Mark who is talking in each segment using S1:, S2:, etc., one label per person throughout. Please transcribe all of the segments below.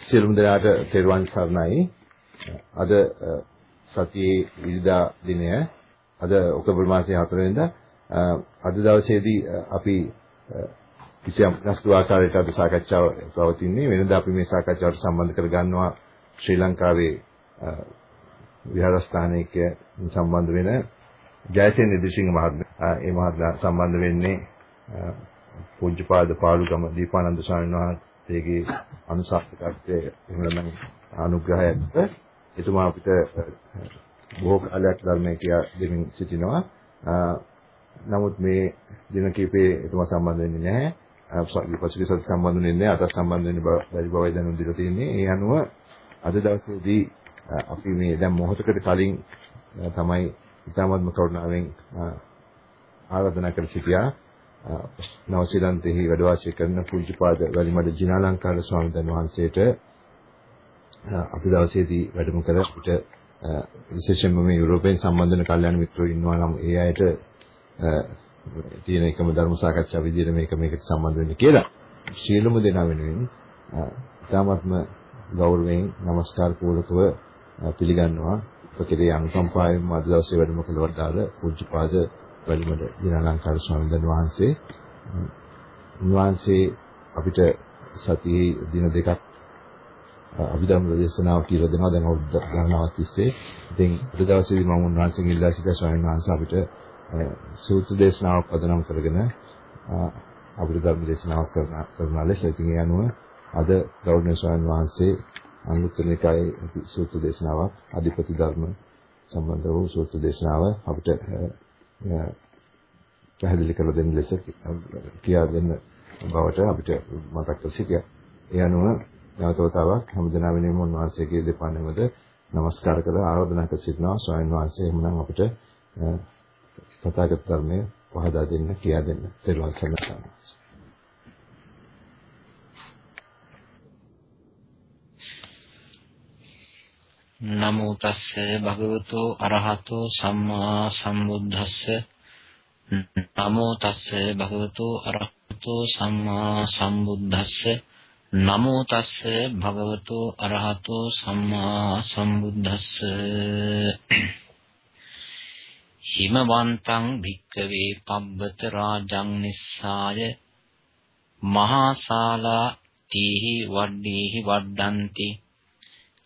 S1: සියලුම දෙනාට තෙරුවන් සරණයි. අද සතියේ ඉරිදා දිනය. අද ඔක්තෝබර් මාසයේ 4 වෙනිදා අද දවසේදී අපි කිසියම් නස්තු ආකාරයකට අද සාකච්ඡාව පවතින්නේ. වෙනදා අපි මේ සාකච්ඡාවට සම්බන්ධ කර ගන්නවා ශ්‍රී ලංකාවේ විහාරස්ථානයක සම්බන්ධ වෙන ජයසේන නිදිසිංහ මහත්මයා. ඒ මහත්මයා සම්බන්ධ වෙන්නේ පූජ්‍යපාද පාලුගම දීපානන්ද ස්වාමීන් වහන්සේගේ අනුශාසකත්වයේ එහෙම නැත්නම් අනුග්‍රහයත් එතුමා අපිට බොහෝ කාලයක් ධර්මයේ කියා දෙමින් සිටිනවා. නමුත් මේ දින කිහිපේ එතුමා සම්බන්ධ වෙන්නේ නැහැ. පසුගිය සති සම්බන්ධ වෙන්නේ නැහැ. අද සම්බන්ධ වෙන්න බැරි බවයි දැනුම් දීලා තියෙන්නේ. ඒ අනුව අද දවසේදී අපි මේ දැන් මොහොතකට කලින් තමයි ඉතාමත්ම කරුණාවෙන් ආරාධනා කර සිටියා නවසීලන්තෙහි වැඩ වාසය කරන පූජ්‍යපාද වැලිමඩ ජිනාලංකාර ස්වාමීන් වහන්සේට අපි දවසේදී වැඩම කර අපිට විශේෂයෙන්ම මේ යුරෝපයෙන් සම්බන්ධ වෙන කල්යාණ මිත්‍රයෝ ඉන්නවා නම් ඒ අයට තියෙන එකම ධර්ම සාකච්ඡා විදිහට මේක මේකට සම්බන්ධ වෙන්න කියලා. ශීලමු දෙනා වෙනුවෙන් ඉතාමත්ම ගෞරවයෙන් নমස්කාර පූර්වකව පිළිගන්නවා. ප්‍රකේතී අනුකම්පාවෙන් අද දවසේ වැඩම කළ වදාළ පූජ්‍යපාද වැලිමඩ දිනාලංකාර ස්වාමීන් වහන්සේ. උන්වහන්සේ අපිට සතියේ දින දෙකක් අභිධර්ම දේශනාව කියලා දෙනවා. දැන් අවුරුදු ගණනාවක් තිස්සේ. ඉතින් අද දවසේදී මම උන්වහන්සේගෙන් ඉල්ලා සිටියා ස්වාමීන් වහන්සේ අපිට සූත්‍ර දේශනාවක් පදනම් කරගෙන අපිට ධර්ම දේශනාවක් කරන කරන ලෙස. ඉතින් ඒ අනුව අද ගෞරවනීය ස්වාමීන් වහන්සේ අනුත්තර නිකායේ සූත්‍ර දේශනාවක් අධිපති ධර්ම සම්බන්ධ වූ සූත්‍ර දේශනාව අපිට පැහැදිලි කරලා දෙන්න ලෙස කියා දෙන්න බවට අපිට මතක් කර සිටියා. ඒ අනුව නැවත වතාවක් හැමදෙනා වෙනුවෙන් උන්වහන්සේගේ දෙපා නැමද নমස්කාර කර ආරාධනා කර සිටිනවා ස්වාමීන් වහන්සේ එහෙමනම් අපිට තථාගත ධර්මය පහදා දෙන්න කියා දෙන්න. තෙරුවන් සරණයි.
S2: නමෝ තස්ස භගවතු අරහතෝ සම්මා සම්බුද්දස්ස. නමෝ තස්ස භගවතු අරහතෝ සම්මා සම්බුද්දස්ස. නමෝ තස්ස භගවතු අරහතෝ සම්මා සම්බුද්දස්ස. හිමවන්තං භික්කවේ පබ්බත රාජං නිස්සාය. මහාශාලා තීහි වඩ්ඩීහි වඩ්ඩಂತಿ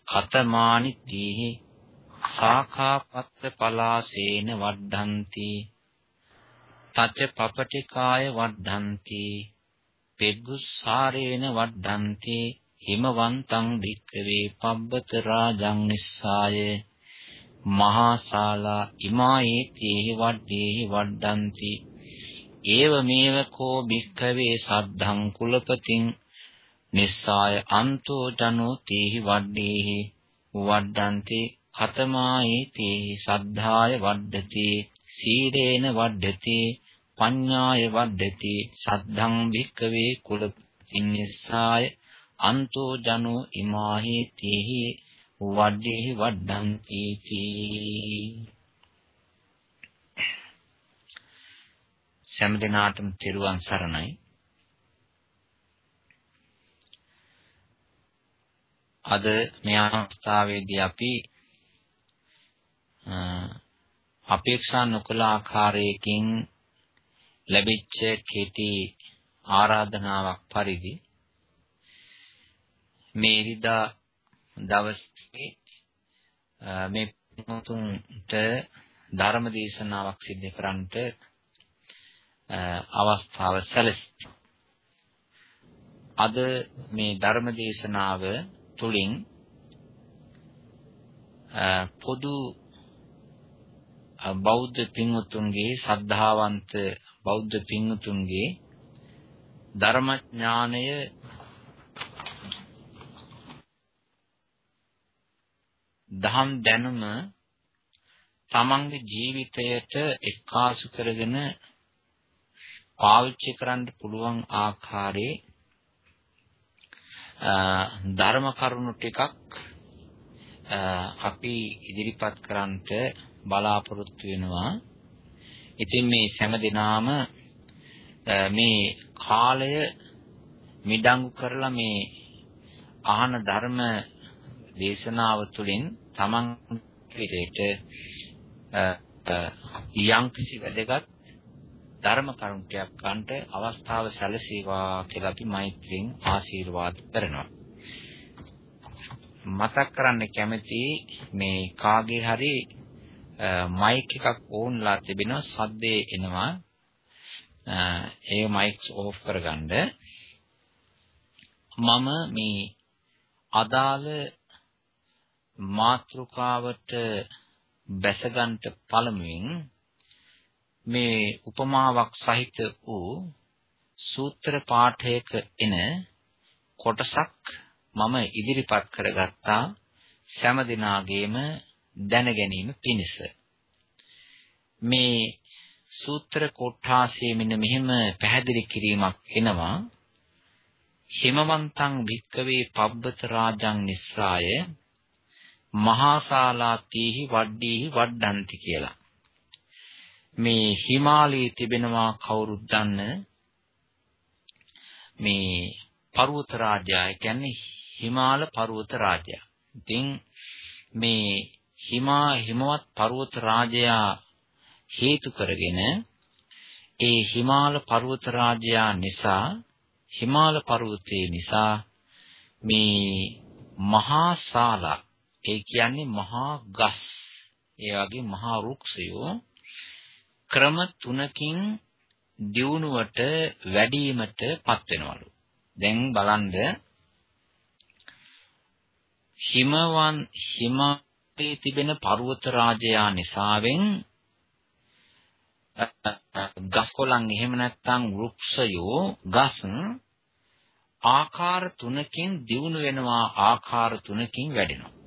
S2: කතමානි තීහි සාඛාපත්ත පලාසේන වඩ්ඩಂತಿ තච පපටිකාය වඩ්ඩಂತಿ පෙග්ගුස්සාරේන වඩ්ඩಂತಿ හිමවන්තං භික්ඛවේ පබ්බත රාජං නිස්සාය මහා ශාලා ඉමායේ තේහි වඩ්ඩේහි වඩ්ඩಂತಿ ඒව මේව කෝ භික්ඛවේ සද්ධං කුලපතින් නිස්සාය අන්තෝ ජනෝ තේහි වඩ්ඩේහි වඩ්ඩಂತಿ කතමායේ තේහි සද්ධාය වඩ්ඩති සීලේන වඩ්ඩති පඤ්ඤාය වඩ්ඩති සද්ධං භික්කවේ කුල පින්නස්සාය අන්තෝ ජනෝ ඉමාහි තේහි වඩ්ඩේහි වඩ්ඩಂತಿ සෑම දිනාටම තෙරුවන් සරණයි අද මේ අවස්ථාවේදී අපි අපේක්ෂා නොකළ ආකාරයකින් ලැබිච්ච කෙටි ආරාධනාවක් පරිදි මේ ඉරිදා දවසේ මේ මුතුන්ට ධර්ම දේශනාවක් සිදු කරන්නට අවස්ථාව සැලසී. අද මේ ධර්ම දේශනාව තුලින් පොදු බෞද්ධ පින්වතුන්ගේ ශ්‍රද්ධාවන්ත බෞද්ධ පින්වතුන්ගේ ධර්මඥානය දහම් දැනුම තමන්ගේ ජීවිතයට එක්කාසු කරගෙන පාවිච්චි කරන්න පුළුවන් ආකාරයේ ධර්ම කරුණු ටිකක් අපි ඉදිරිපත් කරන්නට බලාපොරොත්තු වෙනවා. ඉතින් මේ හැම දිනාම මේ කාලය මිඩංගු කරලා මේ ආහන ධර්ම දේශනාව තුළින් තමන් විදිහට යම්කිසි වැදගත් ධර්ම කරුණටයක් ගන්නට අවස්ථාව සැලසේවා කියලා අපි මෛත්‍රියෙන් ආශිර්වාද කරනවා. මතක් කරන්න කැමති මේ කාගේ හරි මයික් එකක් ඕන්ලා තිබෙනවා සද්දේ එනවා. ඒ මයික්ස් ඕෆ් කරගන්න. මම මේ අදාළ මාත්‍රකාවට බැසගන්ට පළමුවෙන් මේ උපමාවක් සහිත වූ සූත්‍ර පාඨයක එන කොටසක් මම ඉදිරිපත් කරගත්තා සෑම දිනාගේම දැන ගැනීම පිණිස මේ සූත්‍ර කොටාසේ මෙන්න මෙහෙම පැහැදිලි කිරීමක් එනවා හිමවන්තං භික්කවේ පබ්බත රාජං නිස්සාය මහාශාලාතීහි වඩ්ඩීහි වඩ්ඩන්ති කියලා. මේ හිමාලයේ තිබෙනවා කවුරුත් දන්න මේ පර්වත රාජ්‍යය කියන්නේ හිමාල පර්වත රාජ්‍යය. ඉතින් මේ හිමා හිමවත් පර්වත රාජයා හේතු කරගෙන ඒ හිමාල පර්වත රාජයා නිසා හිමාල පර්වතයේ නිසා මේ මහා ශාලා ඒ කියන්නේ මහා ගස් ඒ වගේ මහා රුක්ෂයෝ ක්‍රම තුනකින් දියුණුවට වැඩිවීමට පත් වෙනවලු. දැන් බලන්න හිමවන් හිමාලයේ තිබෙන පර්වත රාජයා නිසාවෙන් ගස් කොළන් එහෙම නැත්නම් වෘක්ෂයෝ ගස් ආකාර තුනකින් දියුණු වෙනවා ආකාර තුනකින් වැඩෙනවා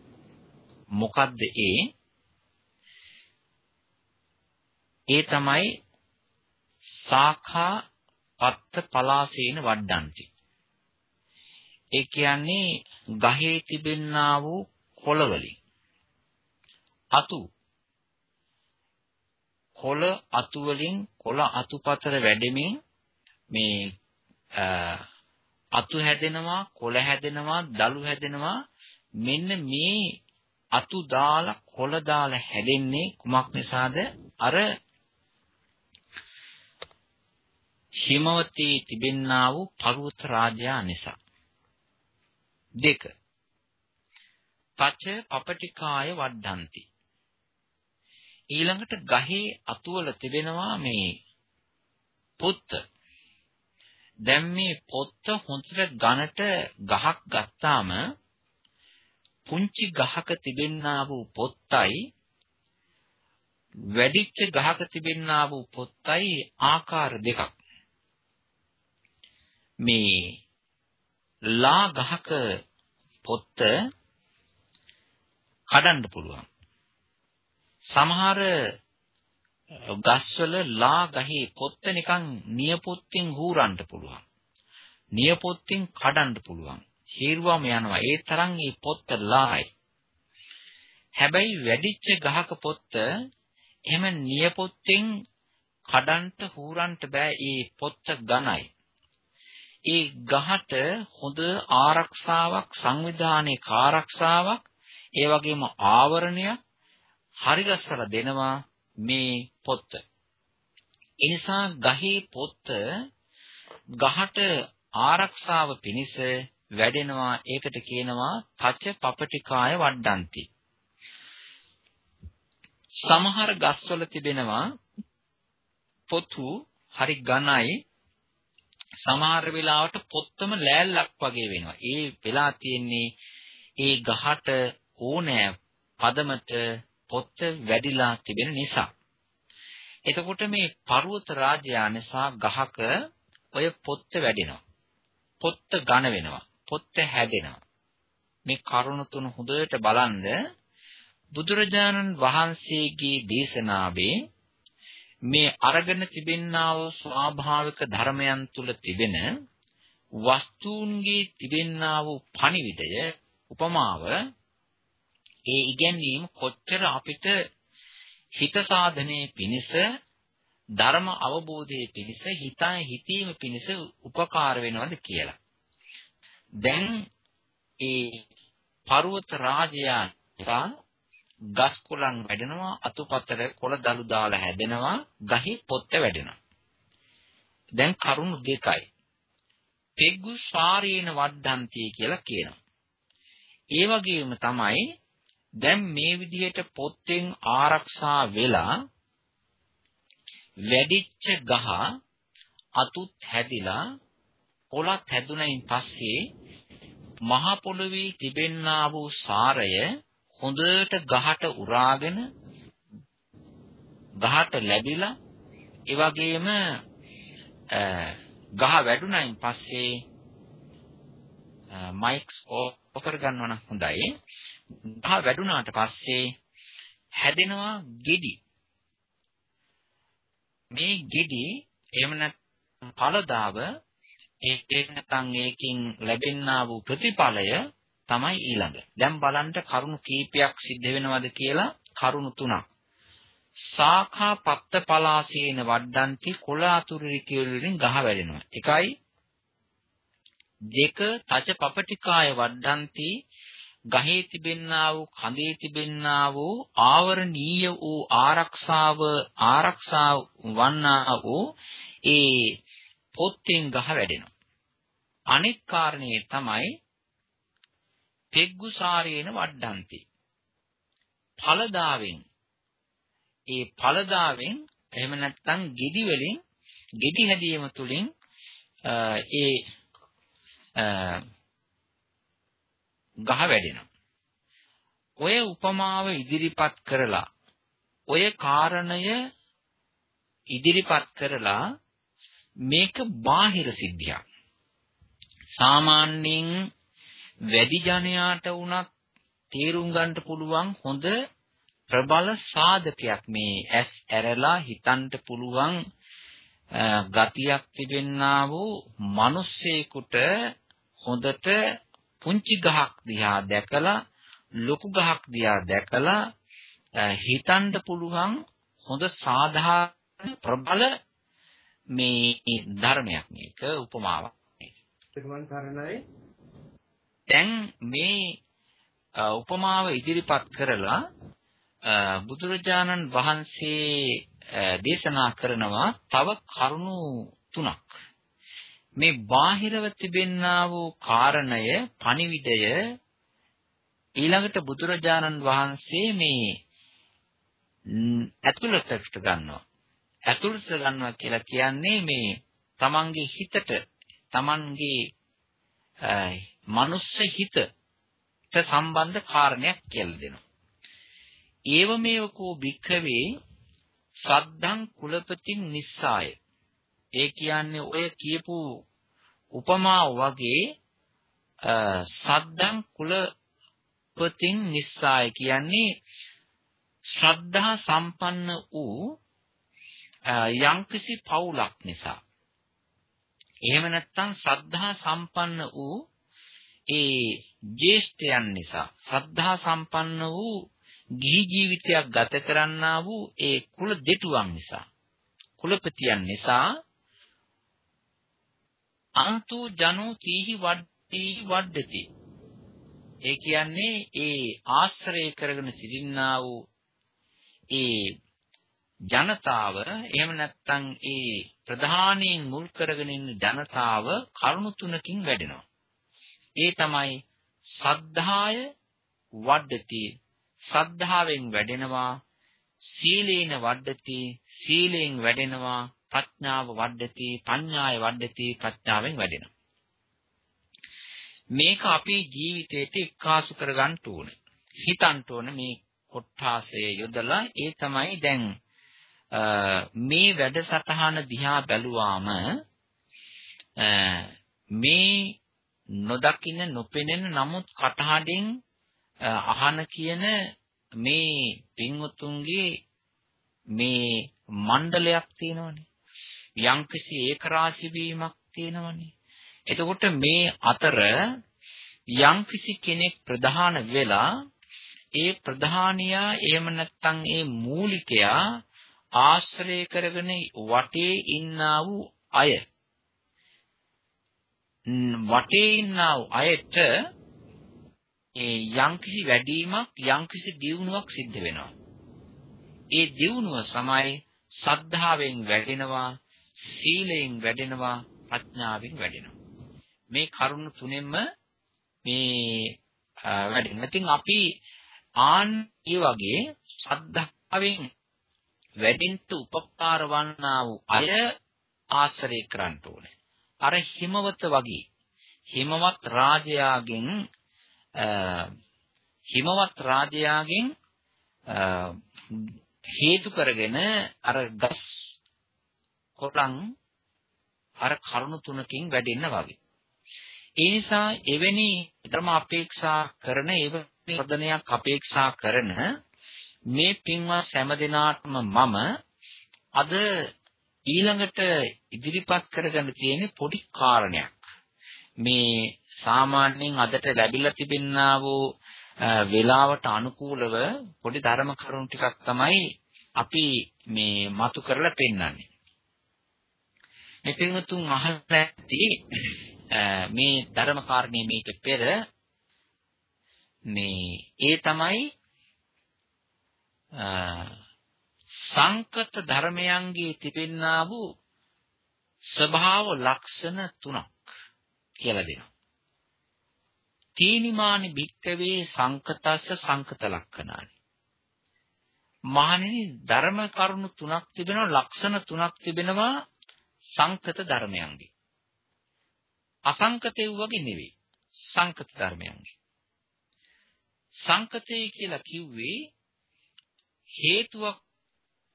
S2: මොකද්ද ඒ? ඒ තමයි සාඛා පත්ත පලාසේන වඩ්ඩන්ති. ඒ කියන්නේ ගහේ තිබෙන්නා වූ කොළවලින් අතු කොළ අතු වලින් කොළ අතුපතර වැඩෙමින් මේ අතු හැදෙනවා කොළ හැදෙනවා දළු හැදෙනවා මෙන්න මේ අතු දාලා කොළ දාලා හැදෙන්නේ කුමක් නිසාද? අර හිමවතී තිබෙන්නා වූ පර්වත රාජයා නිසා. දෙක. තච පපටිකාය වඩ්ඩಂತಿ. ඊළඟට ගහේ අතුවල තිබෙනවා මේ පොත්ත. දැන් මේ පොත්ත හොඳට ඝනට ගහක් ගත්තාම පුංචි ගහක තිබෙන්නා වූ පොත්තයි වැඩිච්ච ගහක තිබෙන්නා වූ පොත්තයි ආකාර දෙකක්. මේ ලා ගහක පොත්ත කඩන්න පුළුවන්. සමහර ගස්වල ලා ගහේ පොත්ත නිකන් නියපොත්තෙන් හූරන්න පුළුවන්. නියපොත්තෙන් කඩන්න පුළුවන්. හීරුවම යනවා. ඒ තරම් මේ පොත්ත ලායි. හැබැයි වැඩිච්ච ගහක පොත්ත එහෙම නියපොත්තෙන් කඩන්ට හූරන්ට බෑ ඒ පොත්ත ඝනයි. ඒ ගහට හොඳ ආරක්ෂාවක් සංවිධානයේ කාරක්ෂාවක් ඒ වගේම ආවරණය හරි ගස්සලා දෙනවා මේ පොත්ත. එනිසා ගහේ පොත්ත ගහට ආරක්ෂාව පිණිස වැඩෙනවා ඒකට කියනවා තච පපටිකාය වඩ්ඩಂತಿ සමහර ගස්වල තිබෙනවා පොතු හරි ඝනයි සමහර වෙලාවට පොත්තම ලෑල්ලක් වගේ වෙනවා. ඒ වෙලා තියෙන්නේ ඒ ගහට ඕනෑ පදමට පොත්ත වැඩිලා තිබෙන නිසා. එතකොට මේ පර්වත රාජ්‍යය නිසා ගහක ඔය පොත්ත වැඩෙනවා. පොත්ත ඝන වෙනවා. පොත්ත හැදෙනවා. මේ කරුණ තුන හොඳට බලන්ද බුදුරජාණන් වහන්සේගේ දේශනාවේ මේ අරගෙන තිබෙන්නා වූ ස්වාභාවික ධර්මයන් තුල තිබෙන වස්තුන්ගේ තිබෙන්නා වූ පණිවිඩය උපමාව ඒ ඉගැන්වීම කොච්චර අපිට හිත සාධනයේ පිණිස ධර්ම අවබෝධයේ පිණිස හිතයි හිතීම පිණිස උපකාර වෙනවද කියලා. දැන් ඒ පර්වත රාජයා නිසා ගස් කොළන් වැඩෙනවා අතුපතර කොළ දළු දාලා හැදෙනවා ගහේ පොත්ත වැඩෙනවා. දැන් කරුණු දෙකයි. පෙග්ගු ශාරීන වඩ්ඩන්ති කියලා කියනවා. ඒ වගේම තමයි දැන් මේ විදිහට පොත්තෙන් ආරක්ෂා වෙලා වැඩිච්ච ගහ අතුත් හැදිලා කොළත් හැදුනයින් පස්සේ මහ පොළවේ තිබෙන්නා වූ සාරය හොඳට ගහට උරාගෙන ගහට ලැබිලා ඒ වගේම ගහ වැඩුණයින් පස්සේ මයික්ස් ඕෆ් කරගන්නවා නම් හොඳයි. ගහ වැඩුණාට පස්සේ හැදෙනවා ගෙඩි. මේ ගෙඩි එහෙම නැත්නම් පළදාව ඒක නැත්නම් ඒකින් ලැබෙන්නා වූ ප්‍රතිඵලය තමයි ඊළඟ. දැන් බලන්න කරුණු කීපයක් සිද්ධ වෙනවද කියලා කරුණු තුනක්. සාඛා පත්ත පලාසේන වඩ්ඩන්ති කොළ අතුරුරිකේ වලින් ගහ වැඩෙනවා. එකයි දෙක තච පපටිකාය වඩ්ඩන්ති ගහේ තිබෙන්නා වූ කඳේ තිබෙන්නා වූ ආවරණීය වූ ආරක්ෂාව ආරක්ෂා වන්නා වූ ඒ පොත්තෙන් ගහ වැඩෙනවා. අනෙක් කාරණේ තමයි පෙග්ගුසාරේන වඩ්ඩන්ති. ඵලදාවෙන් ඒ ඵලදාවෙන් එහෙම නැත්නම් ගෙඩි වලින් ගෙඩි හැදීම තුලින් ඒ ගහ වැඩෙනවා. ඔය උපමාව ඉදිරිපත් කරලා ඔය කාරණය ඉදිරිපත් කරලා මේක බාහිර සිද්ධියක්. සාමාන්‍යයෙන් වැඩි ජනයාට වුණත් තේරුම් ගන්නට පුළුවන් හොඳ ප්‍රබල සාධකයක් මේ ඇස් ඇරලා හිතන්න පුළුවන් ගතියක් තිබෙන්නා වූ මිනිස්සෙකුට හොඳට පුංචි ගහක් දිහා දැකලා ලොකු ගහක් දිහා දැකලා හිතන්න පුළුවන් හොඳ සාධාරණ ප්‍රබල මේ ධර්මයක් මේක උපමාවක්.
S1: පිරුවන් කරණයි
S2: දැන් මේ උපමාව ඉදිරිපත් කරලා බුදුරජාණන් වහන්සේ දේශනා කරනවා තව කරුණු තුනක්. මේ බාහිරව තිබෙන්නා වූ කාරණය පණිවිඩය ඊළඟට බුදුරජාණන් වහන්සේ මේ ඇතුළතට ගන්නවා. ඇතුළත ගන්නවා කියලා කියන්නේ මේ තමන්ගේ හිතට තමන්ගේ මනුස්ස හිතට සම්බන්ධ කාරණයක් කියලා දෙනවා. ඒව මේවකෝ භික්ඛවේ සද්ධං කුලපතින් නිස්සාය. ඒ කියන්නේ ඔය කියපු උපමා වගේ සද්ධං කුලපතින් නිස්සාය කියන්නේ ශ්‍රද්ධා සම්පන්න වූ යම්කිසි පවුලක් නිසා එහෙම නැත්නම් සද්ධා සම්පන්න වූ ඒ ජේෂ්ඨයන් නිසා සද්ධා සම්පන්න වූ ගිහි ජීවිතයක් ගත කරන්නා වූ ඒ කුල දෙටුවන් නිසා කුලපතියන් නිසා අන්තු ජනෝ තීහි වඩ්ටි වඩ්ඩති ඒ කියන්නේ ඒ ආශ්‍රය කරගෙන සිටින්නා වූ ඒ ජනතාව එහෙම නැත්නම් ඒ ප්‍රධානයෙන් මුල් කරගෙන ඉන්න ජනතාව කරුණු තුනකින් වැඩෙනවා. ඒ තමයි සද්ධාය වඩති සද්ධාවෙන් වැඩෙනවා සීලේන වඩති සීලෙන් වැඩෙනවා ප්‍රඥාව වඩති පඤ්ඤාය වඩති ප්‍රඥාවෙන් වැඩෙනවා. මේක අපේ ජීවිතයට එක්කාසු කරගන්න ඕනේ. හිතන්න ඕනේ මේ කොට්ටාසය යොදලා ඒ තමයි දැන් මේ වැඩසටහන දිහා බැලුවාම මේ නොදකින්න නොපෙනෙන නමුත් කටහඬෙන් අහන කියන මේ පින්වතුන්ගේ මේ මණ්ඩලයක් තියෙනවනේ. යම්කිසි ඒකරාශි වීමක් තියෙනවනේ. එතකොට මේ අතර යම්කිසි කෙනෙක් ප්‍රධාන වෙලා ඒ ප්‍රධානියා එහෙම නැත්නම් ඒ මූලිකයා ආශ්‍රය කරගෙන වටේ ඉන්නා වූ අය වටේ ඉන්නා වූ අයට ඒ යම්කිසි වැඩිවීමක් යම්කිසි දියුණුවක් සිද්ධ වෙනවා. ඒ දියුණුව සමයි සද්ධාවෙන් වැඩෙනවා, සීලයෙන් වැඩෙනවා, ප්‍රඥාවෙන් වැඩෙනවා. මේ කරුණු තුනෙන්ම මේ වැඩෙනවා. ඉතින් අපි ආන් ඒ වගේ සද්ධාවෙන් වැඩෙන්න උපකාර වන්නා වූ අය ආශ්‍රය කරන්න ඕනේ. අර හිමවත වගේ හිමවත් රාජයාගෙන් හිමවත් රාජයාගෙන් හේතු කරගෙන අර ගස් කොටන් අර කරුණු තුනකින් වැඩෙන්න වගේ. ඒ නිසා එවැනි ධර්ම අපේක්ෂා කරන එවැනි වදනයක් අපේක්ෂා කරන මේ පින්වත් හැම දිනාටම මම අද ඊළඟට ඉදිරිපත් කරගන්න තියෙන පොඩි කාරණයක්. මේ සාමාන්‍යයෙන් අදට ලැබිලා තිබෙනා වූ වේලාවට අනුකූලව පොඩි ධර්ම කරුණු ටිකක් තමයි අපි මේ මතු කරලා පෙන්වන්නේ. මේ පින්වතුන් අහලා ඇති මේ ධර්ම කාරණේ මේක පෙර මේ ඒ තමයි සංකත ධර්මයන්ගේ තිබෙන්නා වූ ස්වභාව ලක්ෂණ තුනක් කියලා දෙනවා. තීනිමානි භික්කවේ සංකතස්ස සංකත ලක්ෂණානි. මහණෙනි ධර්ම කරුණු තුනක් තිබෙනවා ලක්ෂණ තුනක් තිබෙනවා සංකත ධර්මයන්ගේ. අසංකතේ වගේ නෙවෙයි. සංකත ධර්මයන්ගේ. සංකතේ කියලා කිව්වේ හේතුවක්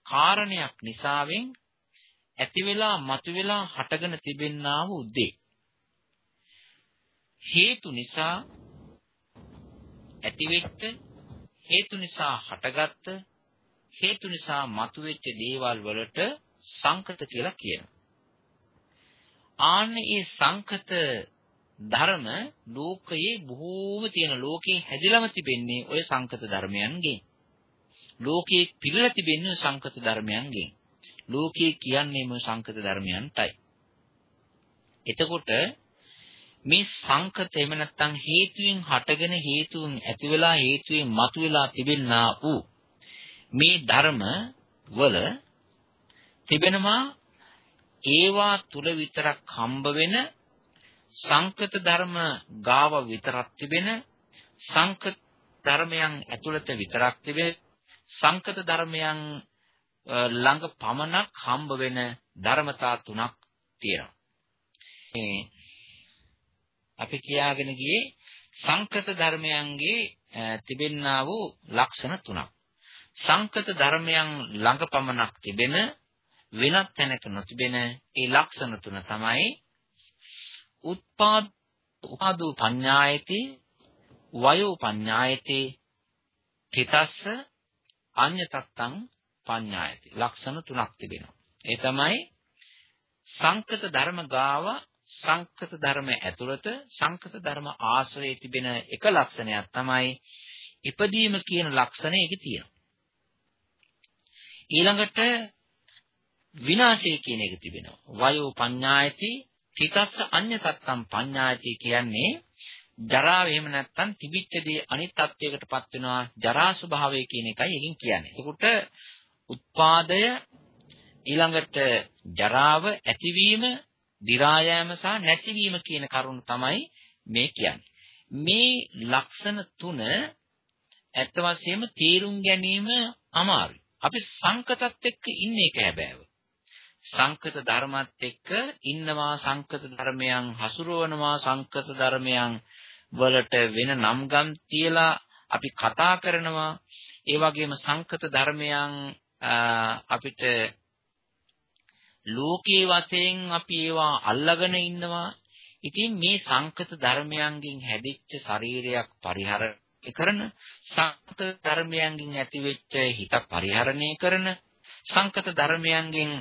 S2: කාරණයක් නිසාවෙන් ඇති වෙලා මතුවෙලා හටගෙන තිබෙන්නා වූ දේ. හේතු නිසා ඇතිවෙච්ච හේතු නිසා හටගත්ත හේතු නිසා මතුවෙච්ච දේවල් වලට සංකත කියලා කියනවා. ආන්නේ මේ සංකත ධර්ම ලෝකයේ බොහෝම තියෙන ලෝකේ හැදිලම තිබෙන්නේ ওই සංකත ධර්මයන්ගෙන්. ලෝකයේ පිරලා තිබෙන්නේ සංකත ධර්මයන්ගෙන්. ලෝකයේ කියන්නේම සංකත ධර්මයන්ටයි. එතකොට මේ සංකත එහෙම නැත්නම් හේතුයෙන් හටගෙන හේතුන් ඇති වෙලා හේතුයෙන් මතුවලා තිබෙනා වූ මේ ධර්ම වල තිබෙනවා ඒවා තුල විතරක් හම්බ වෙන සංකත ධර්ම ගාව විතරක් තිබෙන සංකත ධර්මයන් ඇතුළත විතරක් තිබෙන සංකත ධර්මයන් ළඟ පමණක් හම්බ වෙන ධර්මතා තුනක් තියෙනවා. මේ අපි කියාගෙන ගියේ සංකත ධර්මයන්ගේ තිබෙන්නා වූ ලක්ෂණ තුනක්. සංකත ධර්මයන් ළඟ පමණක් තිබෙන වෙනත් තැනක නොතිබෙන ඒ ලක්ෂණ තුන තමයි උත්පාද උපාදෝ පඤ්ඤායති වයෝ පඤ්ඤායති හිතස්ස අඤ්‍යතත්තං පඤ්ඤායති. ලක්ෂණ තුනක් තිබෙනවා. ඒ තමයි සංකත ධර්ම ගාව සංකත ධර්ම ඇතුළත සංකත ධර්ම ආශ්‍රයේ තිබෙන එක ලක්ෂණයක් තමයි ඉපදීම කියන ලක්ෂණය ඒකේ තියෙනවා. ඊළඟට විනාශය කියන එක තිබෙනවා. වයෝ පඤ්ඤායති හිතස්ස අඤ්ඤතත්තම් පඤ්ඤායති කියන්නේ ජරාව එහෙම නැත්නම් තිබිච්ච දේ අනිත් අත්‍යයකටපත් වෙනවා ජරා ස්වභාවය කියන එකයි එකින් කියන්නේ. එතකොට උත්පාදය ඊළඟට ජරාව ඇතිවීම, දි รา යෑම සහ නැතිවීම කියන කරුණු තමයි මේ කියන්නේ. මේ ලක්ෂණ තුන ඇත්ත වශයෙන්ම තේරුම් ගැනීම අමාරුයි. අපි සංකතත් එක්ක ඉන්නේ ඒක හැබෑව. සංකත ධර්මات එක්ක ඉන්නවා සංකත ධර්මයන් හසුරවනවා සංකත ධර්මයන් වලට වෙන නම්ගම් තියලා අපි කතා කරනවා. ඒ වගේම සංකත ධර්මයන් අපිට ලෝකයේ වශයෙන් අපි ඒවා අල්ලගෙන ඉන්නවා. ඉතින් මේ සංකත ධර්මයන්ගෙන් හැදිච්ච ශරීරයක් පරිහරණය කරන සංකත ධර්මයන්ගෙන් ඇතිවෙච්ච හිත පරිහරණය කරන සංකත ධර්මයන්ගෙන්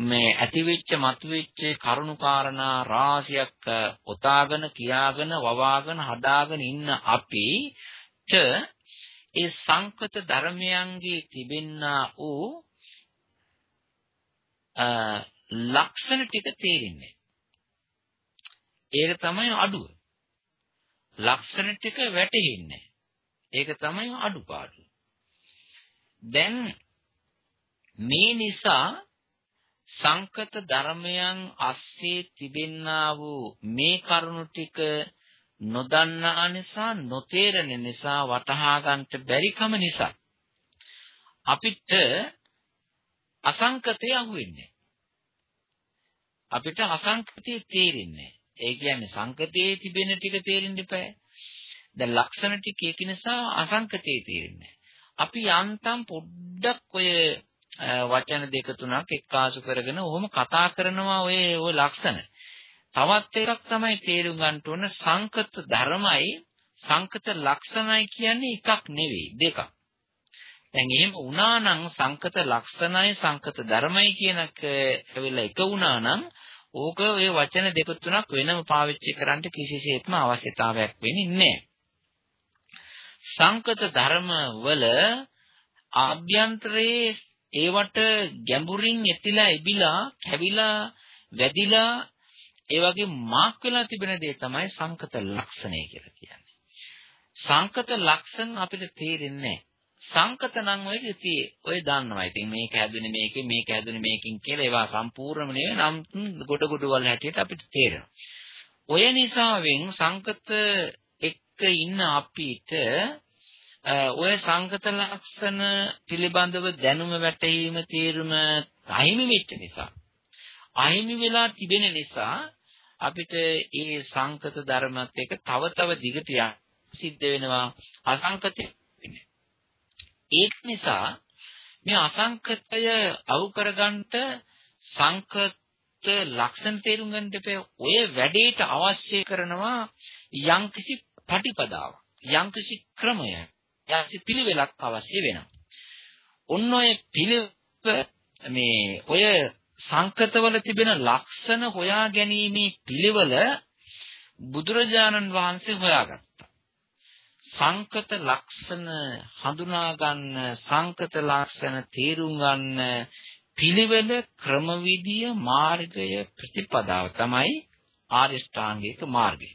S2: මේ ඇතිවෙච්ච මතුවෙච්ච කරුණුකාරණා රාශියක් ඔතාගෙන කියාගෙන වවාගෙන හදාගෙන ඉන්න අපිට ඒ සංකත ධර්මයන්ගේ තිබෙන්නා වූ ලක්ෂණ ටික තේරෙන්නේ. ඒක තමයි අඩුව. ලක්ෂණ ටික වැටෙන්නේ ඒක තමයි අඩුපාඩු. දැන් මේ නිසා සංකත ධර්මයන් අස්සේ තිබෙන්නා වූ මේ කරුණු ටික නොදන්නා නිසා නොතේරෙන නිසා වටහා ගන්නට බැරිකම නිසා අපිට අසංකතය අහුවෙන්නේ අපිට අසංකතය තේරෙන්නේ ඒ කියන්නේ සංකතයේ තිබෙන ටික තේරෙන්න එපා. දැන් ලක්ෂණ ටික ඒක නිසා අසංකතේ තේරෙන්නේ අපි යන්තම් පොඩ්ඩක් ඔය වචන දෙක තුනක් එක්කාසු කරගෙන ඔහොම කතා කරනවා ඔය ඔය ලක්ෂණ. තවත් එකක් තමයි තේරුම් ගන්න ඕන සංකත ධර්මයි සංකත ලක්ෂණයි කියන්නේ එකක් නෙවෙයි දෙකක්. දැන් එහෙම වුණා නම් සංකත ලක්ෂණයි සංකත ධර්මයි කියනක ඇවිල්ලා එක වුණා නම් ඕක ඔය වචන දෙක තුනක් වෙනම පාවිච්චි කරන්න කිසිසේත්ම අවශ්‍යතාවයක් වෙන්නේ නැහැ. සංකත ධර්ම වල ආභ්‍යන්තරයේ ඒවට ගැඹුරින් එතිලා ඉබිලා කැවිලා වැදිලා ඒ වගේ මාක් වෙලා තිබෙන දේ තමයි සංකත ලක්ෂණය කියලා කියන්නේ. සංකත ලක්ෂණ අපිට තේරෙන්නේ සංකත නම් ඔය ඉතින් ඔය දන්නවා. ඉතින් මේක හැදුනේ මේකේ මේක හැදුනේ මේකින් කියලා ඒවා සම්පූර්ණම නෙවෙයි නම් ගොඩ ගොඩ වල හැටියට අපිට තේරෙනවා. ඔය නිසාවෙන් සංකත එක්ක ඉන්න අපිට ඔය සංකත ලක්ෂණ පිළිබඳව දැනුම වැටහීම තීරුම අහිමි වෙච්ච නිසා අහිමි වෙලා තිබෙන නිසා අපිට මේ සංකත ධර්මත් එක්ක තව තව දිගට යන්න සිද්ධ වෙනවා අසංකතය වෙන්නේ. ඒක නිසා මේ අසංකතය අවු කරගන්නට සංකත ලක්ෂණ තේරුම් ගන්න දෙපේ ඔය වැඩේට අවශ්‍ය කරනවා යම්කිසි පටිපදාවක් යම්කිසි ක්‍රමයක් යම්සි පිළිවෙලක් අවශ්‍ය වෙනවා. ඔන්න ඔය පිළිවෙල මේ ඔය සංකතවල තිබෙන ලක්ෂණ හොයා ගැනීමේ පිළිවෙල බුදුරජාණන් වහන්සේ හොයාගත්තා. සංකත ලක්ෂණ හඳුනා ගන්න සංකත ලක්ෂණ තේරුම් ගන්න පිළිවෙල ක්‍රමවිදිය මාර්ගය ප්‍රතිපදාව තමයි ආර්ය ශ්‍රාංගික මාර්ගය.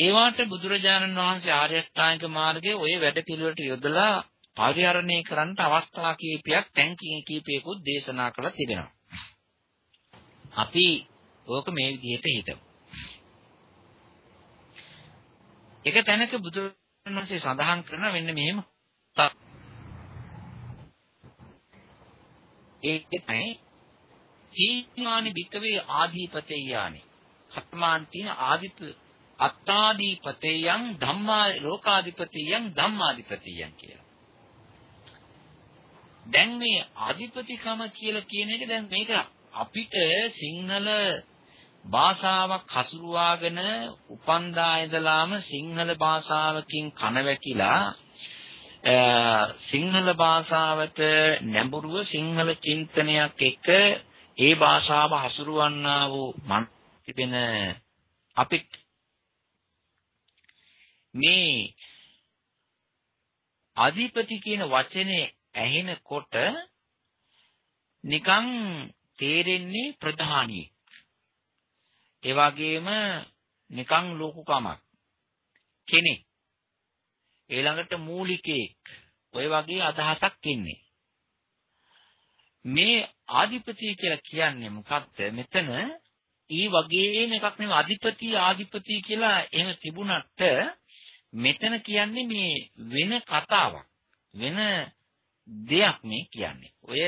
S2: ඒවාට බුදුරජාණන් වහන්සේ ආර්ය අෂ්ටාංගික මාර්ගයේ ওই වැඩ පිළිවෙලට යොදලා පරිහරණය කරන්න අවස්ථා කීපයක් තැන් කීපයකුත් දේශනා කළා තිබෙනවා. අපි ඕක මේ විදිහට හිතමු. එක තැනක බුදුරජාණන් වහන්සේ සඳහන් කරන මෙන්න මෙහෙම ඒකයි තීඥානි භික්කවේ ආධිපතේයානි කර්මාන්තින ආදිත අත්තාදීපතේයන් ධම්මා ලෝකාධිපතියන් ධම්මාධිපතියන් කියලා. දැන් මේ අධිපතිකම කියලා කියන එක දැන් මේක අපිට සිංහල භාෂාවක් හසුරුවාගෙන උපන්දා ඉඳලාම සිංහල භාෂාවකින් කන වැකිලා සිංහල භාෂාවට නැඹුරුව සිංහල චින්තනයක් එක්ක ඒ භාෂාව හසුරුවන්නා වූ මන් තිබෙන අපිට මේ අධිපති කියන වචනේ ඇහෙනකොට නිකන් තේරෙන්නේ ප්‍රධානියෙක්. ඒ වගේම නිකන් ලෝකුකමක්. කෙනෙක්. ඊළඟට මූලිකයෙක්. ඔය වගේ අදහසක් ඉන්නේ. මේ ආධිපති කියලා කියන්නේ මොකක්ද? මෙතන ඊ වගේම එකක් නෙවෙයි අධිපති ආධිපති කියලා එහෙම තිබුණාට මෙතන කියන්නේ මේ වෙන කතාවක්. වෙන දෙයක් මේ කියන්නේ. ඔය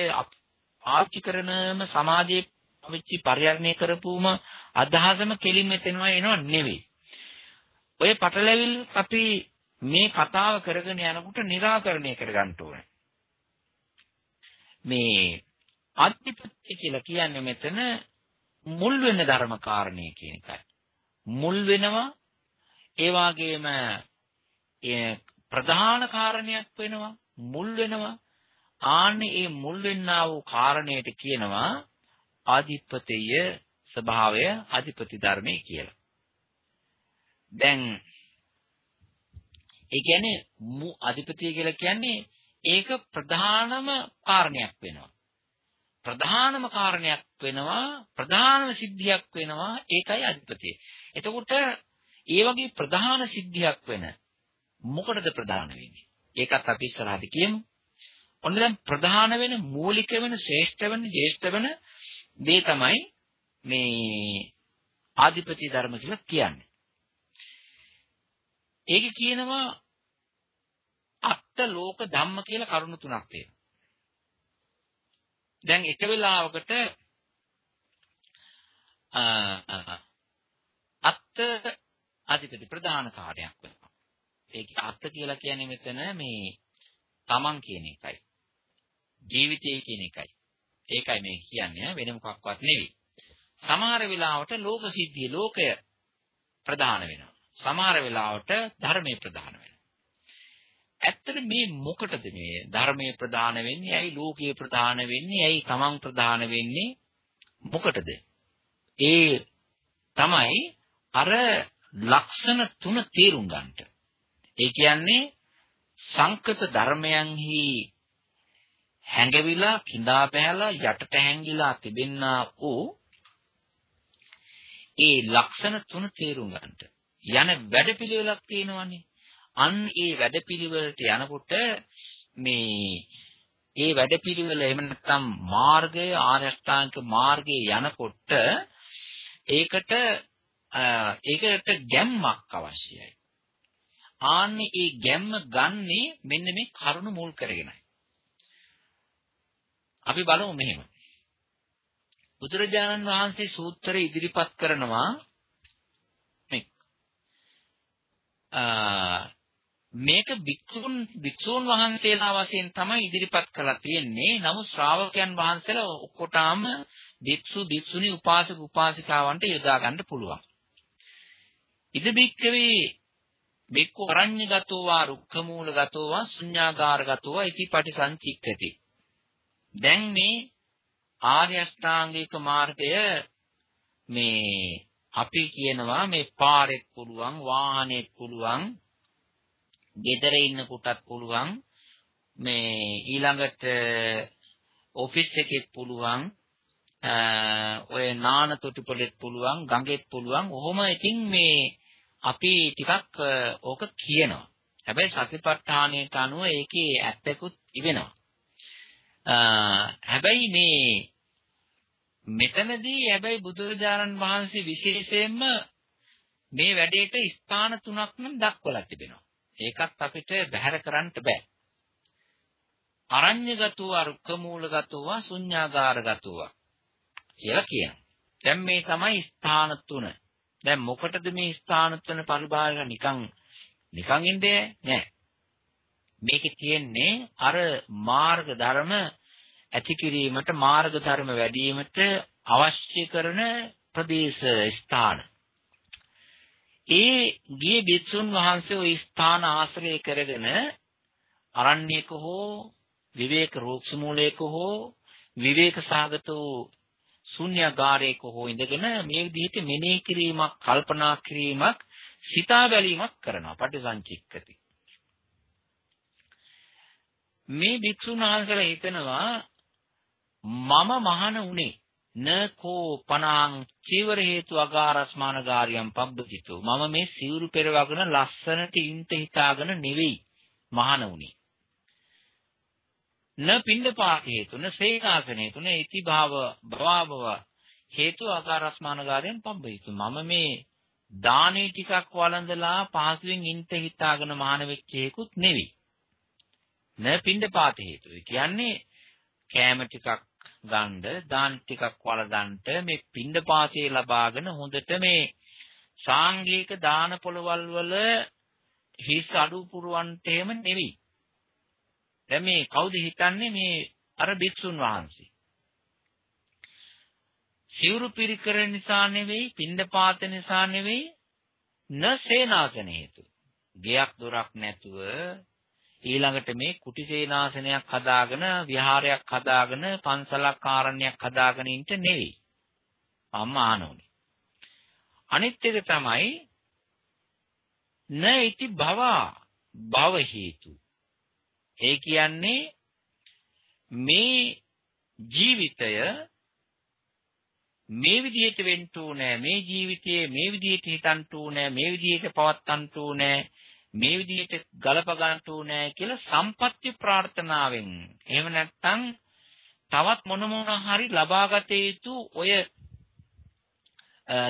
S2: ආචි කරනම සමාජයේ පවිච්චි පරිහරණය කරපුවම අදහසම කෙලින් මෙතනවා එනවා නෙවෙයි. ඔය පටලැවිල් අපි මේ කතාව කරගෙන යනකොට निराකරණය කරගන්න ඕනේ. මේ අත්‍යපත්‍ය කියලා කියන්නේ මෙතන මුල් වෙන ධර්ම කාරණේ කියන එකයි. මුල් වෙනවා ඒ වගේම ප්‍රධාන කාරණයක් වෙනවා මුල් වෙනවා ආන්නේ ඒ මුල් වෙන්නා වූ කාරණයට කියනවා ආධිපතේය ස්වභාවය අධිපති ධර්මයේ කියලා. දැන් ඒ කියන්නේ මු අධිපතිය කියලා කියන්නේ ඒක ප්‍රධානම කාරණයක් වෙනවා. ප්‍රධානම කාරණයක් වෙනවා ප්‍රධානම සිද්ධියක් වෙනවා ඒකයි අධිපතිය. එතකොට ඒ වගේ ප්‍රධාන සිද්ධියක් වෙන මොකටද ප්‍රධාන වෙන්නේ? ඒකත් අපි ඉස්සරහට කියමු. ඔන්න දැන් ප්‍රධාන වෙන මූලික වෙන ශ්‍රේෂ්ඨ වෙන ජේෂ්ඨ වෙන දේ තමයි මේ ආධිපති ධර්ම කියලා කියන්නේ. ඒක කියනවා අත්ත ලෝක ධම්ම කියලා කරුණු තුනක් තියෙනවා. දැන් එක වෙලාවකට අත්ත අධිපති ප්‍රධාන කාර්යයක් වෙනවා. ඒක අත්ත කියලා කියන්නේ මෙතන මේ තමන් කියන එකයි. ජීවිතය කියන එකයි. ඒකයි මේ කියන්නේ වෙන මොකක්වත් නෙවෙයි. සමහර වෙලාවට ලෝක සිද්ධිය ලෝකය ප්‍රධාන වෙනවා. සමහර වෙලාවට ධර්මයේ ප්‍රධාන වෙනවා. ඇත්තට මේ මොකටද මේ ධර්මයේ ප්‍රධාන වෙන්නේ? ඇයි ලෝකයේ ප්‍රධාන වෙන්නේ? ඇයි තමන් ප්‍රධාන වෙන්නේ? මොකටද? ඒ තමයි අර ලක්ෂණ තුන තේරුම් ගන්නට. ඒ කියන්නේ සංකත ධර්මයන්හි හැඟවිලා කිඳා පැහැලා යටට හැංගිලා තිබෙන්නා වූ ඒ ලක්ෂණ තුන තේරුම් ගන්නට යන වැඩපිළිවෙලක් තියෙනවනේ අන් ඒ වැඩපිළිවෙලට යනකොට මේ ඒ වැඩපිළිවෙල එහෙම නැත්නම් මාර්ගය ආර්ය අෂ්ටාංගික මාර්ගයේ යනකොට ඒකට ඒකට ගැම්මක් අවශ්‍යයි. ආන්නේ ඒ ගැම්ම ගන්නෙ මෙන්න මේ කරුණ මුල් කරගෙනයි. අපි බලමු මෙහෙම. බුදුරජාණන් වහන්සේ සූත්‍රය ඉදිරිපත් කරනවා මේ මේක භික්ෂුන් භික්ෂුන් වහන්සේලා වශයෙන් තමයි ඉදිරිපත් කරලා තියෙන්නේ. නමුත් ශ්‍රාවකයන් වහන්සේලා ඔක්කොටම භික්ෂු භික්ෂුණී උපාසක උපාසිකාවන්ට යොදා ගන්න පුළුවන්. ඉද භික්කවේ බික්කු අරඤ්‍යගතෝ වා රුක්ඛමූලගතෝ වා ශුඤ්ඤාගාරගතෝ වා ඉති පටිසංචික්කති. දැන් මේ ආර්ය අෂ්ටාංගික මාර්ගය මේ අපි කියනවා මේ පාරෙත් පුළුවන් වාහනේත් පුළුවන් ගෙදර ඉන්න කොටත් පුළුවන් මේ ඊළඟට ඔෆිස් එකෙත් පුළුවන් ඔය නාන තොටුපළෙත් පුළුවන් ගඟෙත් පුළුවන් ඔහොම ඉතින් මේ අපි ටිකක් ඕක කියනවා හැබැයි සතිපට්ඨානයට අනුව ඒකේ ඇත්තකුත් ඉවෙනවා හැබැයි මේ මෙතනදී හැබැයි බුදුරජාණන් වහන්සේ විශේෂයෙන්ම මේ වැඩේට ස්ථාන තුනක් නම් දක්වලා තිබෙනවා. ඒකත් අපිට බැහැර කරන්න බෑ. අරඤ්‍යගතව, රුක්කමූලගතව, ශුඤ්ඤාගාරගතව කියලා කියනවා. දැන් මේ තමයි ස්ථාන තුන. දැන් මොකටද මේ ස්ථාන තුන පරිභාෂක නිකන් නිකන් ඉන්නේ නෑ. මේකේ තියෙන්නේ අර මාර්ග ධර්ම ඇති කිරීමට මාර්ග ධර්ම වැඩිවීමට අවශ්‍ය කරන ප්‍රදේශ ස්ථාන. ඒ ගිය බිත්සුන් වහන්සේ ওই ස්ථාන ආශ්‍රය කරගෙන අරණ්‍යක හෝ විවේක රෝක්ෂ මූලයක හෝ විවේක සාගත වූ ශුන්‍යගාරයක හෝ ඉඳගෙන මේ විදිහට මෙනෙහි කිරීමක් කල්පනා කිරීමක් සිතා බැලීමක් කරනවා. පටිසංචික්කති. මේ භික්ෂුන් වහන්සේලා හිතනවා මම මහාන උනේ නකෝ පනාං චීවර හේතු අගාරස්මාන ගාරියම් පබ්බජිතෝ මම මේ සිවුරු පෙරවගෙන ලස්සනට ඉන්ට හිතාගෙන නෙවෙයි මහාන උනේ න පින්ඩපාත හේතු න සේනාසන හේතු න ඉති භාව භවභව හේතු අකාරස්මාන ගාරයෙන් පබ්බහිතු මම මේ දානේ ටිකක් වළඳලා පහසුවෙන් ඉන්ට හිතාගෙන මහාන වෙච්ච හේකුත් නෙවෙයි න පින්ඩපාත හේතු. කියන්නේ කෑම ටිකක් ගන්න, දාන ටිකක් වළඳන්ට මේ පින්ඩපාතේ ලබාගෙන හොඳට මේ සාංගික දාන පොළවල් වල හිස් අඩු පුරවන්ට එහෙම නෙවෙයි. දැන් මේ කවුද හිතන්නේ මේ අර භික්ෂුන් වහන්සේ? සිවුරු පිරිකර නිසා නෙවෙයි, පින්ඩපාත නිසා නෙවෙයි, න සේනාසන හේතු. ගයක් දොරක් නැතුව ඊළඟට මේ කුටි සේනාසනයක් හදාගෙන විහාරයක් හදාගෙන පන්සලක් කාරණයක් හදාගෙන ඉන්න නෙවෙයි. මම ආනෝනේ. අනිත් එක තමයි නයිති භව භව හේතු. ඒ කියන්නේ මේ ජීවිතය මේ විදිහට වෙන්න ඕනේ මේ ජීවිතයේ මේ විදිහට හිතන්න ඕනේ මේ විදිහට පවත්වන්න ඕනේ මේ විදිහට ගලප ගන්න ඕනේ කියලා සම්පත්‍ය ප්‍රාර්ථනාවෙන්. එහෙම නැත්නම් තවත් මොන මොන හරි ලබාගත යුතු ඔය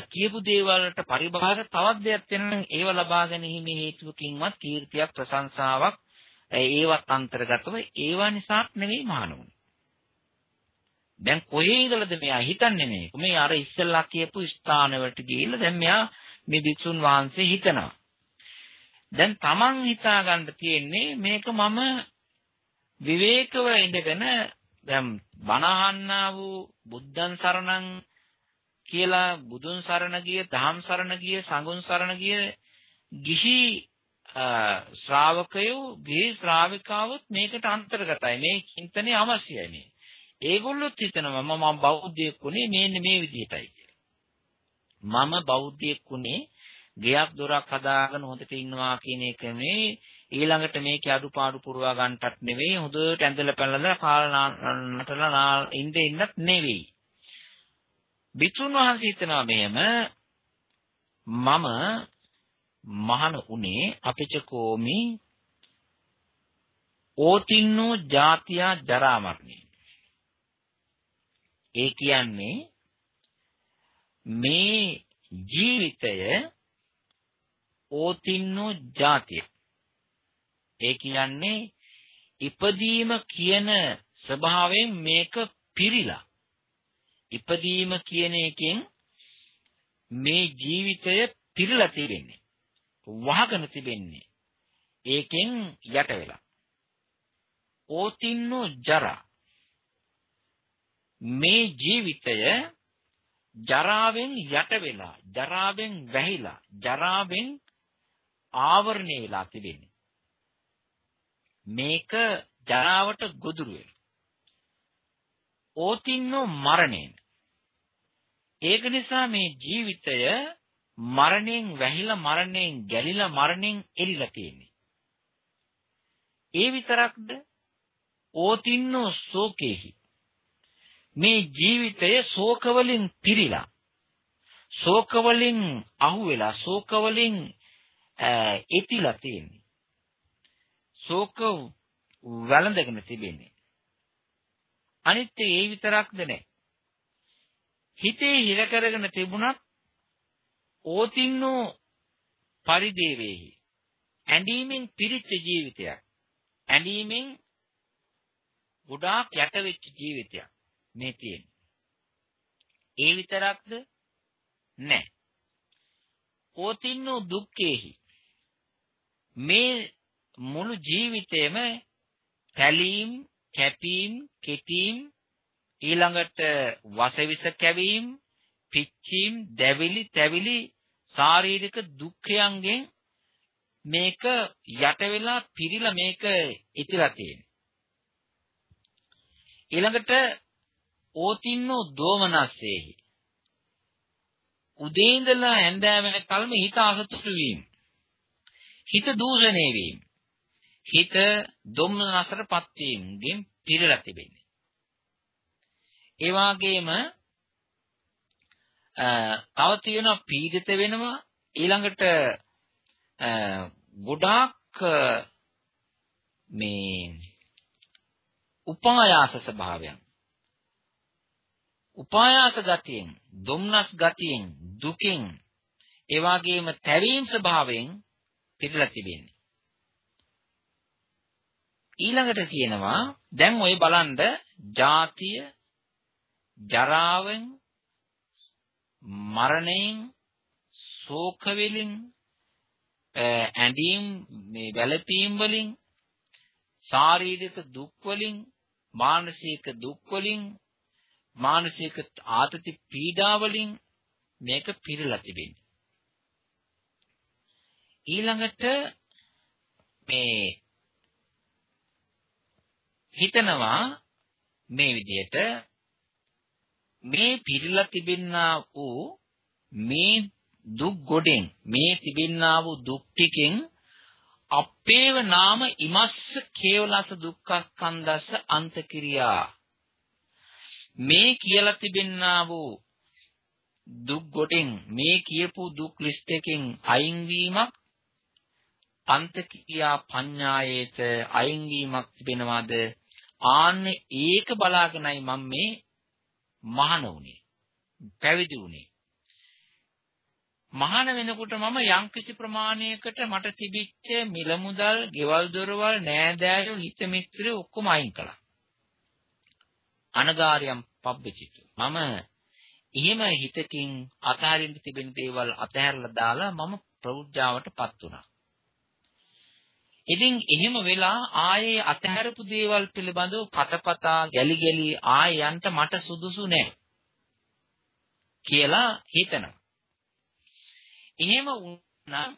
S2: කියපු දේවල් වලට පරිබාහිර තවත් දෙයක් වෙනනම් ඒව ලබා ගැනීම හේතුවකින්වත් කීර්තියක් ප්‍රශංසාවක් ඒවත් අන්තර්ගතව ඒවා නිසා නෙවෙයි මහණුනි. දැන් කොහේ ඉඳලාද මෙයා හිතන්නේ මේ? මේ අර ඉස්සෙල්ලා කියපු ස්ථානවලට ගිහිල්ලා දැන් මෙයා මේ භික්ෂුන් වහන්සේ හිතනවා. දැන් Taman හිතා ගන්න තියෙන්නේ මේක මම විවේකව ඉඳගෙන දැන් බණ අහන්නා වූ බුද්ධං සරණං කියලා බුදුන් සරණ ගිය, දහම් සරණ ගිය, සංඝුන් සරණ ගිය ගිහි ශ්‍රාවකයෝ, ගිහි ශ්‍රාවිකාවොත් මේකට අන්තර්ගතයි. මේ චින්තනය අවශ්‍යයි මේ. ඒගොල්ලොත් හිතනවා මම බෞද්ධයෙක් උනේ මේන්න මේ විදිහටයි කියලා. මම බෞද්ධයෙක් උනේ ගයක් දොරක් හදාගෙන හොඳට ඉන්නවා කියන එක මේ ඊළඟට මේකේ අඩුපාඩු පුරවා ගන්නටත් නෙවෙයි හොඳට ඇඳලා පැනලා කාලා නටලා ඉන්න ඉන්නත් නෙවෙයි. බිතුන් වහන්සේ හිතනවා මෙහෙම මම මහන උනේ අපිට කෝමි ඕතින්නෝ ජාතියා ජරා මරණය. ඒ කියන්නේ මේ ජීවිතය ඕතින්නෝ ජාතිය. ඒ කියන්නේ ඉපදීම කියන ස්වභාවයෙන් මේක පිරීලා ඉපදීම කියන එකෙන් මේ ජීවිතය පිරලා තිබෙන්නේ. වහගෙන තිබෙන්නේ. ඒකෙන් යට වෙලා. ඕතින්නෝ ජරා. මේ ජීවිතය ජරාවෙන් යට වෙලා, ජරාවෙන් වැහිලා, ජරාවෙන් ආවරණය වෙලා තිබෙන්නේ. මේක ජරාවට ගොදුරු වෙලා. ඕතින්නෝ මරණයෙන් ඒක නිසා මේ ජීවිතය මරණයෙන් වැහිලා මරණයෙන් ගැලිලා මරණයෙන් එළිලා තියෙන්නේ. ඒ විතරක්ද? ඕතින්නෝ ශෝකේහි. මේ ජීවිතය ශෝක වලින් පිරීලා. ශෝක වලින් අහුවෙලා ශෝක වලින් එතිලා තියෙන්නේ. ශෝක වැළඳගෙන තිබෙන්නේ. අනිත් ඒ විතරක්ද නැහැ. හිතේ හිර කරගෙන තිබුණත් ඕතින්නෝ පරිදේවේහි. ඇඬීමෙන් පිරිච්ච ජීවිතයක්. ඇඬීමෙන් ගොඩාක් යට වෙච්ච ජීවිතයක් මේ තියෙන්නේ. ඒ විතරක්ද නැහැ ඕතින්නෝ දුක්ඛේහි. මේ මුළු ජීවිතේම පැලීම් කැපීම් කෙටීම් ඊළඟට වසවිස කැවීම, පිච්චීම්, දැවිලි, තැවිලි ශාරීරික දුක්ඛයන්ගෙන් මේක යට වෙලා පිරීලා මේක ඉතිලා තියෙනවා. ඊළඟට ඕතින්නෝ දෝමනස්සේහි උදේ ඉඳලා හැන්දෑ වෙනකල්ම හිත අසතුටු වීම. හිත දූෂණය වීම. හිත දුම්නසටපත් වීමෙන් පිරලා තිබෙන්නේ. ඒ වගේම තව තියෙනවා පීඩිත වෙනවා ඊළඟට ගොඩාක් මේ උපායාස ස්වභාවයන්. උපායාස ගතියෙන් දුම්නස් ගතියෙන් දුකින් ඒ වගේම තැවීම් ස්වභාවයෙන් පිටලා තිබෙන්නේ. ඊළඟට කියනවා දැන් ඔය බලන්න ජාතිය ජරාවෙන් මරණයෙන් ශෝක වෙලින් ඇඬීම් මේ වැළපීම් වලින් ශාරීරික දුක් වලින් මානසික දුක් වලින් මානසික ආතති පීඩා වලින් මේක පිරලා තිබෙන්නේ ඊළඟට මේ හිතනවා මේ විදිහට මේ පිරලා තිබෙන්නා වූ මේ දුක් ගොඩෙන් මේ තිබෙන්නා වූ දුක් ටිකෙන් අපේව නාම ඉමස්ස කේවලස දුක්ඛස්කන්ධස්ස අන්තකිරියා. මේ කියලා තිබෙන්නා වූ දුක් ගොඩෙන් මේ කියපු දුක් ලිස්ට් එකෙන් අයින් වීමක් අන්තකියා පඤ්ඤායේත අයින් වීමක් තිබෙනවාද? ආන්නේ ඒක බලාගෙනයි මම මේ මහාන උනේ පැවිදි උනේ මහාන වෙනකොට මම යම්කිසි ප්‍රමාණයකට මට තිබිච්ච මිල මුදල්, ගෙවල් දොරවල්, නෑදෑයෝ, හිත මිත්‍රයෝ ඔක්කොම අයින් කළා. අනගාරියම් පබ්බචිතු. මම එහෙම හිතකින් අතහරින්න තිබෙන දේවල් අතහැරලා දාලා මම ප්‍රෞද්ධාවටපත් වුණා. ඉතින් එහෙම වෙලා ආයේ අතහැරපු දේවල් පිළිබඳව පතපතා ගැලි ගැලි ආයෙ යන්න මට සුදුසු නෑ කියලා හිතනවා. එහෙම වුණා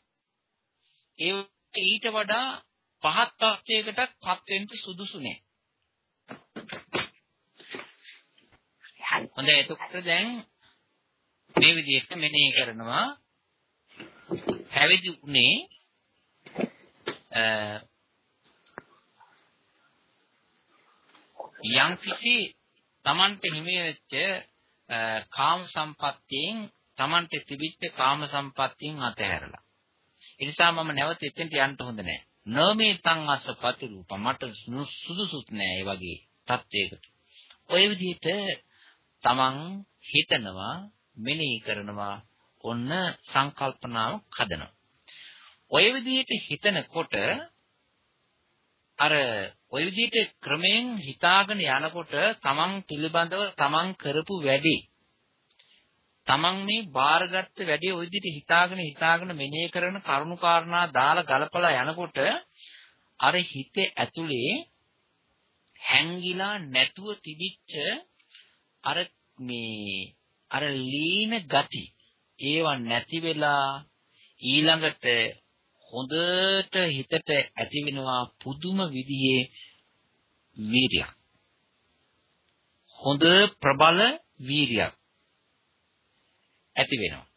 S2: ඒ ඊට වඩා පහත් තත්යකටපත් වෙන්න සුදුසු නෑ. හොඳයි එතකොට දැන් මේ විදිහට මෙනෙහි කරනවා පැවිදි උනේ යම් කිසි Tamante හිමි වෙච්ච කාම සම්පත්තියෙන් Tamante තිබිච්ච කාම සම්පත්තියෙන් අතහැරලා. ඒ නිසා මම නැවත එතෙන්ට යන්න හොඳ නැහැ. නෝමේ තං අසපති රූප මට සුදුසුත් නෑ ඒ වගේ තත්වයකට. ඔය විදිහට තමන් හිතනවා මෙනෙහි කරනවා ඔන්න සංකල්පනාවක් හදනවා. ඔය විදිහට හිතනකොට අර ඔය විදිහට ක්‍රමයෙන් හිතාගෙන යනකොට තමන් පිළිබඳව තමන් කරපු වැඩි තමන් මේ බාරගත්ත වැඩේ ওই විදිහට හිතාගෙන හිතාගෙන මෙනෙහි කරන කරුණු කාරණා දාලා ගලපලා යනකොට අර හිතේ ඇතුලේ හැංගිලා නැතුව තිබිච්ච අර මේ අර ලීන ගති ඒවා නැති වෙලා ඊළඟට හොඳට හිතට ඇති වෙනවා පුදුම විදිහේ වීරියක් හොඳ ප්‍රබල වීරියක් ඇති වෙනවා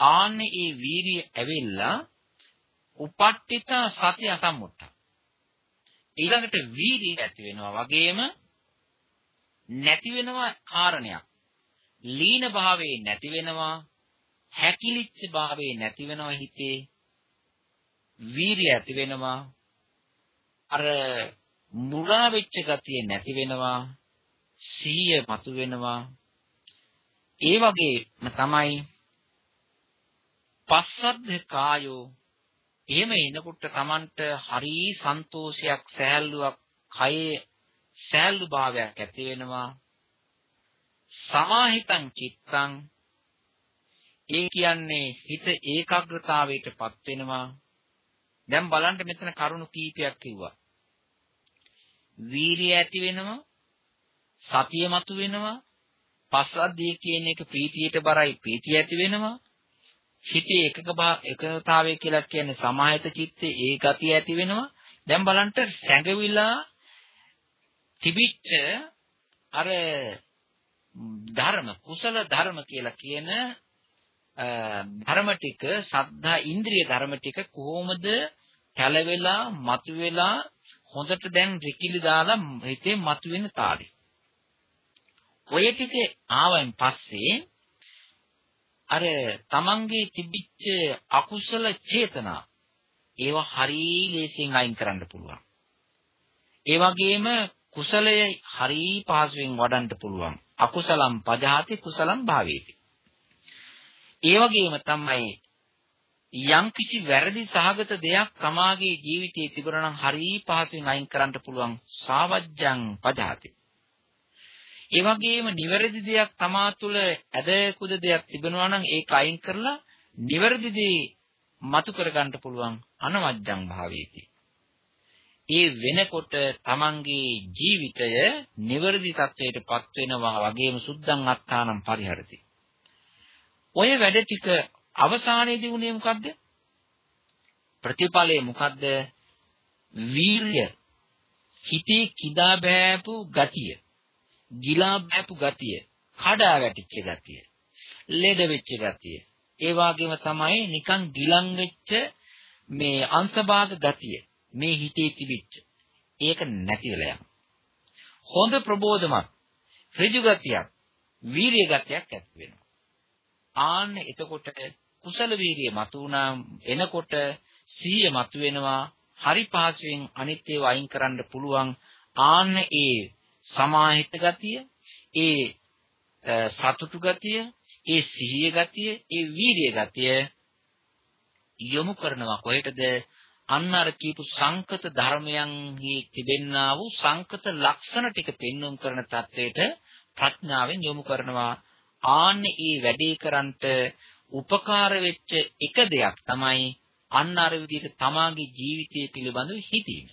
S2: ආන්නේ ඒ වීරිය ඇවිල්ලා උපට්ඨිත සති අසම්මුත්ත ඊළඟට වීරිය ඇති වෙනවා වගේම නැති වෙනවා කාරණයක්. ලීන භාවයේ නැති වෙනවා. හැකිලිච්ච භාවයේ නැති වෙනවා හිතේ. වීරිය ඇති වෙනවා. අර මුලා වෙච්ච ගතිය නැති වෙනවා. සිහිය මතු වෙනවා. ඒ වගේම තමයි පස්සද්ධ කායෝ එහෙම එනකොට Tamanට හරි සන්තෝෂයක් සෑහලුවක් කයේ සෑල්ලු භාවයක් ඇති වෙනවා සමාහිතං චිත්තං ඒ කියන්නේ හිත ඒකාග්‍රතාවයටපත් වෙනවා දැන් බලන්න මෙතන කරුණු කීපයක් කිව්වා. වීරිය ඇති වෙනවා සතිය මතු වෙනවා පස්සද්ධිය කියන එක ප්‍රීතියට බරයි ප්‍රීතිය ඇති වෙනවා. හිතේ එකක එකතාවය කියලා කියන්නේ සමාහිත චිත්තේ ඒ ගතිය ඇති වෙනවා. දැන් බලන්න සැඟවිලා තිබිච්ච අර ධර්ම කුසල ධර්ම කියලා කියන ධර්ම ටික සද්ධා ඉන්ද්‍රිය ධර්ම ටික කොහොමද කැළවෙලා මතුවෙලා හොඳට දැන් රිකිලි දාලා හිතේ මතුවෙන තාලෙ. ඔය ටික ආවන් පස්සේ අර තමන්ගේ තිබිච්ච අකුසල චේතනා ඒවා හරිය ලේසියෙන් අයින් කරන්න පුළුවන්. ඒ වගේම කුසලය හරි පහසුවෙන් වඩන්න පුළුවන්. අකුසලම් පජාති කුසලම් භාවේති. ඒ වගේම තමයි යම්කිසි වැරදි සහගත දෙයක් තමාගේ ජීවිතයේ තිබුණා නම් හරි පහසුවෙන් අයින් කරන්න පුළුවන් සාවජ්ජං පජාති. ඒ වගේම නිවැරදි දෙයක් තමා තුළ ඇදකුද දෙයක් තිබෙනවා නම් ඒක අයින් කරලා නිවැරදි දේ මතු කර ගන්න පුළුවන් අනවජ්ජං භාවේති. ඒ වෙනකොට තමන්ගේ ජීවිතය නිවැරදි තත්වයටපත් වෙනවා වගේම සුද්ධං අත්තානම් පරිහරති. ඔය වැඩ ටික අවසානයේදී උනේ මොකද්ද? ප්‍රතිඵලය මොකද්ද? වීර්ය. හිතේ කිදා බෑපු ගතිය. ගිලා බෑපු ගතිය. කඩා වැටිච්ච ගතිය. ලෙඩ වෙච්ච ගතිය. ඒ වගේම තමයි නිකන් ගිලන් වෙච්ච මේ අංශභාග ගතිය. මේ හිතේ තිබිච්ච ඒක නැති වෙලා යනවා. හොඳ ප්‍රබෝධමත් ඍජු ගතියක්, වීරිය ගතියක් ඇති වෙනවා. ආන්න එතකොට කුසල වීර්යය මතුවුණා එනකොට සිහිය මතුවෙනවා හරි පහසුවෙන් අනිත් ඒවා අයින් කරන්න පුළුවන්. ආන්න ඒ සමාහිත ගතිය ඒ සතුටු ගතිය ඒ සිහිය ගතිය ඒ වීර්ය ගතිය යොමු කරනවා. කොහෙටද? අන්න අර කියපු සංකත ධර්මයන්හි තිබෙන්නා වූ සංකත ලක්ෂණ ටික පෙන්වුම් කරන தത്വයට ප්‍රඥාවෙන් යොමු කරනවා. ආන්නේ ඒ වැඩේ කරන්ට උපකාර වෙච්ච එක දෙයක් තමයි අන්න අර විදිහට තමාගේ ජීවිතය පිළිබඳව හිතීම.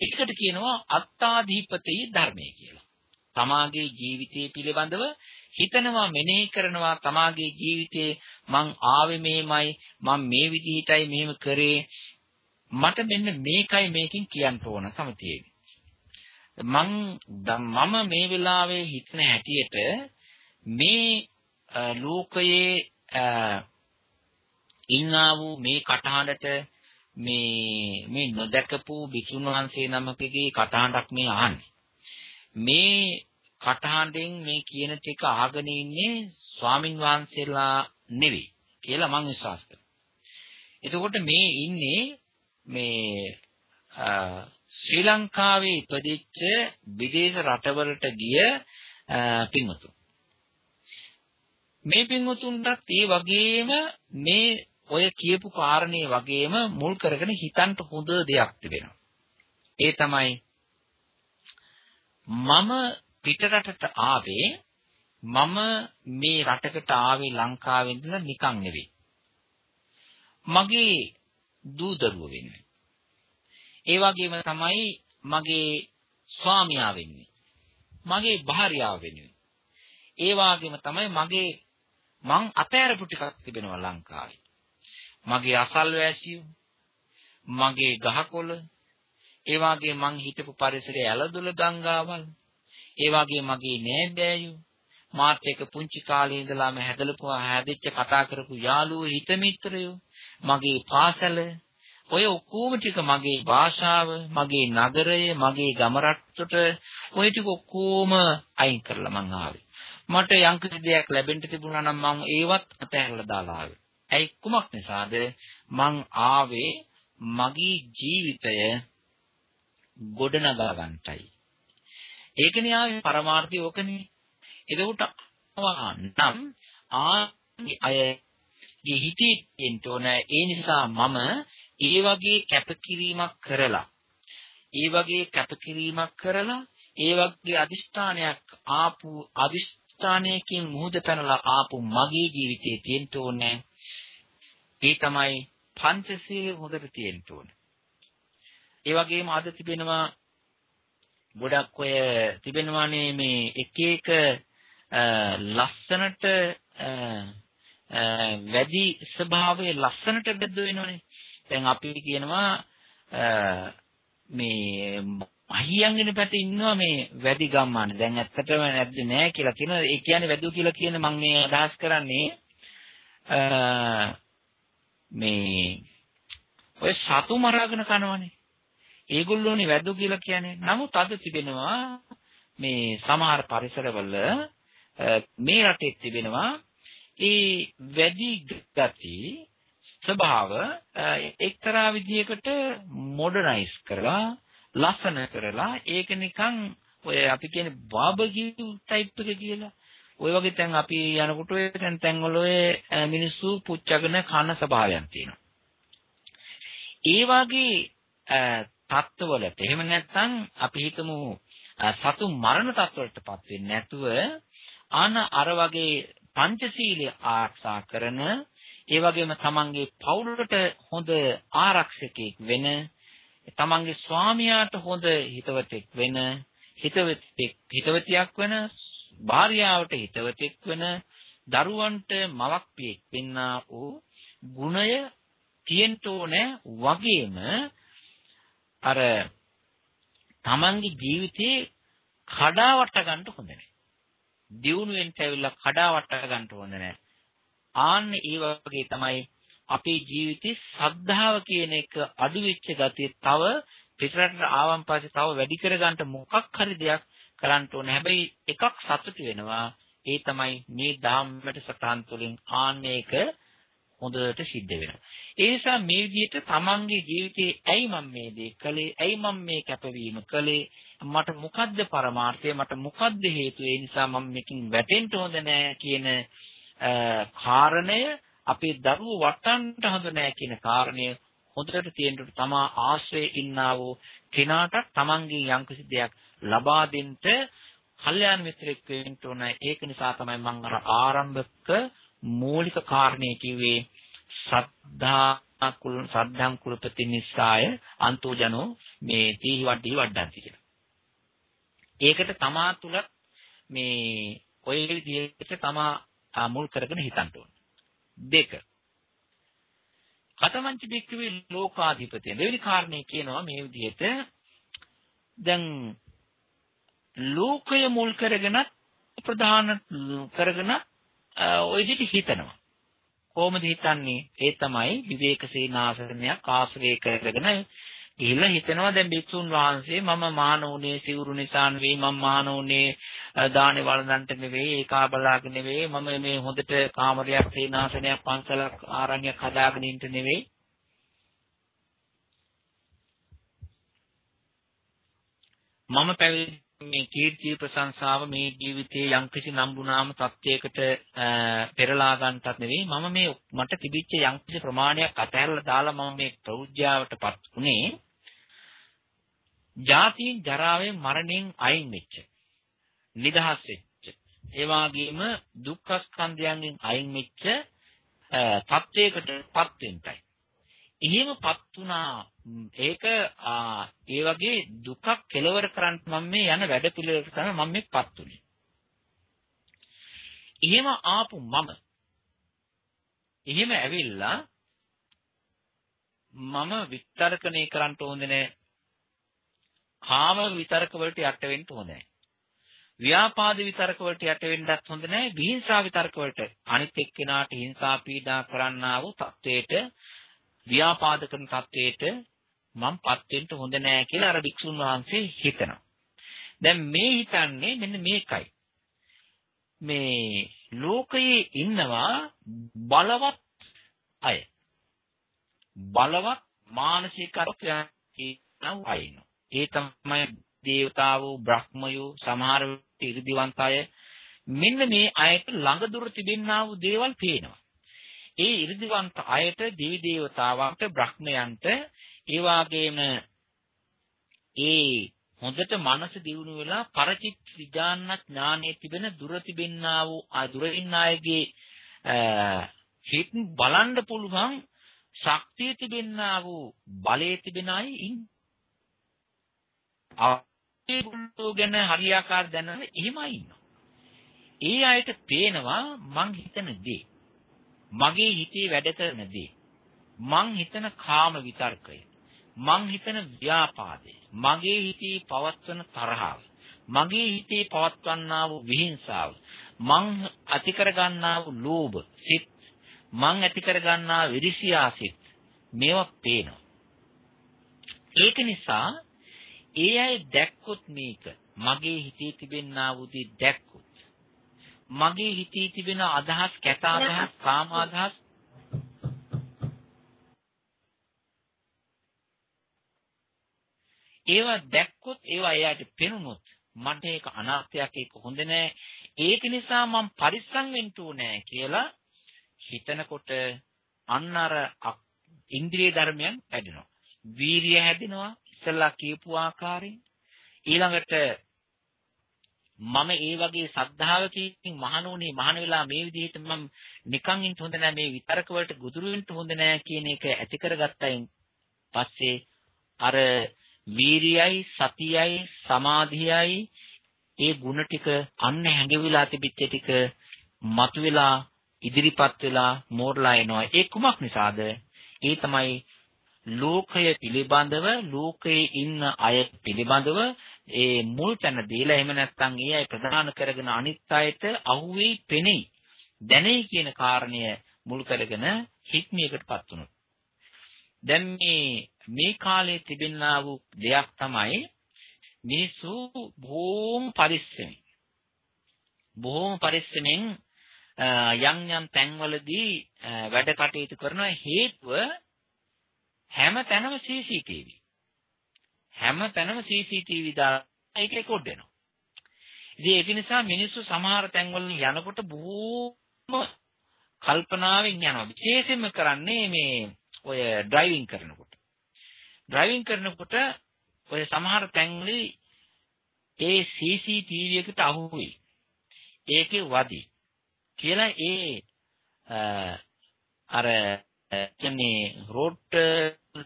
S2: ඒකට කියනවා අත්තාධිපතී ධර්මය කියලා. තමාගේ ජීවිතය පිළිබඳව හිතනවා මෙනෙහි කරනවා තමාගේ ජීවිතේ මං ආවේ මේමයි මං මේ විදිහටයි මෙහෙම කරේ මට මෙන්න මේකයි මේකෙන් කියන්න ඕනකම තියෙන්නේ. මං මම මේ වෙලාවේ හිතන හැටියට මේ ලෝකයේ ඉන්නා වූ මේ කටහඬට මේ මේ නොදකපු බිසුන් වහන්සේ නමකගේ කටහඬක් මේ අහන්නේ. මේ කටහඬෙන් මේ කියන ටික අහගෙන ඉන්නේ ස්වාමින් වහන්සේලා නෙවෙයි කියලා මම විශ්වාස කරනවා. එතකොට මේ ඉන්නේ මේ ශ්‍රී ලංකාවේ ඉපදිච්ච විදේශ රටවලට ගිය පින්වතුන්. මේ පින්වතුන්ටත් ඒ වගේම මේ ඔය කියපු කාරණේ වගේම මුල් කරගෙන හිතන්න හොඳ දෙයක් තිබෙනවා. ඒ තමයි මම පිටරටට ආවේ මම මේ රටකට ආවේ ලංකාවෙන් ඉඳලා නිකන් නෙවෙයි. මගේ දූ දරුවෝ වෙන්නේ. ඒ වගේම තමයි මගේ ස්වාමියා වෙන්නේ. මගේ භාර්යාව වෙන්නේ. ඒ වගේම තමයි මගේ මං අතෑරපු ටිකක් තිබෙනවා ලංකාවේ. මගේ අසල්වැසියෝ මගේ ගහකොළ ඒ වගේ මං හිටපු පරිසරයේ ඇලදොල ගංගාවල් ඒ වගේ මගේ නෑදෑයෝ මාත් එක්ක පුංචි කාලේ ඉඳලාම හැදලපු හැදිච්ච කතා කරපු යාළුවෝ හිත මිත්‍රයෝ මගේ පාසල ඔය ඔක්කොම ටික මගේ භාෂාව මගේ නගරය මගේ ගම රටට ඔය ටික ඔක්කොම අයින් කරලා මං ආවේ මට යම්කිසි දෙයක් ලැබෙන්න තිබුණා නම් මං ඒවත් අතහැරලා දාලා ආවේ. ඇයි? කුමක් නිසාද? මං ආවේ මගේ ජීවිතය ගොඩනගා ගන්නටයි. ඒකනේ ආවේ පරමාර්ථය ඕකනේ එතකොට නම් ආ අයගේ හිතේ තියෙන්න ඕන. ඒ නිසා මම ඒ වගේ කැපකිරීමක් කරලා ඒ වගේ කැපකිරීමක් කරලා ඒ වගේ අදිෂ්ඨානයක් ආපු අදිෂ්ඨානයකින් මුහුද පැනලා ආපු මගේ ජීවිතේ තියෙන්න ඕනේ ඒ තමයි පංචශීල හොඳට තියෙන්න ඕනේ ඒ වගේම අද තිබෙනවා ගොඩක් ඔය තිබෙනවානේ මේ එක එක ලස්සනට වැඩි ස්වභාවයේ ලස්සනට බෙද වෙනවනේ. දැන් අපි කියනවා මේ අහියන්ගෙන පැත්තේ ඉන්නවා මේ වැඩි ගම්මාන. දැන් ඇත්තටම නැද්ද නෑ කියලා කියන ඒ කියන්නේ වැඩි කියලා කියන මම මේ අදහස් කරන්නේ මේ ඔය සතු මරාගෙන කනවනේ. ඒගොල්ලෝනේ වැදු කියලා කියන්නේ. නමුත් අද තිබෙනවා මේ සමහර පරිසරවල මේ රටේ තිබෙනවා ඒ වැඩි ගති ස්වභාව එක්තරා විදියකට මොඩර්නයිස් කරලා ලස්සන කරලා ඒක නිකන් ඔය අපි කියන්නේ බාබකියු ටයිප් එක කියලා. ඔය වගේ තැන් අපි යනකොට ඔය තැන් තැන් වල ඔය මිනිස්සු පුච්චගෙන කන ස්වභාවයක් තියෙනවා. ඒ වගේ තත්ත්වවලට එහෙම නැත්නම් අපි හිතමු සතු මරණ තත්ත්වවලටපත් වෙන්නේ නැතුව අන අර වගේ පංචශීලයේ ආරක්ෂා කරන ඒ වගේම තමන්ගේ පවුලට හොඳ ආරක්ෂකෙක් වෙන තමන්ගේ ස්වාමියාට හොඳ හිතවතෙක් වෙන හිතවතෙක් හිතවතියක් වෙන භාර්යාවට හිතවතෙක් වෙන දරුවන්ට මවක් පියෙක් වෙන්නා වූ ගුණය තියෙන්න ඕනේ වගේම අර තමන්ගේ ජීවිතේ කඩාවට ගන්න හොඳ නැහැ. දියුණුවෙන් ඇවිල්ලා කඩාවට ගන්න හොඳ නැහැ. ආන්න ඒ වගේ තමයි අපේ ජීවිතේ සද්ධාව කියන එක අඩු වෙච්ච ගතිය තව පිටරට ආවන් පස්සේ තව වැඩි කරගන්න මොකක් හරි දෙයක් කරන්න ඕනේ. හැබැයි එකක් සතුටු වෙනවා. ඒ තමයි මේ ධම්මයට සටහන් තුළින් ආන්නේක හොඳට සිද්ධ වෙනවා. ඒ නිසා මේ විදිහට තමන්ගේ ජීවිතේ ඇයි මම මේ දේ කළේ? ඇයි මම මේ කැපවීම කළේ? මට මොකද්ද පරමාර්ථය? මට මොකද්ද හේතුව? ඒ නිසා මම මේකින් වැටෙන්න හොඳ නෑ කියන කාරණය අපේ දරුවෝ වටන්නට හොඳ නෑ කියන කාරණය හොඳට තියෙනට තමා ආශ්‍රයේ ඉන්නා වූ කෙනාට තමන්ගේ යම්කිසි දෙයක් ලබා දෙන්න කල්යාණ මිත්‍රෙක් වෙන්න ඕන. ඒක නිසා තමයි මම අර ආරම්භක මූලික කාරණේ කිව්වේ සද්ධා කුල සද්ධාම් කුලපති නිස්සාය අන්තෝජනෝ මේ තීහි වඩී වඩන්ති කියලා. ඒකට තමා තුල මේ ඔය විදිහට තමා මුල් කරගෙන හිතන්න ඕන. දෙක. කතමංච බික්කවේ ලෝකාධිපතිය. දෙවෙනි කාරණේ කියනවා මේ විදිහට දැන් ලෝකය මුල් කරගෙන ප්‍රධාන කරගෙන ওই විදිහට හිතනවා. කොහොමද හිතන්නේ? ඒ තමයි විවේක සීනාසනයක් ආශ්‍රය කරගෙන ගිහිල්ලා හිතනවා දැන් භික්ෂුන් වහන්සේ මම මහානෝනේ සිවුරු නිසා නෙවෙයි මම මහානෝනේ දානේ වළඳන්ට නෙවෙයි ඒකා බලාගෙන නෙවෙයි මම මේ හොඳට කාමරයක් සීනාසනයක් පන්සලක් ආරණ්‍යයක් හදාගෙන ඉන්න නෙවෙයි. මම පැවිදි මේ කීර්ති ප්‍රශංසාව මේ ජීවිතයේ යම්කිසි නම්බුනාම තත්වයකට පෙරලා ගන්නටත් නෙවෙයි. මම මේ මට තිබිච්ච යම්කිසි ප්‍රමාණයක් අතහැරලා දාලා මම මේ ප්‍රෞජ්‍යාවටපත් උනේ ජාතියෙන් ජරාවෙන් මරණයෙන් අයින් වෙච්ච නිදහස් වෙච්ච ඒ වගේම දුක්ඛ ස්කන්ධයන්ගෙන් අයින් වෙච්ච තත්වයකටපත් වෙන්නයි එහෙමපත් වුණා ඒක ඒ වගේ දුකක් කෙලවර කරන්න මම මේ යන වැඩ පිළිවෙලට තමයි මම මේපත් උනේ. එහෙම ආපු මම එහෙම ඇවිල්ලා මම විතරකණේ කරන්න ඕනේ නෑ. කාම විතරක වලට යට වෙන්න ඕනේ නෑ. ව්‍යාපාද විතරක වලට යට වෙන්නත් හොඳ නෑ. විහිංසා විතරක වලට අනිත් එක්කෙනාට හිංසා පීඩා කරන්නා වූ තත්වයට ව්‍යාපාද කරන තත්වයට මම්පත් වෙන්න හොඳ නෑ කියලා අර වික්ෂුන් වහන්සේ හිතනවා. දැන් මේ හිතන්නේ මෙන්න මේකයි. මේ ලෝකයේ ඉන්නවා බලවත් අය. බලවත් මානසික අර්ථයන් අය ඒ තමයි දේවතාවෝ බ්‍රහ්මයෝ සමහර ඉරිදිවන්ත අය මෙන්න මේ අයට ළඟ දුර තිබෙනා වූ දේවල් පේනවා. ඒ 이르දිවන්ත අයට දිවි දේවතාවන්ට බ්‍රහ්මයන්ට ඒ වාගේම ඒ හොඳට මනස දියුණු වෙලා පරචිත් විඥාන ඥානයේ තිබෙන දුර තිබෙන්නා වූ ආ දුර ඉන්න අයගේ හිත බලන්න පුළුවන් ශක්තිය තිබෙන්නා වූ බලයේ තිබෙන අය ඉන්න. ඒ ගැන හරියාකාර දැනන එහෙමයි ඉන්නවා. ඒ අයට පේනවා මං හිතන දේ. මගේ හිතේ වැඩ කරන දේ. මං හිතන කාම විතර්කය. මං හිතන ව්‍යාපාදය මගේ හිතේ පවත්වන තරහව. මගේ හිතේ පවත්වන්නා වූ විහිංසාව. මං ඇති කර ගන්නා වූ ලෝභ සිත්. මං ඇති කර ගන්නා විරිසියා සිත් මේවා පේනවා. ඒක නිසා ඒ අය දැක්කොත් මේක. මගේ හිතේ තිබෙනා වූ දේ දැක්කොත්. මගේ හිතේ තිබෙන අදහස් කැත අදහස් කාම අදහස්. ඒවා දැක්කොත් ඒවා එයාට පෙනුනොත් මට ඒක අනාත්මයක් ඒක හොඳ නෑ. ඒක නිසා මම පරිස්සම් වෙන්න ඕනේ කියලා හිතනකොට අන්න අර ඉන්ද්‍රිය ධර්මයන් හැදෙනවා වීරිය හැදෙනවා. ඉස්සලා කියපු ආකාරයෙන් ඊළඟට මම ඒ වගේ සද්ධාවකින් මහණෝනේ මහණ වෙලා මේ විදිහට මම නිකන් ඉන්න හොඳ නෑ මේ විතරක වලට ගුදුරු වෙන්න හොඳ නෑ කියන එක ඇති කරගත්තයින් පස්සේ අර වීරියයි සතියයි සමාධියයි ඒ ಗುಣ ටික අන්න හැඟවිලා තිබිච්ච ටික මතුවලා ඉදිරිපත් වෙලා මෝරලා එනවා. ඒ කුමක් නිසාද? ඒ තමයි ලෝකය පිළිබඳව ලෝකයේ ඉන්න අය පිළිබඳව ඒ මුල් තැන දීලා එහෙම නැත්නම් ඒ අය ප්‍රධාන කරගෙන අනිත් අයට අහුවෙයි පෙනෙයි. දැනෙයි කියන කාරණය මුල් කරගෙන හික්මියකටපත් වුණොත්. දැන් මේ මේ කාලේ තිබෙනා වූ දෙයක් තමයි මිනිස්සු බොහොම පරිස්සමෙන් බොහොම පරිස්සමෙන් යම් යම් තැන්වලදී වැඩ කටයුතු කරන හේතුව හැම තැනම CCTV. හැම තැනම CCTV දාලා ඒක රෙකෝඩ් වෙනවා. ඉතින් ඒක නිසා මිනිස්සු සමහර තැන්වල යනකොට බොහොම කල්පනාවෙන් යනවා. විශේෂයෙන්ම කරන්නේ මේ ඔය ඩ්‍රයිවිං කරනකොට. ඩ්‍රයිවිං කරනකොට ඔය සමහර තැන්වල ඒ CCTV එකට අහු වෙයි. ඒකේ වදි කියලා ඒ අර කියන්නේ රෝඩ්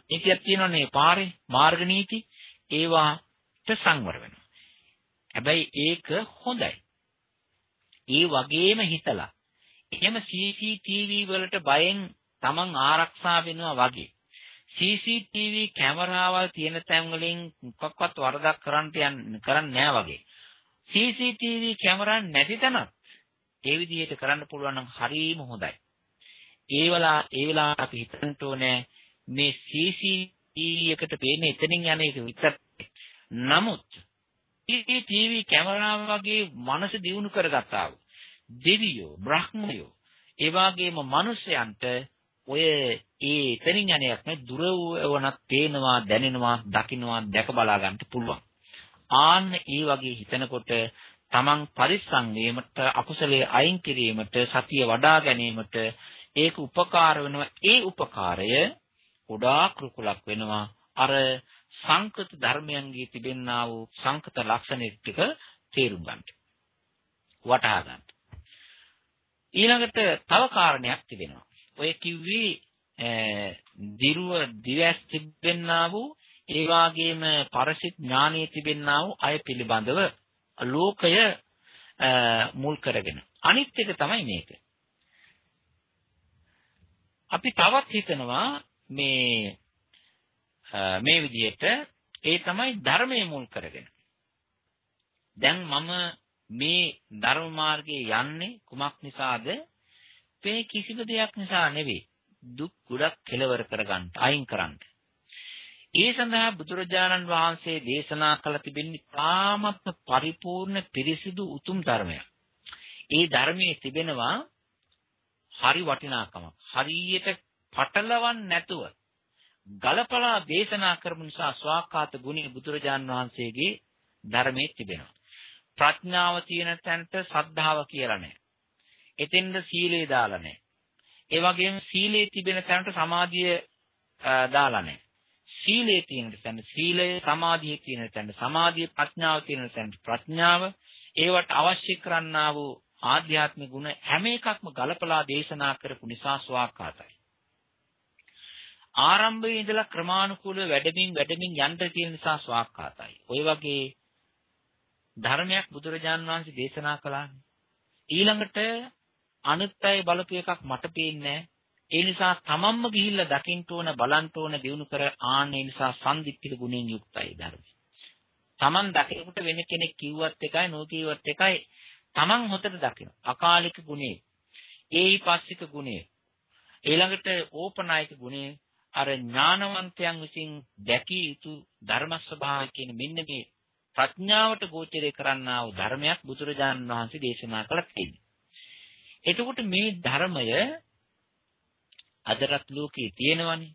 S2: නීතියක් තියෙනවනේ පාරේ මාර්ග නීති ඒවාට සංවර වෙනවා. හැබැයි ඒක හොඳයි. ඒ වගේම හිතලා එහෙම CCTV වලට බයෙන් Taman ආරක්ෂා වෙනවා වගේ CCTV කැමරාවල් තියෙන තැන් වලින් මොකක්වත් වරදක් කරන්න යන්න කරන්නේ නැහැ වගේ CCTV කැමරා නැති තැනත් ඒ විදිහට කරන්න පුළුවන් නම් හරිම හොඳයි. ඒ වෙලා ඒ වෙලාවට අපි හිතන්න ඕනේ මේ CCTV එකට පේන්නේ එතනින් යන එක විතර. නමුත් CCTV කැමරාව වගේ මනස දියුණු කරගත්තා වූ දෙවියෝ බ්‍රහ්මයෝ ඒ වගේම මිනිසයන්ට ඔය ඒ එතනින් යන එකක් නේ දුර වුණත් පේනවා දැනෙනවා දකින්නවා දැක බලා ගන්න පුළුවන්. ආන්න ඒ වගේ හිතනකොට තමන් පරිස්සම් වීමට අකුසලයේ අයින් කිරීමට සතිය වඩා ගැනීමට ඒක උපකාර වෙනවා ඒ උපකාරය ගොඩාක් රුකුලක් වෙනවා අර සංකත ධර්මයන්ගේ තිබෙන්නා වූ සංකත ලක්ෂණ ටික තේරුම් ගන්නට වටහා ගන්න. ඊළඟට තව කාරණයක් තිබෙනවා. ඔය කිව්වේ දිරුව දිවස් තිබෙන්නා වූ ඒ වගේම පරසිට ඥානීය තිබෙන්නා වූ අය පිළිබඳව ලෝකය මුල් කරගෙන අනිත් එක තමයි මේක. අපි තවත් හිතනවා මේ මේ විදිහට ඒ තමයි ධර්මයේ මුල් කරගෙන. දැන් මම මේ ධර්ම මාර්ගයේ යන්නේ කුමක් නිසාද? මේ කිසිම දෙයක් නිසා නෙවෙයි. දුක් ගොඩක් කෙලවර කරගන්න, අයින් කරන්න. ඒ සඳහා බුදුරජාණන් වහන්සේ දේශනා කළ තිබෙන්නේ තාමත් පරිපූර්ණ පිරිසිදු උතුම් ධර්මයක්. ඒ ධර්මයේ තිබෙනවා හරි වටිනාකමක්. හරියට පටලවන්න නැතුව ගලපලා දේශනා කරපු නිසා ස්වාකාත ගුණී බුදුරජාන් වහන්සේගේ ධර්මයේ තිබෙනවා. ප්‍රඥාව තියෙන තැනට සද්ධාව කියලා නැහැ. එතෙන්ද සීලය දාලා නැහැ. ඒ වගේම සීලේ තිබෙන තැනට සමාධිය දාලා නැහැ. සීලයේ තියෙන තැන සීලය සමාධියේ තියෙන තැන සමාධිය ප්‍රඥාව තියෙන තැන ප්‍රඥාව ඒවට අවශ්‍ය කරන්නා වූ ආධ්‍යාත්මික ගුණ හැම එකක්ම ගලපලා දේශනා කරපු නිසා ස්වාකාතයි. ආරම්භයේ ඉඳලා ක්‍රමානුකූලව වැඩමින් වැඩමින් යන්න තියෙන නිසා ස්වාකාතයි. ওই වගේ ධර්මයක් බුදුරජාන් වහන්සේ දේශනා කළානේ. ඊළඟට අනිත්‍යය බලපු එකක් මට පේන්නේ ඒ නිසා තමන්ම ගිහිල්ලා දකින්න ඕන බලන්න ඕන දිනු කර ආන්න ඒ නිසා සම්දිත්තික ගුණෙන් යුක්තයි ධර්මය. තමන් දකිනකොට වෙන කෙනෙක් කිව්වත් එකයි නොකියවත් එකයි තමන් හොතට දකින. අකාලික ගුණය. ඒහිපස්සික ගුණය. ඊළඟට ඕපනායක ගුණය අර ඥානවන්තයන් විසින් දැකිය යුතු ධර්ම ස්වභාවය කියන මෙන්න මේ ප්‍රඥාවට ගෝචරය කරන්නා වූ ධර්මයක් බුදුරජාණන් වහන්සේ දේශනා කළා කියන්නේ. එතකොට මේ ධර්මය අදටත් ලෝකේ තියෙනවනේ.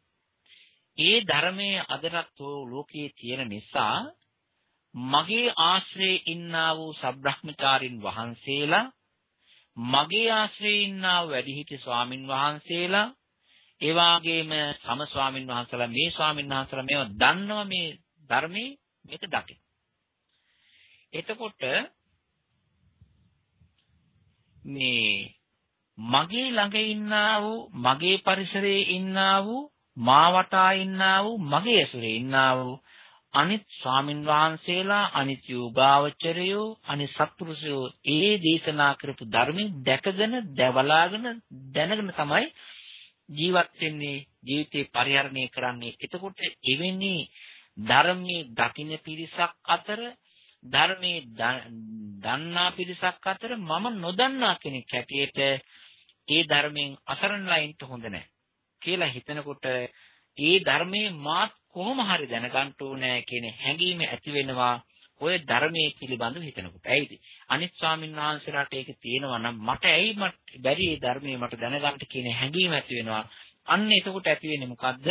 S2: ඒ ධර්මයේ අදටත් ලෝකයේ තියෙන නිසා මගේ ආශ්‍රයේ ඉන්නා වූ සබ්‍රහ්මචාරින් වහන්සේලා මගේ ආශ්‍රයේ ඉන්නා වූ වැඩිහිටි ස්වාමින් වහන්සේලා ඒ වගේම සම ස්වාමින් වහන්සේලා මේ ස්වාමින් වහන්සේලා මේව දන්නවා මේ ධර්මයේ මේක දකින. එතකොට මේ මගේ ළඟ ඉන්නා වූ මගේ පරිසරයේ ඉන්නා වූ මා වටා ඉන්නා වූ මගේ ඇසුරේ ඉන්නා වූ අනිත් ස්වාමින් වහන්සේලා අනිත් යෝගාවචරයෝ අනිත් සත්පුරුෂයෝ ඒ දේශනා කරපු ධර්මයෙන් දැකගෙන දැවලාගෙන දැනගෙන තමයි ජීවත් වෙන්නේ ජීවිතේ පරිහරණය කරන්නේ. එතකොට එවැනි ධර්මයේ දකින්න පිරිසක් අතර ධර්මයේ දන්නා පිරිසක් අතර මම නොදන්නා කෙනෙක් හැටියට ඒ ධර්මයෙන් අසරණලා ඉන්න හොඳ නැහැ. කියලා හිතනකොට ඒ ධර්මයේ මාත් කොහොම හරි දැනගන්න ඕනේ කියන හැඟීම ඇති වෙනවා ඔය ධර්මයේ පිළිබඳව හිතනකොට. ඇයිද? අනිත් ස්වාමීන් වහන්සේලාට ඒක තියෙනවා නම් මට ඇයි බැරි මේ ධර්මයේ මට දැනගන්න කියන හැඟීම ඇති වෙනවා. අන්න එතකොට ඇති වෙන්නේ මොකද්ද?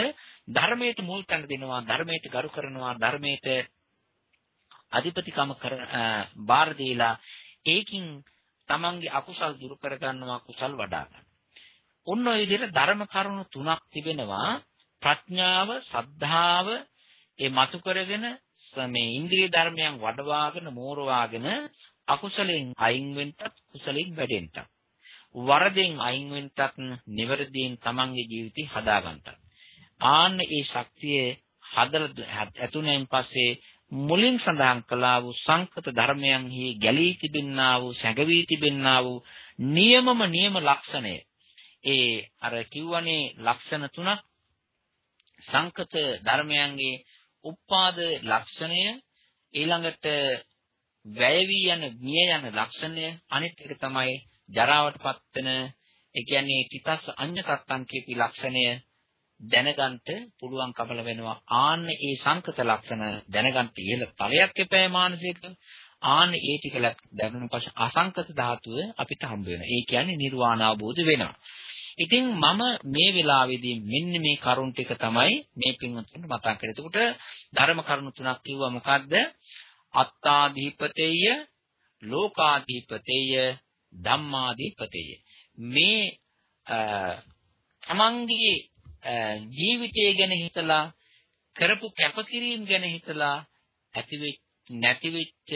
S2: ධර්මයට මුල් තැන දෙනවා, ධර්මයට ගරු කරනවා, ධර්මයට අධිපතිකම කර බාර දීලා ඒකින් තමන්ගේ අකුසල් දුරු කර ගන්නවා කුසල් වඩා ගන්න. ඔන්න ඔය විදිහට ධර්ම කරුණු තුනක් තිබෙනවා ප්‍රඥාව, සද්ධාව ඒ මතු කරගෙන මේ ඉන්ද්‍රිය ධර්මයන් වඩවාගෙන මෝරවාගෙන අකුසලෙන් අයින් වෙන්නත් කුසලෙන් වැඩෙන්නත්. වරදෙන් අයින් වෙන්නත් නිවැරදියෙන් තමන්ගේ ජීවිතය හදාගන්නත්. ආන්න ඒ ශක්තිය හදලා ඇතුණෙන් පස්සේ මුලින් සඳහන් කළා වූ සංකත ධර්මයන්හි ගැලී තිබෙන්නා වූ සැඟවී තිබෙන්නා වූ නියමම නියම ලක්ෂණය. ඒ අර කිව්වනේ ලක්ෂණ තුනක් සංකත ධර්මයන්ගේ උපාද ලක්ෂණය ඊළඟට වැය වී යන මිය යන ලක්ෂණය අනිත් එක තමයි ජරාවටපත් වෙන ඒ කියන්නේ තිතස් අඤ්ඤතත්තං කියපි ලක්ෂණය දැනගන්න පුළුවන් කබල වෙනවා. ආන්න ඒ සංකත ලක්ෂණ දැනගන්න ඉහළ තලයක් එපෑ මානසික. ආන්න ඒ ටික දැනුණු පස්සේ අසංකත ධාතුව අපිට හම්බ වෙනවා. ඒ කියන්නේ නිර්වාණ අවබෝධ වෙනවා. ඉතින් මම මේ වෙලාවේදී මෙන්න මේ කරුණ ටික තමයි මේ පින්වත්තුන්ට මතක් කරේ. එතකොට ධර්ම කරුණු තුනක් කිව්වා මොකද්ද? අත්තාදීපතේය, ලෝකාදීපතේය, ධම්මාදීපතේය. මේ තමන්ගේ ජීවිතය ගැන හිතලා කරපු කැපකිරීම ගැන හිතලා ඇතිවෙච්ච නැතිවෙච්ච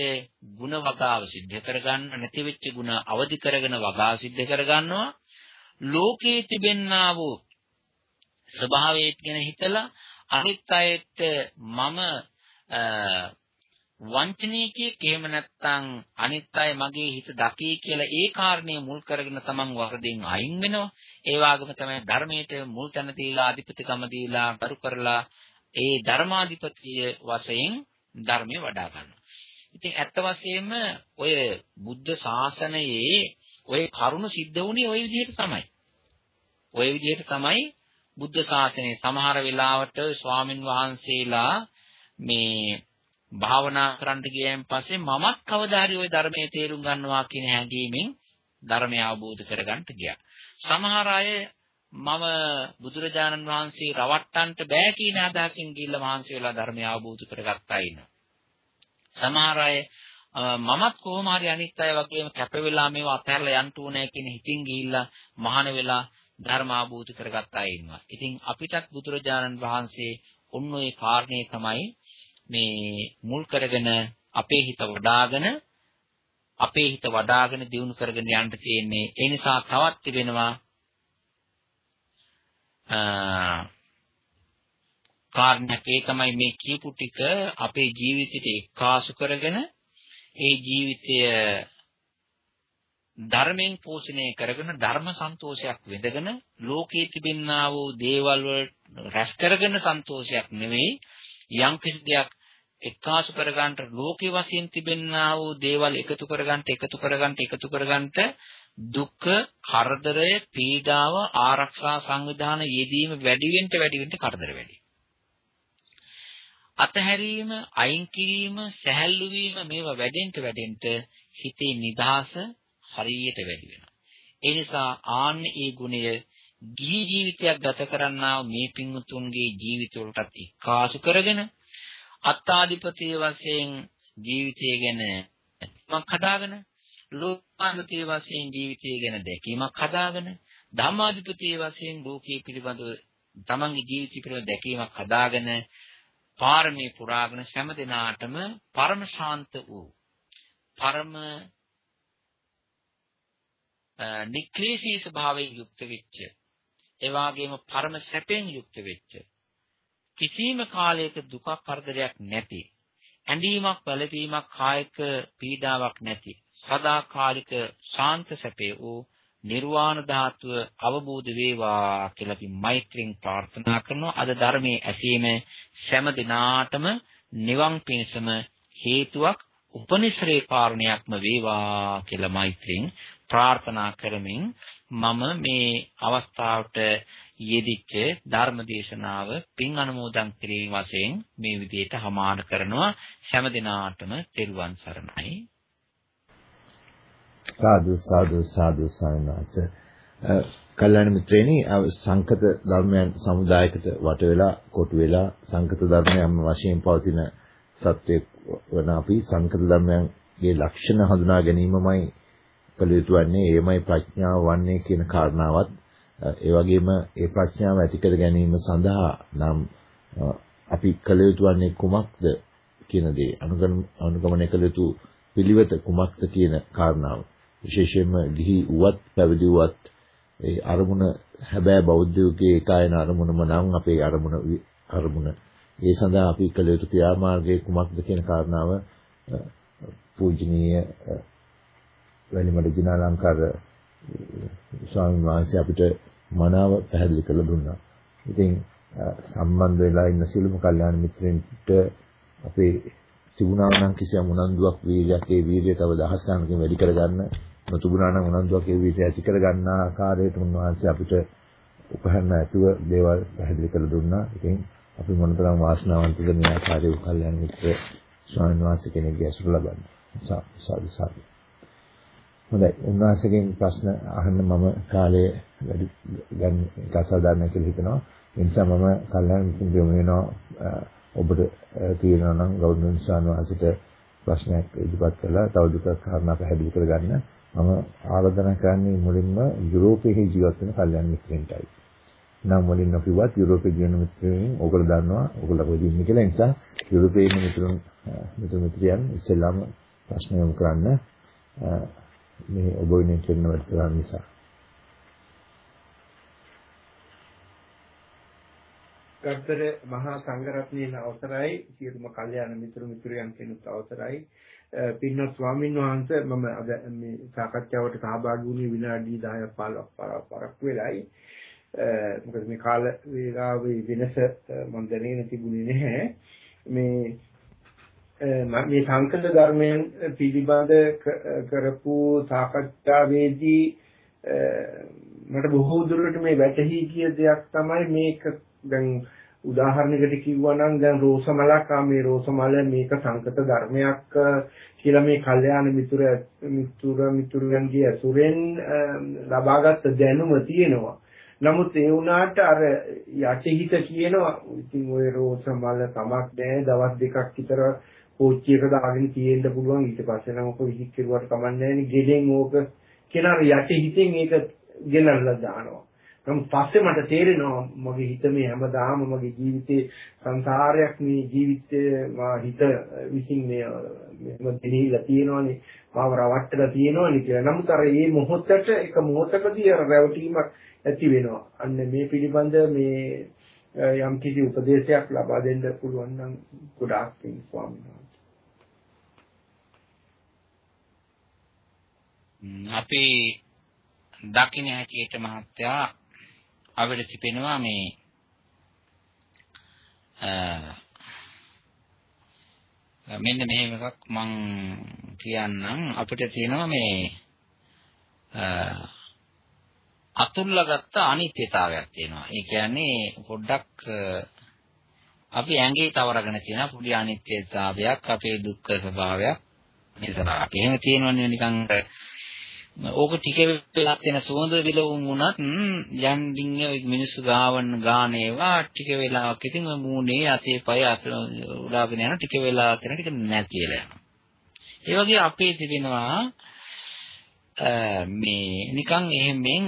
S2: ಗುಣ වගාව සිද්ධ කරගන්න නැතිවෙච්ච ಗುಣ අවදි කරගෙන වගාව සිද්ධ කරගන්නවා ලෝකයේ තිබෙන්නා වූ ස්වභාවය ගැන හිතලා අනිත් අයට මම වංචනීකයෙක් එහෙම නැත්නම් අනිත් අය මගේ හිත දකී කියලා ඒ කාරණේ මුල් කරගෙන තමන් වරදින් අයින් වෙනවා. ඒ වගේම තමයි ධර්මයට මුල් තැන දීලා අධිපතිකම දීලා කරු කරලා ඒ ධර්මාධිපතිය වශයෙන් ධර්මය වඩා ගන්නවා. ඉතින් ඇත්ත වශයෙන්ම ඔය බුද්ධ ශාසනයේ ඔය කරුණ සිද්ධ වුණේ ওই විදිහට තමයි. ওই විදිහට තමයි බුද්ධ ශාසනය සමහර වෙලාවට ස්වාමින් වහන්සේලා මේ භාවනා කරන්න ගියන් පස්සේ මමත් කවදා හරි ওই ධර්මයේ තේරුම් ගන්නවා කියන හැඟීමෙන් ධර්මය අවබෝධ කරගන්න ගියා. සමහර අය මම බුදුරජාණන් වහන්සේ රවට්ටන්න බෑ කියන අදහකින් ගිහිල්ලා මහන්සි වෙලා ධර්මය අවබෝධ කරගත්තා ඉන්නවා. සමහර අය මමත් කොහොම හරි අනිත් අය වගේම කැප වෙලා මේව අතහැරලා යන්න ඕනේ කියන හිතින් ගිහිල්ලා මහාන වෙලා ධර්ම ආબોධ කරගත් අය ඉන්නවා. ඉතින් අපිටත් බුදුරජාණන් වහන්සේ ඔන්න ඔය කාරණේ තමයි මේ මුල් කරගෙන අපේ හිත වඩාගෙන අපේ හිත වඩාගෙන දියුණු කරගෙන යන්න තියෙන්නේ. ඒ නිසා තවත් තිබෙනවා කාරණයක් ඒ තමයි මේ කියපු ටික අපේ ජීවිතයට එක්කාසු කරගෙන ඒ ජීවිතය ධර්මයෙන් පෝෂණය කරගෙන ධර්ම සන්තෝෂයක් විඳගෙන ලෝකයේ තිබෙනා වූ දේවල් වල රැස් කරගෙන සන්තෝෂයක් නෙවෙයි යම් කිසි දෙයක් එක්කාසු කරගන්නට ලෝකේ වශයෙන් තිබෙනා වූ දේවල් එකතු කරගන්නට එකතු කරගන්නට එකතු කරගන්නට දුක්ඛ කරදරය පීඩාව ආරක්ෂා සංවිධාන යෙදීම වැඩි වෙන්න වැඩි වෙන්න කරදර වැඩි. අතහැරීම අයින් කිරීම සැහැල්ලු වීම මේවා වැඩෙන්න වැඩෙන්න හිතේ නිදහස හරියට වැඩි වෙනවා. ඒ නිසා ආන්න ඒ ගුණය ගිහි ජීවිතයක් ගත කරන්නා මේ පින්වුතුන්ගේ ජීවිතවලටත් එක්කාසු කරගෙන අත්තාධිපතිය වශයෙන් ජීවිතය ගැන මක් හදාගෙන ලෝකාධිපතිය වශයෙන් ජීවිතය ගැන දැකීමක් හදාගෙන ධම්මාධිපතිය වශයෙන් ලෝකයේ පිළිබඳව තමන්ගේ ජීවිතය පිළිබඳව දැකීමක් හදාගෙන පාරමී පුරාගෙන හැම දිනාටම පරම ශාන්ත වූ පරම නික්ලේශී ස්වභාවයෙන් යුක්ත වෙච්ච ඒ වගේම පරම සැපෙන් යුක්ත වෙච්ච කිසිම කාලයක දුකක් කරදරයක් නැති ඇඳීමක් වැළපීමක් කායික පීඩාවක් නැති සදාකාලික ශාන්ත සැපේ වූ නිර්වාණ ධාතුව අවබෝධ වේවා කියලා අපි මෛත්‍රියෙන් ප්‍රාර්ථනා කරනවා. අද ධර්මයේ ඇසීම සෑම දිනාටම නිවන් පිණසම හේතුවක් උපනිශ්‍රේ කාරණයක්ම වේවා කියලා මෛත්‍රියෙන් ප්‍රාර්ථනා කරමින් මම මේ අවස්ථාවට යෙදිච්ච ධර්ම දේශනාව පින් අනුමෝදන් කිරීම වශයෙන් මේ විදිහට හමාන කරනවා. හැම දිනාටම තෙරුවන් සරණයි.
S1: සාදු සාදු සාදු සායනාච කල්‍යාණ මිත්‍රේනි සංකත ධර්මයන් සමුදායකට වට වෙලා කොටු වෙලා සංකත ධර්මයන් වශයෙන් පවතින සත්‍යයක් වන අපි සංකත ධර්මයන්ගේ ලක්ෂණ හඳුනා ගැනීමමයි කළ යුතු වන්නේ එයමයි ප්‍රඥාව වන්නේ කියන කාරණාවත් ඒ වගේම ඒ ප්‍රඥාව ඇති කර ගැනීම සඳහා නම් අපි කළ යුතු වන්නේ කුමක්ද කියන දේ අනුගමනය කළ යුතු පිළිවෙත කුමක්ද කියන කාරණාව. විශේෂයෙන්ම ගිහි උවත් පැවිදි උවත් ඒ අරමුණ හැබැයි බෞද්ධයෝගේ ඒකායන අරමුණම නම් අපේ අරමුණ අරමුණ. ඒ සඳහා අපි කළ යුතු ක්‍රියාමාර්ගය කුමක්ද කියන කාරණාව පූජනීය වැලිමඩ ජිනාලංකාර ස්වාමීන් වහන්සේ අපිට මනාව පැහැදිලි කරලා දුන්නා. ඉතින් සම්බන්ධ වෙලා ඉන්න සියලුම කල්යාණ මිත්‍රයන්ට අපේ තිබුණා නම් කිසියම් උනන්දුවක් වීර්යයක් ඒ වීර්යය තව දහස් ගණනකින් වැඩි කරගන්න නොතිබුණා නම් උනන්දුවක් ඒ වීර්යය ඇති කරගන්න ආකාරයට උන්වහන්සේ අපිට උපහරණ ඇතුව දේවල් පැහැදිලි කරලා දුන්නා. ඉතින් අපි මොනතරම් වාසනාවන්තද මේ ආකාරයේ කල්යාණ මිත්‍ර ස්වාමීන් වහන්සේ කෙනෙක්ගේ ඇසුර ලබන්න. සාදු සාදු. හොඳයි. උන්වහන්සේගෙන් ප්‍රශ්න අහන්න මම කාලය වැඩි ගන්න එක අසාධාරණයි කියලා හිතනවා. ඒ නිසා මම කල්යනා මිත්‍ර යොමු වෙනවා ඔබට තියෙනවා නම් ගෞරවනීය ස්වාමීන් ප්‍රශ්නයක් ඉදිරිපත් කරලා තවදුරටත් කාරණා පැහැදිලි කරගන්න මම ආරාධනා කරන්නේ මුලින්ම යුරෝපයේ ජීවත් වෙන කල්යනා මිත්‍රයන්ටයි. නම් වලින් නොකියවත් යුරෝපයේ ජීවන මිත්‍රයන් ඕගොල්ලෝ දන්නවා ඕගොල්ලෝ කොහෙද ඉන්නේ කියලා. ඒ නිසා යුරෝපයේ ඉන්න මිත්‍රයන් මිත්‍ර මිත්‍රයන් ඉස්සෙල්ලාම ප්‍රශ්න යොමු කරන්න මේ ඔබ වෙනුවෙන් කරන වැඩසටහන නිසා.
S3: ගත්තර මහා සංඝරත්නයේ අවසරයි. සියලුම කල්යාණ මිතුරු මිතුරියන් කෙනුත් අවසරයි. පින්වත් ස්වාමින් වහන්සේ මම අද මේ සාකච්ඡාවට සහභාගී වුණේ විනාඩි 10ක් 15ක් පරක් වෙලයි. මොකද මේ කාල වේලාවේ වෙනස මම දැනගෙන තිබුණේ නැහැ. මේ මේ සංකල්ප ධර්මයන් පිළිබඳ කරපු සාකච්ඡාවේදී මට බොහෝ දුරට මේ වැටහි කිය දෙයක් තමයි මේක දැන් උදාහරණයකට කිව්වා නම් දැන් රෝසමලක් ආ මේ රෝසමල මේක සංකත ධර්මයක් කියලා මේ කල්යාණ මිතුර මිතුර මිතුරන්ගේ අසුරෙන් ලබාගත් දැනුම තියෙනවා. නමුත් ඒ වුණාට අර යටිහිත කියනවා ඉතින් ওই රෝසමල තමක් නෑ දවස් දෙකක් විතර කෝච්චි එක දාගෙන තියෙන්න පුළුවන්. ඊට පස්සේ නම් ඔක විසික් කරුවට කමන්නේ නැහැ ගෙඩෙන් ඕක කියන අර යටි හිතෙන් ඒක ගෙනල්ලා දානවා. නමුත් පස්සේ මට තේරෙනවා මගේ හිත මේ හැමදාම මගේ ජීවිතේ සංසාරයක් මේ ජීවිතේ මා හිත විසින් මේ මෙහෙම දෙනිලා තියෙනවනේ. මාව රවට්ටලා තියෙනවනේ කියලා. නමුත් අර මේ මොහොතට එක මොහොතකදී අර රැවටීමක් ඇති වෙනවා. අන්න මේ පිළිබඳ මේ යම් කිසි උපදේශයක් ලබා දෙන්න පුළුවන් නම් ගොඩාක් පිං ස්වාමීන් වහන්සේ.
S2: අපි දකින්න හැටියට මහත්තයා අපිට තිබෙනවා මේ මෙන්න මෙහෙම එකක් මං කියන්නම් අපිට තියෙනවා මේ අතුල්ලාගත්ත අනිත්‍යතාවයක් තියෙනවා. ඒ කියන්නේ පොඩ්ඩක් අපි ඇඟේ තවරගෙන තියෙන පොඩි අනිත්‍යතාවයක් අපේ දුක්ඛ ස්වභාවයක් නිසා. එහෙම තියෙනවනේ නිකන් ඕක ටික වෙලක් වෙන සුවඳ විලවුන් වුණත් යන්ඩින් මිනිස්සු ගාවන්න ගාන ඒවා ටික වෙලාවක් ඉතින් මූණේ අතේ පය අත උඩාගෙන යන ටික වෙලාවක් යන ටික නැතිලා යනවා. ඒ වගේ අපේ තිබෙනවා මේ නිකන් එහෙමෙන්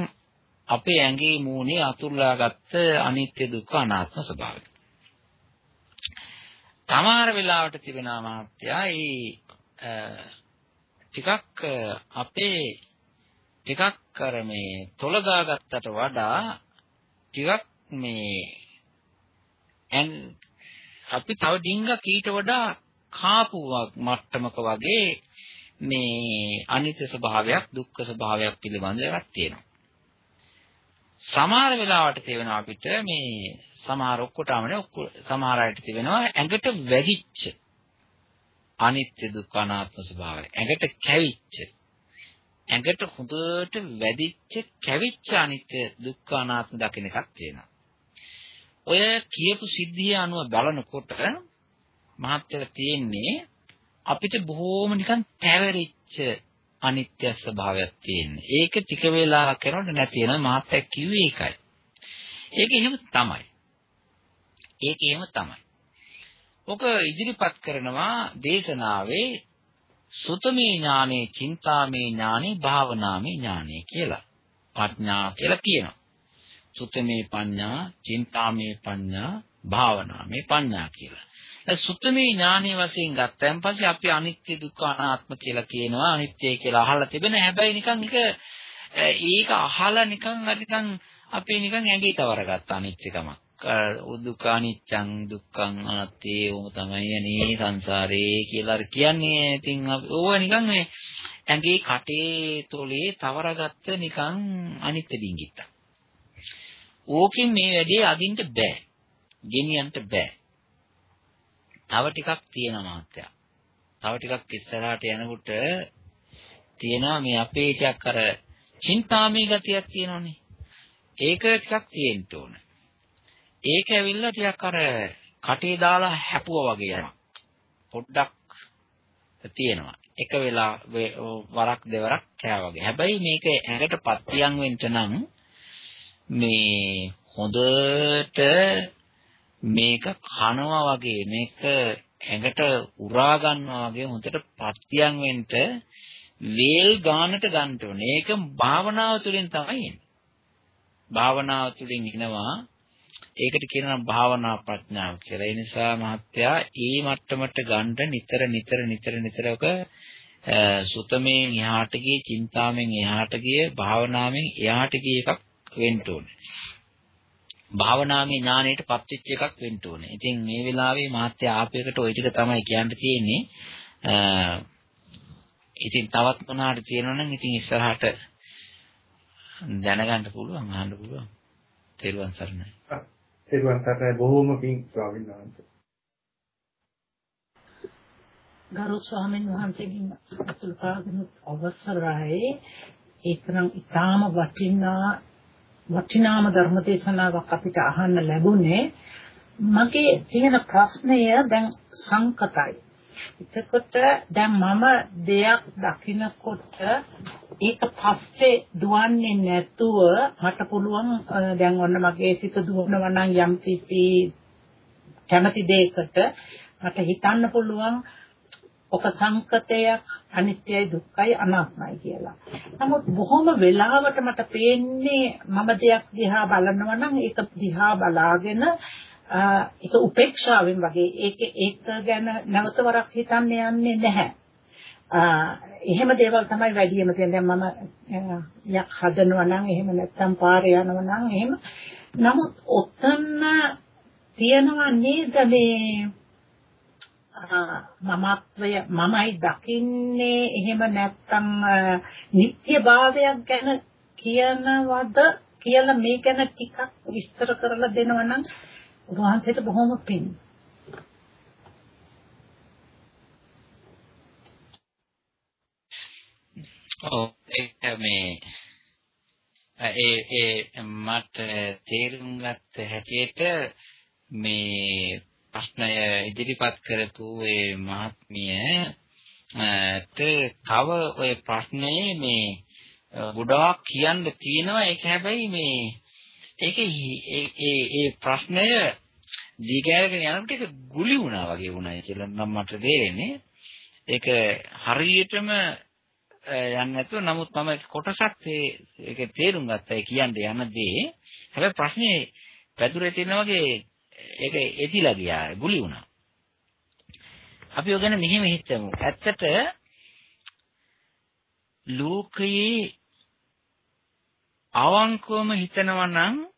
S2: අපේ ඇඟේ මූණේ අතුල්ලාගත්ත අනිත්‍ය දුක්ඛ අනාත්ම ස්වභාවය. තමාර වෙලාවට තිබෙනා මහත්යා ඒ ටිකක් අපේ ටිකක් කර මේ තොල දාගත්තට වඩා ටිකක් මේ ඇන් අපි තව ඩිංගක් ඊට වඩා කාපු මට්ටමක වගේ මේ අනිත්‍ය ස්වභාවයක් දුක්ඛ ස්වභාවයක් පිළිබඳ එකක් තියෙනවා. සමහර වෙලාවට තේවෙනවා අපිට මේ සමහර ඔක්කොටම නේ සමහර අයට තේවෙනවා ඇඟට වැදිච්ච අනිත්‍ය දුක්ඛ අනාත්ම ස්වභාවය. ඇඟට කැවිච්ච ඇඟට හොඳට වැඩිච්ච කැවිච්ච අනිත්‍ය දුක්ඛ අනාත්ම දකින්න එකක් තියෙනවා. ඔය කියපු සිද්ධිය අනුව බලනකොට මහත්ය තියෙන්නේ අපිට බොහෝම නිකන් පැවරිච්ච අනිත්‍ය ස්වභාවයක් තියෙන්නේ. ඒක ටික වෙලාවක් කරනකොට නැති වෙනවා මහත්ය කිව්වේ ඒකයි. ඒක එහෙම තමයි. ඒක එහෙම තමයි. ඔක ඉදිරිපත් කරනවා දේශනාවේ සුතමේ ඥානේ, චින්තාමේ ඥානේ, භාවනාමේ ඥානේ කියලා. ප්‍රඥා කියලා කියනවා. සුතමේ පඤ්ඤා, චින්තාමේ පඤ්ඤා, භාවනාමේ පඤ්ඤා කියලා. ඒ සුතමේ ඥානයේ වශයෙන් ගත්තයන් පස්සේ අපි අනිත්‍ය දුක්ඛ අනාත්ම කියලා කියනවා. අනිත්‍ය කියලා අහලා තිබෙන හැබැයි නිකන් ඒක ඒක අහලා නිකන් අර නිකන් අපේ නිකන් ඇඟේ තවරගත්ත අනිත්‍යකමක්. දුක්ඛ අනිච්චං දුක්ඛං අනත්තේ ඕම තමයි යන්නේ සංසාරේ කියලා කියන්නේ. ඉතින් ඕව නිකන් මේ ඇඟේ කටේ තොලේ තවරගත්ත නිකන් අනිත්‍ය ඩිංගිත්ත. ඕකෙන් මේ වැඩේ අදින්න බෑ. ගෙනියන්න බෑ. තව ටිකක් තියෙනවා මාත්‍යා. තව ටිකක් ඉස්සරහට යනකොට තියෙනවා මේ අපේ ටිකක් අර චින්තාමේ ගතියක් තියෙනවනේ. ඒක ටිකක් තියෙන්න ඕන. ඒක ඇවිල්ලා ටිකක් අර කටේ දාලා හැපුවා වගේ යනවා. පොඩ්ඩක් තියෙනවා. එක වෙලා වරක් දෙවරක් කෑ වගේ. හැබැයි මේක ඇඟට පත්තියන් වෙන්න නම් මේ හොඳට මේක කනවා වගේ මේක ඇඟට උරා ගන්නවා වගේ හොඳට පත්තියන් වෙන්න වේල් ගානට ගන්න ඕනේ. ඒක භාවනාව තුළින් තමයි එන්නේ. භාවනාව තුළින් එනවා ඒකට කියනවා භාවනා ප්‍රඥාව කියලා. ඒ නිසා මහත්තයා ඒ මට්ටමට ගන්න නිතර නිතර නිතර නිතරක සුතමෙන් එහාට ගියේ, චින්තාවෙන් එහාට ගියේ, භාවනාවෙන් එහාට ගිය එකක් වෙන්න ඕනේ. භාවනාවේ ඥාණයට පත්වෙච්ච එකක් වෙන්න ඕනේ. ඉතින් මේ වෙලාවේ මහත්ය ආපයකට ওই ටික තමයි කියන්න තියෙන්නේ. ඉතින් තවත් මොනවාට තියෙනවා නම් ඉතින් ඉස්සරහට දැනගන්න පුළුවන් අහන්න පුළුවන්. තෙරුවන් සරණයි.
S3: තෙරුවන් සරණයි බොහෝම පිං ස්වාමීන් වහන්සේ.
S4: ගරු ස්වාමීන් වහන්සේගෙන් අතුල් පාගෙන අවසරයි. ඒතරම් ඊටාම වටිනා වටිනාම ධර්ම දේශනාවක් අපිට අහන්න ලැබුණේ. මගේ තියෙන ප්‍රශ්නය දැන් සංකතයි. එතකොට දැන් මම දෙයක් දකිනකොට ඒක පස්සේ දුවන්නේ නැතුව මට පුළුවන් දැන් ඔන්න මගේ සිත දුවනවා නම් යම් කිසි කැමති දෙයකට මට හිතන්න පුළුවන් ඔක සංකතයක් අනිත්‍යයි දුක්ඛයි අනාත්මයි කියලා. නමුත් බොහොම වෙලාවට මට පේන්නේ මම දෙයක් දිහා බලනවා නම් ඒක දිහා බලාගෙන ඒක උපේක්ෂාවෙන් වගේ ඒක ඒක ගැන නැවත වරක් හිතන්න යන්නේ නැහැ. එහෙම දේවල් තමයි වැඩියම තියෙන්නේ. දැන් මම යක් හදනවා නම් එහෙම නැත්නම් පාරේ යනවා නම් එහෙම. නමුත් ඔතන තියනවා නේද මේ මමත්වය මමයි දකින්නේ එහෙම නැත්නම් නිත්‍ය භාවයක් ගැන කියනවද කියලා මේ ගැන ටිකක් විස්තර කරලා දෙනවා නම් වහන්සේට බොහොම පිං.
S2: ඔව් ඒක මේ ඒ ඒ මට තේරුම් ගත්ත හැටියට මේ ප්‍රශ්නය ඉදිරිපත් කරපු ඒ මහත්මිය තව ඔය ප්‍රශ්නේ මේ ගොඩාක් කියන්න තියෙනවා ඒක හැබැයි මේ ඒකේ ඒ ඒ ප්‍රශ්නය දීගෑරගෙන යනකොට ඒක ගුලි වුණා වගේ වුණා කියලා නම් මට තේරෙන්නේ. ඒක හරියටම යන්නේ නැතුව නමුත් මම කොටසක් ඒක තේරුම් ගත්තා ඒ කියන්නේ යන දේ. හැබැයි ප්‍රශ්නේ පැතුරේ තියෙන වගේ ඒක එතිලා ගියා ගුලි වුණා. අපි ඔය ගැන මෙහෙම හිතමු. ඇත්තට ලෝකයේ අවංකවම හිතනවා නම්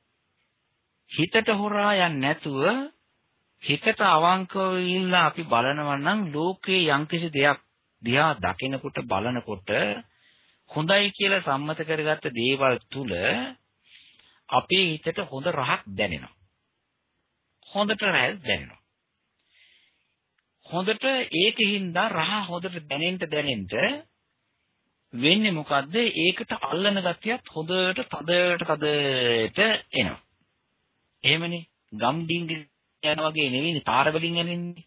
S2: හිතට හොරා යන්නේ නැතුව හිතට අවංකව ඉල්ලා අපි බලනවා නම් ලෝකේ යම්කිසි දෙයක් දිහා දකිනකොට බලනකොට හොඳයි කියලා සම්මත කරගත්ත දේවල් තුල අපේ හිතට හොඳ රහක් දැනෙනවා. හොඳට රහක් දැනෙනවා. හොඳට ඒකින්ද රහ හොඳට දැනෙන්න දැනෙන්න වෙන්නේ මොකද්ද? ඒකට අල්ලන ගතියත් හොඳට තදට තදට එනවා. එහෙමනේ. ගම් ඩිංග යන වගේ නෙවෙයි තාර වලින් එන්නේ.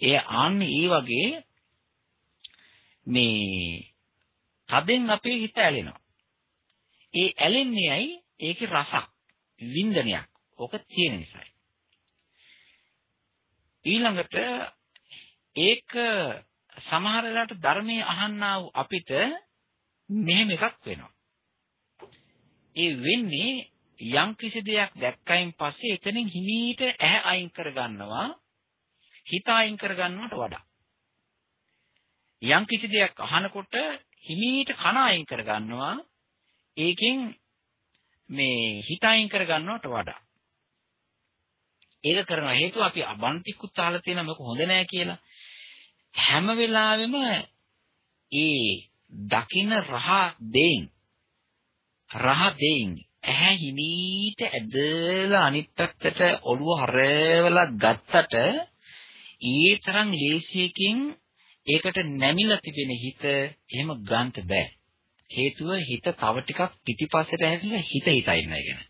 S2: ඒ ආන්නේ ඒ වගේ මේ තදෙන් අපේ හිත ඇලෙනවා. ඒ ඇලෙන්නේ ඇයි? ඒකේ රසක්, වින්දනයක්. ඕක තියෙන නිසායි. ඊළඟට ඒක සමහර වෙලාවට ධර්මයේ අහන්නා වූ අපිට මෙහෙම එකක් වෙනවා. ඒ වෙන්නේ යම් කිසි දෙයක් දැක්කයින් පස්සේ එතනින් හිමීට ඇහැ අයින් කර ගන්නවා හිත අයින් කර ගන්නවට වඩා. යම් කිසි දෙයක් අහනකොට හිමීට කන අයින් කර ගන්නවා ඒකෙන් මේ හිත අයින් කර ගන්නවට වඩා. ඒක කරන හේතුව අපි අබන්තිකුත් අහලා තියෙන මේක හොඳ නෑ කියලා. හැම වෙලාවෙම ඒ දකින්න රහ දෙයින් රහ දෙයින් ඇහැ හිමීට ඇදලා අනිත් පැත්තට ඔළුව හරවලා ගත්තට ඊ තරම් ලේසියකින් ඒකට නැමිලා තිබෙන හිත එහෙම ගන්නට බෑ. හේතුව හිත තව ටිකක් පිටිපස්සට හැරිලා හිත හිතා ඉන්නයි කියන.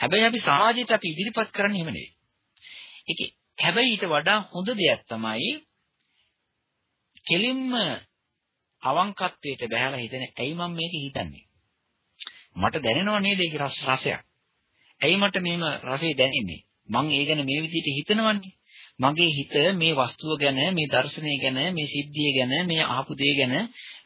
S2: හැබැයි අපි සමාජයට අපි ඉදිරිපත් කරන්නේ එහෙම නෙවෙයි. ඒක හැබැයි ඊට වඩා හොඳ දෙයක් තමයි කෙලින්ම අවංකත්වයට බහැලා හිතන ඇයි මම මේක හිතන්නේ? මට දැනෙනව නේද ඒක රසයක්. ඇයි මට මේම රසය දැනෙන්නේ? මං ඒ ගැන මේ විදිහට හිතනවන්නේ. මගේ හිත මේ වස්තුව ගැන, මේ දර්ශනය ගැන, මේ සිද්ධිය ගැන, මේ ආපු දේ ගැන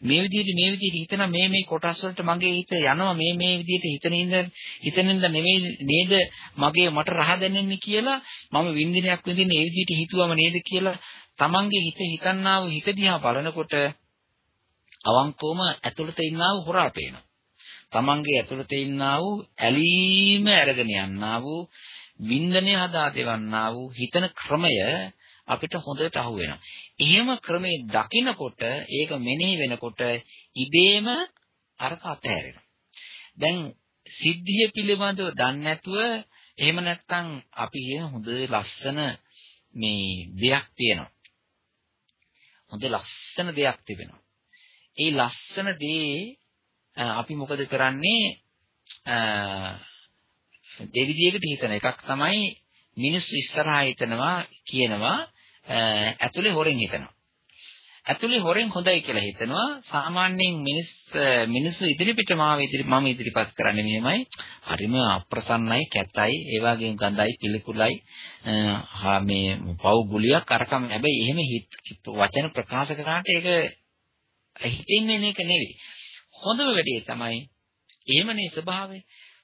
S2: මේ විදිහට මේ විදිහට හිතන මේ මේ කොටස් වලට මගේ හිත යනවා මේ මේ විදිහට හිතනින්ද හිතනින්ද නෙමෙයි නේද මගේ මට රහ දැනෙන්නේ කියලා මම වින්දිනයක් විඳින්න ඒ විදිහට හිතුවම නේද කියලා තමන්ගේ හිත හිතන්නා වූ හිත දිහා බලනකොට අවංකවම ඇතුළත ඉන්නා වූ හොරා පේනවා. තමන්ගේ ඇතුළත ඉන්නා වූ ඇලීම අරගෙන යන්නා වූ වින්දනය හදා දෙවන්නා වූ හිතන ක්‍රමය අපිට හොඳට අහු වෙනවා. එහෙම ක්‍රමේ දකිනකොට ඒක මෙනෙහි වෙනකොට ඉබේම අරක අතහැරෙනවා. දැන් සිද්ධිය පිළිබඳව දන්නේ නැතුව එහෙම නැත්නම් අපි කියන හොඳ ලස්සන මේ දෙයක් තියෙනවා. හොඳ ලස්සන දෙයක් තිබෙනවා. ඒ ලස්සන දේ අපි මොකද කරන්නේ දෙවිදියකට හිතන එකක් තමයි මිනිස්සු ඉස්සරහා හිතනවා කියනවා ඇතුලේ හොරෙන් හිතනවා. ඇතුලේ හොරෙන් හොඳයි කියලා හිතනවා. සාමාන්‍යයෙන් මිනිස් මිනිස්සු ඉදිරිපිට මාව ඉදිරි මම ඉදිරිපත් කරන්නේ මෙහෙමයි. හරිම අප්‍රසන්නයි, කැතයි, ඒ වගේම ගඳයි, පිළිකුලයි, මේ පව් ගුලියක් අරකම හැබැයි එහෙම වචන ප්‍රකාශ කරාට ඒක හිතින් වෙන එක නෙවෙයි. හොඳම වැඩේ තමයි එහෙමනේ ස්වභාවය.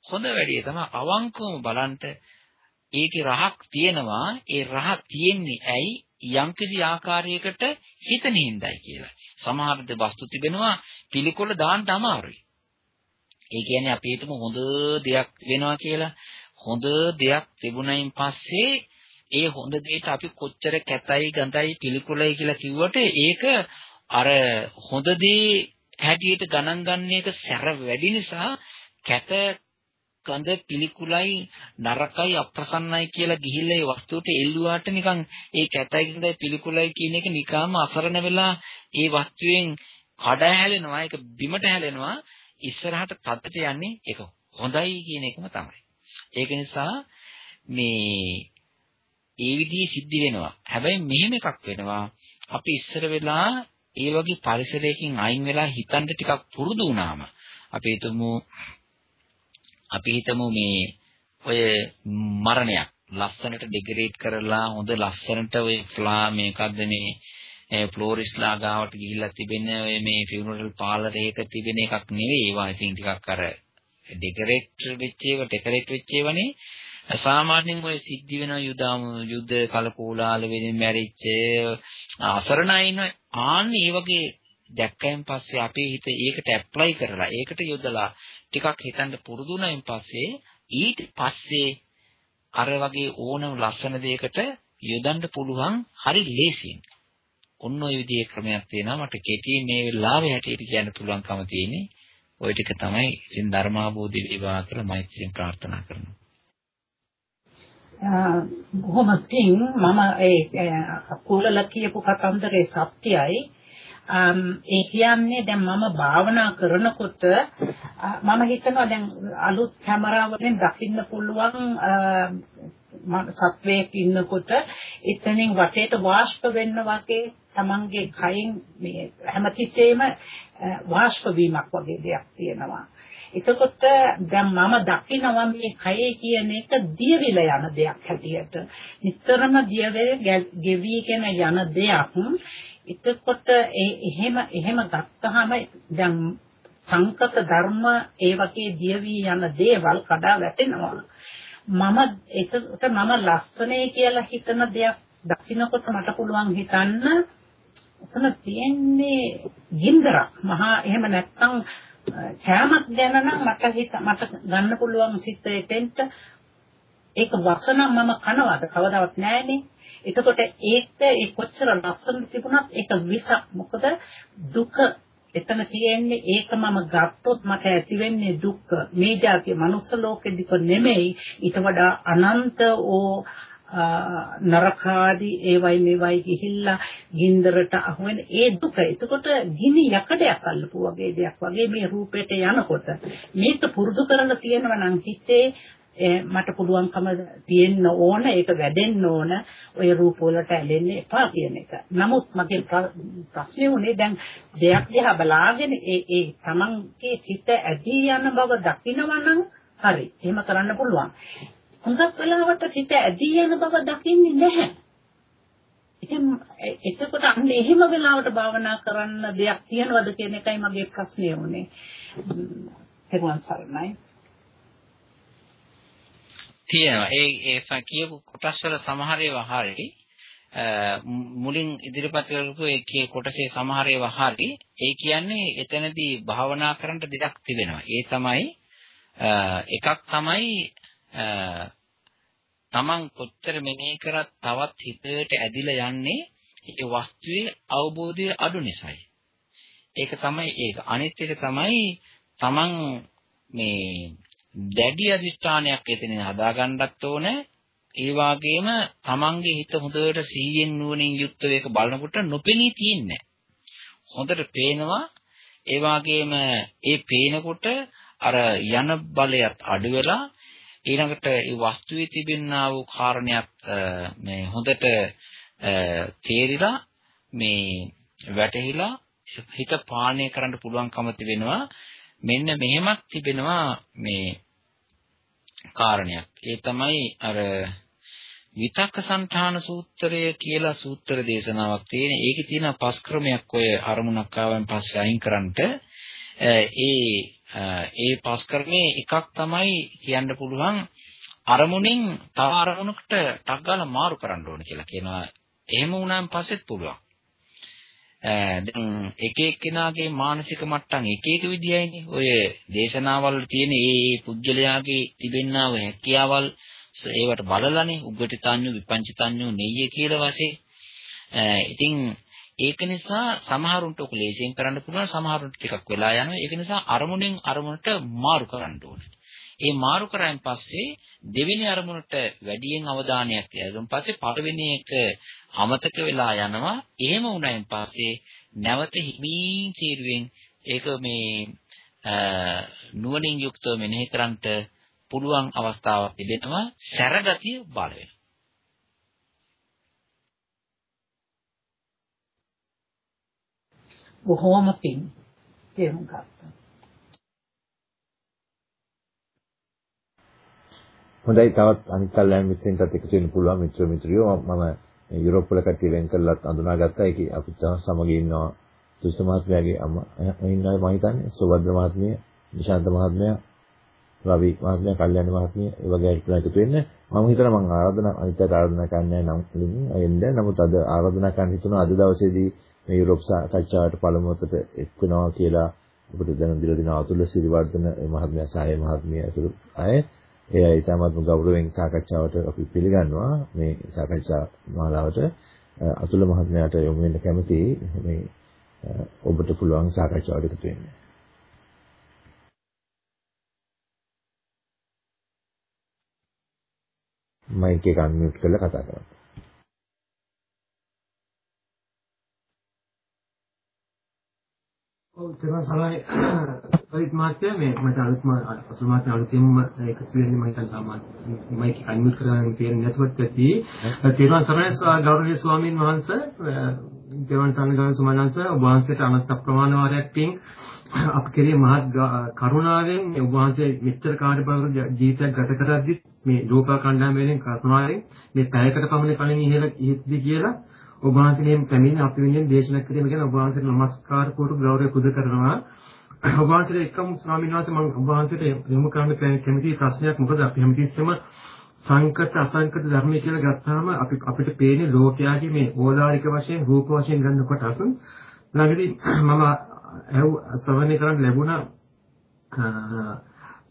S2: හොඳ වැඩේ තමයි අවංකවම බලන්ට ඒකේ රහක් තියෙනවා. ඒ රහ තියෙන්නේ ඇයි? යම්කිසි ආකාරයකට හිතන හිඳයි කියලා. සමහර ද වස්තු තිබෙනවා පිළිකොල දාන්න අමාරුයි. ඒ කියන්නේ අපි හිතමු හොඳ දෙයක් වෙනවා කියලා. හොඳ දෙයක් තිබුණයින් පස්සේ ඒ හොඳ දෙයට අපි කොච්චර කැතයි ගඳයි පිළිකුලයි කියලා කිව්වට ඒක අර හොඳ දේ හැටියට ගණන් ගන්න එක සැර වැඩි නිසා කැත ගඳ පිළිකුලයි නරකයි අප්‍රසන්නයි කියලා ගිහිල්ලා ඒ වස්තුවට එල්ලුවාට නිකන් ඒ කැතයි ගඳයි පිළිකුලයි කියන එක නිකාම අසරණ වෙලා ඒ වස්තුවෙන් කඩ හැලෙනවා ඒක බිමට හැලෙනවා. ඉස්සරහට තත්ත්වයට යන්නේ ඒක හොඳයි කියන එකම තමයි. ඒක නිසා මේ ඒ විදිහේ සිද්ධ වෙනවා. හැබැයි මෙහෙම එකක් වෙනවා. අපි ඉස්සර වෙලා ඒ වගේ පරිසරයකින් අයින් වෙලා හිතන්න ටිකක් පුරුදු වුණාම අපි හිතමු අපි හිතමු මේ ඔය මරණයක් ලස්සනට ඩෙකොරේට් කරලා හොඳ ලස්සනට ඔය ෆ්ලා මේකද්ද මේ ෆ්ලෝරිස්ලා ගාවට ගිහිල්ලා තිබෙන ඔය මේ ෆියුනරල් පාර්ලර් එක තිබෙන එකක් නෙවෙයි ඒවා. ඉතින් ටිකක් අර ඩෙකොරේට් වෙච්ච ඒවා ඩෙකොරේට් වෙච්ච ඒවානේ. සාමාන්‍යයෙන් ඔය සිද්ධ වෙන යුදාම යුද්ධ කලකෝලාල වෙනින් මැරිච්ච අසරණයි ඉන්න ආන්නේ ඒ වගේ දැක්කයන් පස්සේ අපේ හිත ඒකට ඇප්ලයි කරලා ඒකට යොදලා ටිකක් හිතන්න පුරුදු වුණායින් පස්සේ ඊට පස්සේ අර වගේ ඕනම ලස්සන දෙයකට යොදන්න පුළුවන් හරි ලේසියෙන්. ඔන්න ඔය විදිහේ ක්‍රමයක් තියෙනවා මට කෙටියෙන් මේ වෙලාවේ හැටියට කියන්න පුළුවන්කම තියෙන්නේ. ওই ටික තමයි ඉතින් ධර්මාභෝධි වේවා කියලා මෛත්‍රියෙන් ප්‍රාර්ථනා කරනවා.
S4: බොහොම පිං මම ඒ කුලල කියපු කතන්දරේ සත්‍යයි ඒ කියන්නේ දැන් මම භාවනා කරනකොට මම හිතනවා දැන් අලුත් කැමරාවලින් දකින්න පුළුවන් සත්වයක් ඉන්නකොට එතනින් වටේට වාෂ්ප වෙන්න වගේ තමන්ගේ කයින් මේ හැමතිස්සෙම වාෂ්ප වීමක් වගේ දෙයක් තියෙනවා. එතකොට දැන් මම දකිනවා මේ කයේ කියන එක දියවිල යන දෙයක් හැටියට. නිතරම දියවෙ ගෙවිගෙන යන දෙයක්. එතකොට ඒ එහෙම එහෙම ගත්තාම දැන් සංකත ධර්ම ඒ වගේ දියවි යන දේවල් කඩා වැටෙනවා. මම එතකොට මම ලස්සනේ කියලා හිතන දෙයක් දකින්නකොට මට පුළුවන් හිතන්න එතන තියෙන්නේ ගින්දරක්. මහා එහෙම නැත්තම් කෑමක් ගැන නම් මට හිත මට ගන්න පුළුවන් සිත් එතෙන්ට ඒක වසනම් මම කනවාද? කවදාවත් නැහැනේ එතකොට ඒක ඒ කොච්චර ලස්සන තිබුණත් ඒක විසක්. මොකද දුක එතන තියෙන්නේ ඒක මම ගත්තොත් මට ඇති වෙන්නේ දුක්. මේ જાතිය මනුස්ස ලෝකෙදික නෙමෙයි. ඊට වඩා අනන්ත ඕ නරකාදී ඒවයි මේවයි ගිහිල්ලා ගින්දරට අහුවෙන ඒ දුක. එතකොට ගිනි යකඩයක් අල්ලපු වගේ දෙයක් වගේ මේ රූපෙට යනකොට මේක පුරුදු කරලා තියෙනවා නම් හිතේ මට පුළුවන්කම තියෙන්න ඕන ඒක වැඩෙන්න ඕන ඔය රූප වලට ඇලෙන්න එපා කියන එක. නමුත් මගේ ප්‍රශ්නේ උනේ දැන් දෙයක් දිහා බලාගෙන ඒ ඒ තමන්ගේ සිත ඇදී යන බව දකිනවා නම් හරි. එහෙම කරන්න පුළුවන්. හුඟක් වෙලාවට සිත ඇදී යන බව දකින්නේ නැහැ. ඉතින් එතකොට අන්න එහෙම වෙලාවට භාවනා කරන්න දෙයක් තියනවද කියන එකයි මගේ ප්‍රශ්නේ උනේ. තෙරුවන් සරණයි.
S2: තියෙනවා. ඒ ඒ කියපු කොටස් වල සමහර ඒවා හරි මුලින් ඉදිරිපත් කරපු ඒ කොටසේ සමහර ඒවා හරි. ඒ කියන්නේ එතනදී භාවනා කරන්න දෙයක් තිබෙනවා. ඒ තමයි එකක් තමයි තමන් කොච්චර මෙනෙහි කරත් තවත් හිතට ඇදිලා යන්නේ ඒ වස්තුවේ අවබෝධය අඩු නිසායි. ඒක තමයි ඒක. අනිත් එක තමයි තමන් මේ දැඩි අධිෂ්ඨානයක් එතනින් හදාගන්නත් ඕන. ඒ වගේම තමන්ගේ හිත හොඳට සිහියෙන් නුවණින් යුක්තව ඒක බලනකොට නොපෙනී තියෙන්නේ. හොඳට පේනවා. ඒ වගේම ඒ පේනකොට අර යන බලයත් අඩු වෙලා ඊළඟට ඒ වස්තුවේ තිබෙනා වූ කාරණයක් මේ හොඳට තේරිලා මේ වැටහිලා හිත පාලනය කරන්න පුළුවන්කම තිබෙනවා මෙන්න මෙහෙමත් තිබෙනවා මේ කාරණයක්. ඒ තමයි අර විතක්ක සංඨාන සූත්‍රය කියලා සූත්‍ර දේශනාවක් තියෙන. ඒකේ තියෙන පස් ක්‍රමයක් ඔය අරමුණක් ආවන් පස්සේ අයින් කරන්නට ඒ ඒ පස් ක්‍රමේ එකක් තමයි කියන්න පුළුවන් අරමුණෙන් තව අරමුණකට ටක් ගාලා මාරු කරන්න ඕන කියලා කියනවා. එහෙම වුණාන් පස්සෙත් පුළුවන්. දැන් එක එක්කෙනාගේ මානසික මට්ටම් එක එක විදියයිනේ. ඔය දේශනාවල් තියෙන ඒ පුජ්‍යලයාගේ තිබෙන්නා වූ හැකියාවල් ඒවට බලලානේ උග්ගටිතඤ්ඤු විපංචිතඤ්ඤු නෙయ్య කියලා වශයෙන්. ඉතින් ඒක නිසා සමහරුන්ට ඔක ලේසියෙන් කරන්න පුළුවන් සමහරුන්ට ටිකක් වෙලා යනවා. ඒක නිසා අරමුණෙන් අරමුණට මාරු කරන්න ඕනේ. ඒ මාරු කරායින් පස්සේ දෙවෙනි අරමුණට වැඩියෙන් අවධානයක් යොමුන් පස්සේ පළවෙනි එක අමතක වෙලා යනවා. එහෙම වුණායින් පස්සේ නැවත හිමින් තීරුවෙන් ඒක මේ නුවණින් යුක්තව මෙනෙහි කරන්ට පුළුවන් අවස්ථාවක් තිබෙනවා. සැරගතිය බල වෙනවා.
S4: බොහෝම පිං. තේරුම් ගත්තා.
S1: හොඳයි තවත් අනිත් කල්යම් මිත්‍රෙන්ටත් එකතු වෙන්න පුළුවන් මිත්‍ර මිත්‍රියෝ. මම යුරෝප් වල කට්ටිය වෙන් කරලත් අඳුනාගත්තා. ඒකේ අපිට සමග ඉන්නවා. තුෂ්ඨ මහත්මයාගේ අම්මා ඉන්නවා මම හිතන්නේ සුබද්‍ර මහත්මිය නිශාන්ත මහත්මයා රවි මහත්මයා කල්යන්න මහත්මිය ඒ වගේ අය එකතු වෙන්න. මම හිතනවා මම ආරාධනා අනිත්‍යයට ආරාධනා කරන්නේ නම් එන්න නමුත් අද ආරාධනා කරන්න හිතුණා අද දවසේදී මේ යුරෝප් සාකච්ඡාවට පළමුවට එක් වෙනවා කියලා අපිට දැන දිලා දින අතුල සිරිවර්ධන මහත්මයා සහ මහත්මිය ඇතුළු අය ඒ අය ඉතාමත්ම ගෞරවයෙන් සාකච්ඡාවට අපි පිළිගන්නවා මේ සාකච්ඡා මාලාවට අතුල මහත්මයාට යොමු වෙන්න කැමතියි මේ ඔබට පුළුවන් සාකච්ඡාවට එකතු වෙන්න. මයික් එක අන්මියුට් කරලා කතා කරන්න.
S5: ඔව් තේරුම් සරයි පරිත් මාත්‍ය මේ මට අලුත්ම අසල් මාත්‍ය අලුතින්ම එකතු වෙන්නේ මම හිතන සාමාන්‍ය මයික් අන්මියුට් කරගන්න තේරෙන්නේ නැතුවත් ඇති. තේරුම් සරයි ගෞරවනීය ස්වාමීන් වහන්සේ. දෙවන් සංඝ සුමනන්ස ඔබ වහන්සේට අනන්ත ප්‍රමාණ වාරයක් පින්. අප කෙරේ මහත් කරුණාවෙන් ඔබ වහන්සේ මෙච්චර කාර්යබහුල ජීවිතයක් ගත කරද්දි මේ ලෝකා කණ්ඩායමෙන් කරුණාවෙන් මේ පැයකට පමණ කලින් ඉහළ ඉහිද්දි කියලා ඔබ වහන්සේගෙන් පැමිණ අපි වෙනුවෙන් දේශනා කිරීම ගැන ඔබ වහන්සේට නමස්කාර කොට ගෞරවය පුද කරනවා. ඔබ වහන්සේට එකම ස්වාමීන් වහන්සේ මම ඔබ වහන්සේට යොමු කරන්න කැමති ප්‍රශ්නයක්. මොකද අපි හැමතිස්සෙම සංකත අසංකත ධර්මය කියලා ගත්තාම අපි අපිට පේන්නේ ලෝකයාගේ මේ ඕලාරික වශයෙන් රූප වශයෙන් ගන්න කොටස. ළඟදී මම ඇහුව ශ්‍රවණය කරන්න ලැබුණා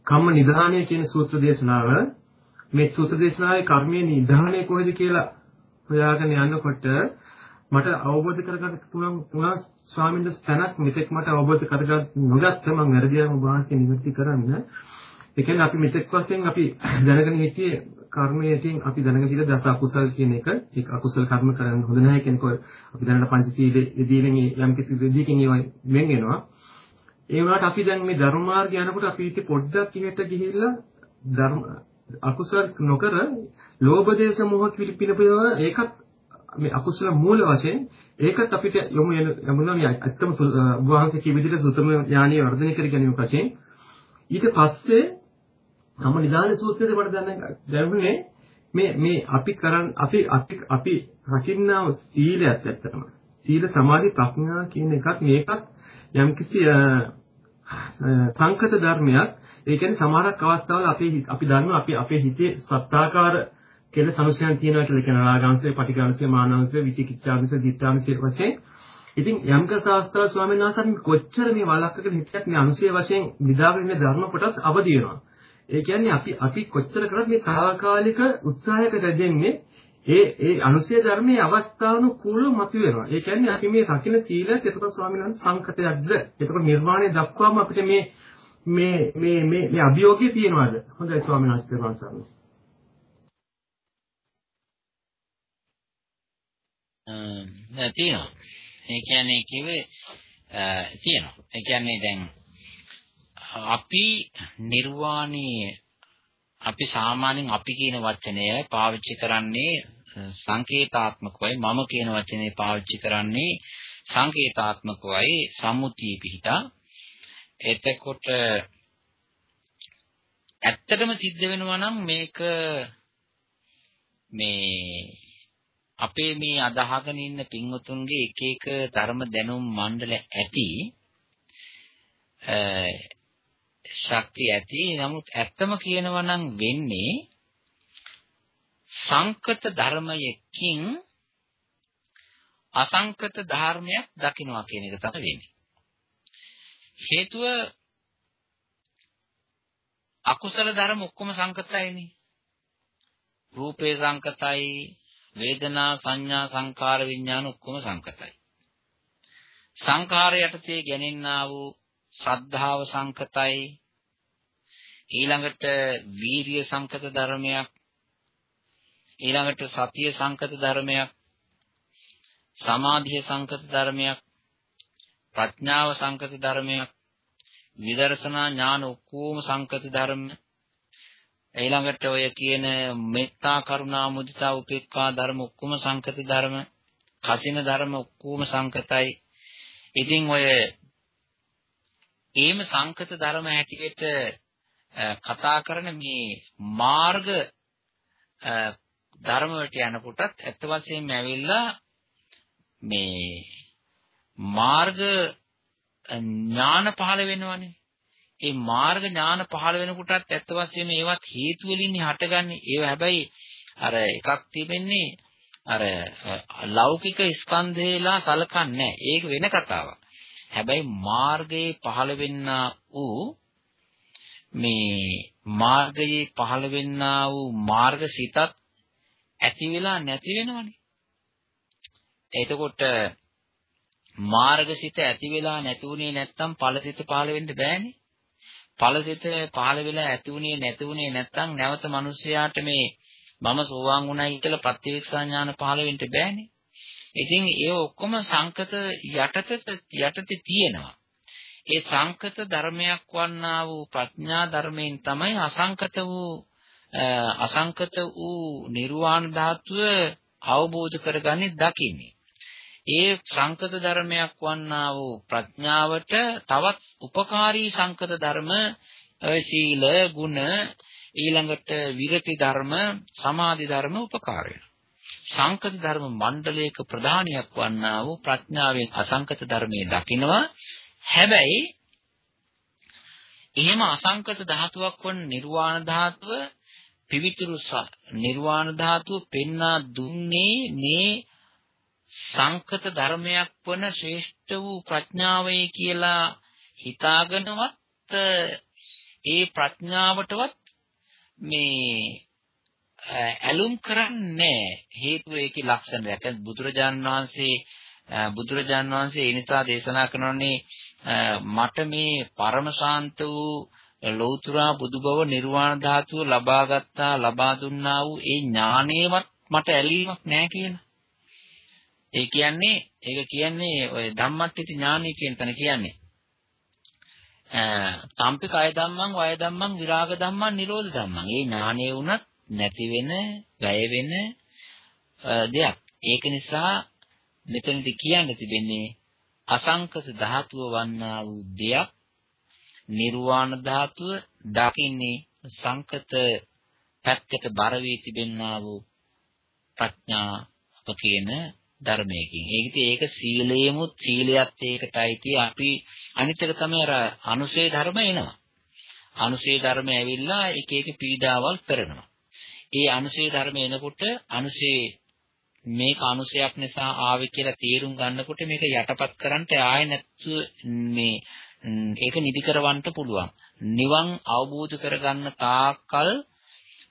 S5: කම්ම නිධානය කියන සූත්‍ර දේශනාව. මේ සූත්‍ර දේශනාවේ කර්මයේ නිධානය කොහෙද කියලා හොයාගෙන යනකොට මට අවබෝධ කරගන්න පුළුවන් වුණා ස්වාමීන් වහන්සේ තැනක් මෙතෙක් මට අවබෝධ කරගන්න නොගත්ත මම වැරදියම වහන්සේ නිවැරදි කරන්න. ඒ කියන්නේ අපි මෙතෙක් වශයෙන් අපි දැනගෙන හිටියේ කර්මයෙන් අපි දැනගෙන ඉඳලා දස අකුසල් කියන එක ඒක අකුසල කර්ම කරන්න හොඳ නැහැ කියන එක අපි දැනන පංචශීලයේ යෙදීමෙන් යම් කිසි විදියකින් ඒවා වෙන් වෙනවා. ඒ වුණාට අපි දැන් මේ ධර්ම මාර්ගය යනකොට අපි ඉති පොඩ්ඩක් ඉහෙට ගිහිල්ලා ධර්ම අකුසල නොකර ලෝභ දේශ මොහ පිළිපිනපේව ඒකත් මේ අකුසල මූල වශයෙන් ඒකත් අපිට යොමු යමුනා මේ අත්තම වහන්සේ කිය විදිහට සුතම ඥානිය වර්ධනය කර ගැනීම වශයෙන් ඊට පස්සේ තම නිදාන සූත්‍රයේ මට දැන දැනුනේ මේ මේ අපි කරන් අපි අපි අපි රකින්නා සීලයත් ඇත්තටම. සීල සමාධි ප්‍රඥා කියන එකත් මේකත් යම්කිසි සංකත ධර්මයක්. ඒ කියන්නේ සමහරක් අවස්ථාවල අපි අපි දන්නවා අපි අපේ හිතේ සත්‍යාකාර කියලා සමස්යන් තියෙනවා කියලා කියන රාගාංශය, පටිඝාංශය, මානාංශය, විචිකිච්ඡාංශය, දිත්තාංශය වශයෙන්. ඉතින් යම් කතාස්තර ස්වාමීන් වහන්සේ කොච්චර මේ වලක්කගෙන හිටියත් මේ අංශය වශයෙන් නිදාගෙන ඉන්න ධර්ම කොටස් අවදි වෙනවා. ඒ කියන්නේ අපි අපි කොච්චර කරත් මේ తాවකාලික උත්සාහයකට දෙන්නේ ඒ ඒ අනුසය ධර්මයේ අවස්ථානුකූලව මතුවෙනවා. ඒ කියන්නේ අපි මේ රකින්න සීලයත් එතකොට ස්වාමීන් වහන්සේ සංකතයක්ද? එතකොට නිර්වාණය දක්වාම අපිට මේ මේ මේ මේ මේ අභියෝගය තියෙනවද? හොඳයි ස්වාමීන් වහන්සේ
S2: තියෙනවා. ඒ කියන්නේ කිව්වේ තියෙනවා. ඒ කියන්නේ දැන් අපි නිර්වාණී අපි සාමාන්‍යයෙන් අපි කියන වචනය පාවිච්චි කරන්නේ සංකේතාත්මකවයි මම කියන වචනේ පාවිච්චි කරන්නේ සංකේතාත්මකවයි සම්මුතිය පිහිටා එතකොට ඇත්තටම සිද්ධ වෙනවා නම් මේක මේ අපේ මේ අදහගෙන ඉන්න පින්වතුන්ගේ එක එක ධර්ම දැනුම් මණ්ඩල ඇති ශක්තිය ඇති. නමුත් ඇත්තම කියනවා නම් වෙන්නේ සංකත ධර්මයකින් අසංකත ධර්මයක් දකින්නවා කියන එක තමයි වෙන්නේ. හේතුව අකුසල ධර්ම ඔක්කොම සංකතයිනේ රූපේ සංකතයි වේදනා සංඥා සංකාර විඥාන ඔක්කොම සංකතයි. සංඛාර යටතේ ගැනෙන්නා වූ ශ්‍රද්ධාව සංකතයි. ඊළඟට වීරිය සංකත ධර්මයක්. ඊළඟට සතිය සංකත ධර්මයක්. සමාධිය සංකත ධර්මයක්. ප්‍රඥාව සංකත ධර්මයක්. විදර්ශනා ඥාන ඔක්කොම සංකත ධර්මයක්. ඊළඟට ඔය කියන මෙත්තා කරුණා මුදිතා උපේක්ඛා ධර්ම ඔක්කොම සංකති ධර්ම කසින ධර්ම ඔක්කොම සංකතයි. ඉතින් ඔය ඒම සංකත ධර්ම හැටියට කතා කරන මේ මාර්ග ධර්ම වලට යනකොටත් ඇත්ත වශයෙන්ම ඇවිල්ලා මේ මාර්ග ඥාන පහළ වෙනවනේ. ඒ මාර්ග ඥාන පහළ වෙනකොටත් ඇත්ත වශයෙන්ම ඒවත් හේතු වලින් හටගන්නේ. ඒව හැබැයි අර එකක් තිබෙන්නේ අර ලෞකික ස්කන්ධේලා සලකන්නේ ඒක වෙන කතාවක්. හැබැයි මාර්ගයේ පහළ වෙන්නා වූ මේ මාර්ගයේ පහළ වෙන්නා වූ මාර්ගසිතත් ඇති වෙලා නැති වෙනවනේ. එතකොට මාර්ගසිත ඇති වෙලා නැති උනේ නැත්තම් ඵලසිත පහළ වෙන්න බෑනේ. ඵලසිත පහළ වෙලා ඇති උනේ නැති උනේ නැත්නම් නැවත මිනිස්යාට මේ මම සෝවාන් වුණයි කියලා ප්‍රත්‍යක්ෂ ඥාන පහළ වෙන්න බෑනේ. ඉතින් ඒ ඔක්කොම සංකත යටතට යටතේ තියෙනවා. ඒ සංකත ධර්මයක් වන්නා වූ ප්‍රඥා ධර්මයෙන් තමයි අසංකත වූ අසංකත වූ නිර්වාණ ධාතුව අවබෝධ කරගන්නේ දකින්නේ. ඒ සංකත ධර්මයක් වන්නා වූ ප්‍රඥාවට තවත් උපකාරී සංකත ධර්ම සීල ගුණ ඊළඟට විරති ධර්ම සමාධි ධර්ම උපකාර සංකත ධර්ම මණ්ඩලයක ප්‍රධානියක් වන්නා වූ ප්‍රඥාවෙන් අසංකත ධර්මයේ දකිනවා. හැබැයි එහෙම අසංකත ධාතුවක් වන නිර්වාණ ධාතුව පිවිතුරු නිර්වාණ ධාතුව පෙන්වා දුන්නේ මේ සංකත ධර්මයක් වන ශ්‍රේෂ්ඨ වූ ප්‍රඥාවයි කියලා හිතාගෙනවත් ඒ ප්‍රඥාවටවත් මේ ඇලුම් කරන්නේ හේතුව ඒකේ ලක්ෂණයක්. බුදුරජාන් වහන්සේ බුදුරජාන් වහන්සේ ඒ නිසා දේශනා කරනෝනේ මට මේ පරම ශාන්ත වූ ලෞතුරා බුදුබව නිර්වාණ ධාතුව ලබා ගත්තා ලබා දුන්නා වූ ඒ ඥානේවත් මට ඇලීමක් නැහැ කියලා. ඒ කියන්නේ ඒක කියන්නේ ඔය ධම්මට්ඨිත ඥානය කියන තැන කියන්නේ. තම්පි කය ධම්මං වය ධම්මං විරාග ධම්මං නිරෝධ ධම්මං. ඒ ඥානය වුණත් නැති වෙන, වැය වෙන දෙයක්. ඒක නිසා මෙතනදි කියන්න තිබෙන්නේ අසංකත ධාතුව වන්නා වූ දෙයක් නිර්වාණ ධාතුව දකින්නේ සංකත පැත්තට බර වී තිබෙනා වූ ප්‍රඥා අප කියන ධර්මයකින්. ඒකිට ඒක සීලයමුත් සීලයත් ඒකටයි අපි අනිත් එක තමයි අර අනුසේ ධර්ම එනවා. අනුසේ ධර්ම ඇවිල්ලා එක එක පීඩාවල් කරනවා. ඒ අනුසේ ධර්ම එනකොට අනුසේ මේක අනුසයක් නිසා ආවේ කියලා තේරුම් ගන්නකොට මේක යටපත් කරන්නට ආයෙ නැත්තු මේ ඒක නිදි කරවන්න පුළුවන්. නිවන් අවබෝධ කරගන්න තාක්කල්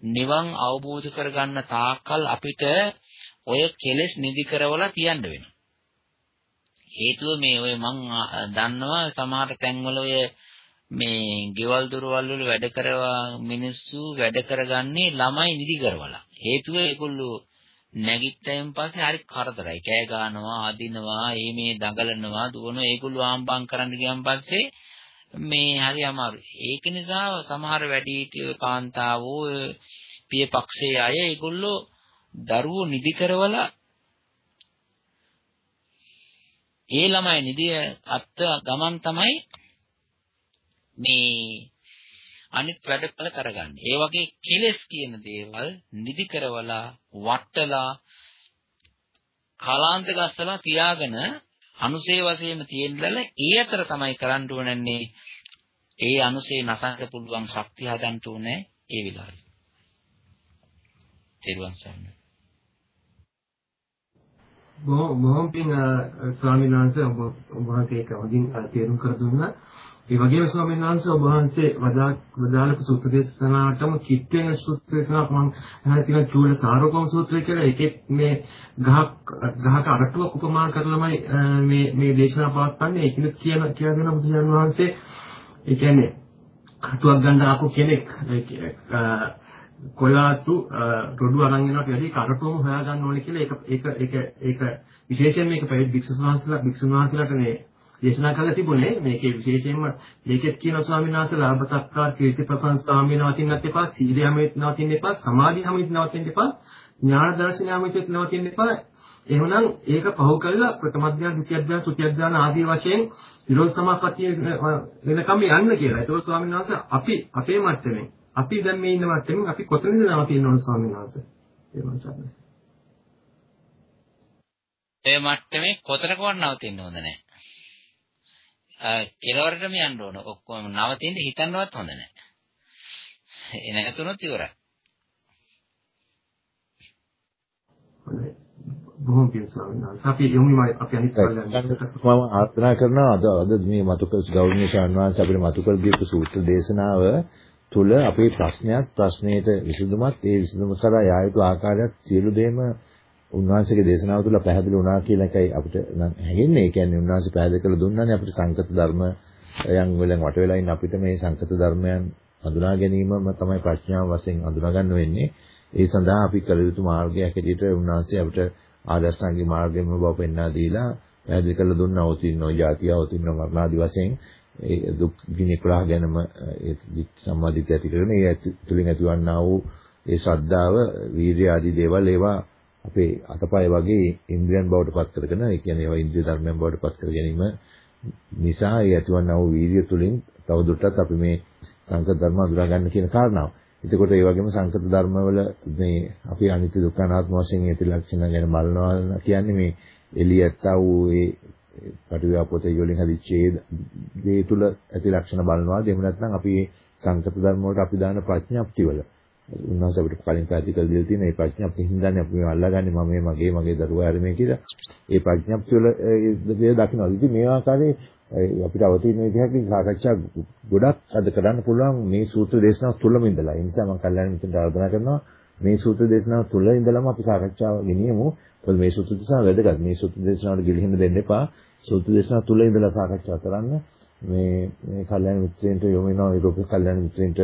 S2: නිවන් අවබෝධ කරගන්න තාක්කල් අපිට ඔය කෙලෙස් නිදි කරවලා තියන්න වෙනවා. හේතුව මේ ඔය මං දන්නවා සමහර තැන්වල ඔය මේ ගෙවල් දොරවල් වල වැඩ කරවා මිනිස්සු වැඩ කරගන්නේ ළමයි නිදි කරවලා. හේතුව ඒගොල්ලෝ නැගිට්ටයින් පස්සේ හරි කරදරයි. කෑ ගන්නවා, අදිනවා, ඒ මේ දඟලනවා, දුවනවා. ඒගොල්ලෝ ආම්බම් කරන්න ගියන් පස්සේ මේ හරි අමාරු. ඒක නිසා සමහර වැඩිහිටියෝ කාන්තාවෝ පිය පක්ෂයේ අය ඒගොල්ලෝ දරුවෝ නිදි කරවලා ඒ ළමයි නිදි අත්ත ගමන් තමයි මේ අනිත් වැඩකල කරගන්නේ. ඒ වගේ කෙලස් කියන දේවල් නිදි කරවලා වට්ටලා කාලාන්ත ගස්සලා තියාගෙන අනුසේ වශයෙන්ම තියෙන්නල ඒ අතර තමයි කරන්න ඕනන්නේ ඒ අනුසේ නසන්න පුළුවන් ශක්තිය හදන්න ඕනේ ඒ විලාසය. තෙරුවන් සරණයි.
S5: බොහොම බොහොම පිං ස්වාමීන් වහන්සේ ඔබ ඔබ වහන්සේ ඒක හොඳින් තේරුම් කර දුන්නා. ඒ වගේම ස්වාමීන් වහන්සේ ඔබ වහන්සේ වදා වදාළක සූත්‍ර දේශනාවටම කිට්ටෙන සූත්‍ර දේශනාවක් මම අහලා තියෙන චූල සාරෝපම සූත්‍රය කියලා ඒකෙත් මේ ගහක් ගහක අරටුවක් උපමා කරලාමයි මේ මේ දේශනාව පවත්වන්නේ. ඒකෙත් කියන කියන දෙන බුදුන් වහන්සේ ඒ කියන්නේ අටුවක් ගන්න ආපු කෙනෙක් කොලාතු රොඩු අරන් යනකොට වැඩි කරටුවම හොයාගන්න ඕනේ කියලා ඒක ඒක ඒක ඒක විශේෂයෙන් මේක පැවිදි භික්ෂු වහන්සේලා භික්ෂු වහන්සේලාට මේ දේශනා කළා තිබුණේ මේකේ විශේෂයෙන්ම මේකෙත් කියන ස්වාමීන් වහන්සේ ලාභ සත්කාර කීර්ති ප්‍රසංස ස්වාමීන් වහන්සේනත් එපා සීලයමෙත් නවතින්න එපා සමාධියමෙත් නවතින්න එපා ඥාන දර්ශනයමෙත් නවතින්න එපා එහෙනම් ඒක පහු කරලා ප්‍රථම අධ්‍යාන, ද්විතිය අධ්‍යාන, තෘතිය අධ්‍යාන ආදී වශයෙන් විරෝධ සමාපත්තිය වෙනකම් යන්න කියලා. ඒක ස්වාමීන් වහන්සේ අපි අපේ මට්ටමේ අපි දැන් මේ ඉන්න මට්ටමින් අපි කොතනද නවතින්න ඕන ස්වාමීන් වහන්සේ? ඒ මනසන්නේ.
S2: ඒ මට්ටමේ කොතනකවත් නවතින්න හොඳ නැහැ. කෙලවරටම යන්න ඕන. ඔක්කොම නවතින්න හිතන්නවත් හොඳ නැහැ. ඒ නැතුනොත් ඉවරයි.
S5: බොහොම පිං ස්වාමීන් වහන්සේ. අපි යොමුයි අපි අනිත්
S1: මම ආර්දනා කරනවා අද අද මේ මතුකල් ගෞරවනීය ස්වාමීන් වහන්සේ අපිට මතුකල් දීපු සූත්‍ර දේශනාව තුල අපේ ප්‍රශ්නයක් ප්‍රශ්නයේට විසඳුමත් ඒ විසඳුම සඳහා යා යුතු ආකාරයත් සියලු දේම උන්වහන්සේගේ දේශනාව තුළ පැහැදිලි වුණා කියලා එකයි අපිට හැඟෙන්නේ. ඒ කියන්නේ උන්වහන්සේ පැහැදිලි කරලා දුන්නානේ අපිට සංකත ධර්මයන් වලින් වට වෙලා ඉන්න අපිට මේ සංකත ධර්මයන් හඳුනා ගැනීමම තමයි ප්‍රඥාව වශයෙන් හඳුනා ගන්න වෙන්නේ. ඒ සඳහා අපි කළ යුතු මාර්ගයක් හැටියට උන්වහන්සේ අපිට ආදර්ශාංගික මාර්ගයම බව පෙන්වා දීලා පැහැදිලි කරලා දුන්නා. ඔතින් නො જાතිය, ඔතින් නො මරණ ආදී වශයෙන් ඒ දුක් ගිනි කුරා ගැනීම ඒ සම්මාදිත ඇති කරගෙන ඒ තුලින් ඇතිවන්නා වූ ඒ ශ්‍රද්ධාව වීර්ය ආදී දේවල් ඒවා අපේ අතපය වගේ ඉන්ද්‍රියන් බවට පත් කරගෙන ඒ කියන්නේ ඒවා ඉන්ද්‍රිය ධර්මයන් බවට පත් කර ගැනීම නිසා ඒ ඇතිවන්නා වූ වීර්ය තුලින් තවදුරටත් අපි මේ සංකත ධර්ම අඳුරා ගන්න කියන කාරණාව. එතකොට ඒ වගේම සංකත ධර්මවල මේ අපි අනිත්‍ය දුක්ඛ අනාත්ම වශයෙන් ඇති ලක්ෂණ ගැන බලනවා කියන්නේ මේ එළියට වූ ඒ පටිවිආපෝතේ වලින් හදිච්ච දේ තුල ඇති ලක්ෂණ බලනවා. එහෙම නැත්නම් අපි සංකත ධර්ම වලට අපි දාන ප්‍රඥාප්ති වල උන්වහන්සේ අපිට කලින් පැහැදිලි කරලා දීලා තියෙන මේ ප්‍රඥප්ති හින්දානේ අපි මේ අල්ලාගන්නේ මම මේ මගේ මගේ දරුවා ආරමේ කියලා. ඒ ප්‍රඥප්ති වල දේ දකින්නවා. ඉතින් මේ ආකාරයේ අපිට අවතීන විදිහකින් සාකච්ඡා ගොඩක් අද කරන්න පුළුවන් මේ සූත්‍ර දේශනාව තුලම ඉඳලා. ඒ නිසා මම කල්යනා මිත්‍රන්ට ආරාධනා කරනවා මේ සූත්‍ර දේශනාව තුල ඉඳලම අපි සාකච්ඡාව ගෙනියමු. මොකද මේ සූත්‍ර දේශනාව වැදගත්. මේ සූත්‍ර දේශනාවට ගිලිහෙන්න දෙන්න එපා. සූත්‍ර දේශනාව තුල ඉඳලා සාකච්ඡා කරන්න. මේ මේ කල්යනා මිත්‍රයන්ට යොමු වෙනවා. ඒක කල්යනා මිත්‍රයන්ට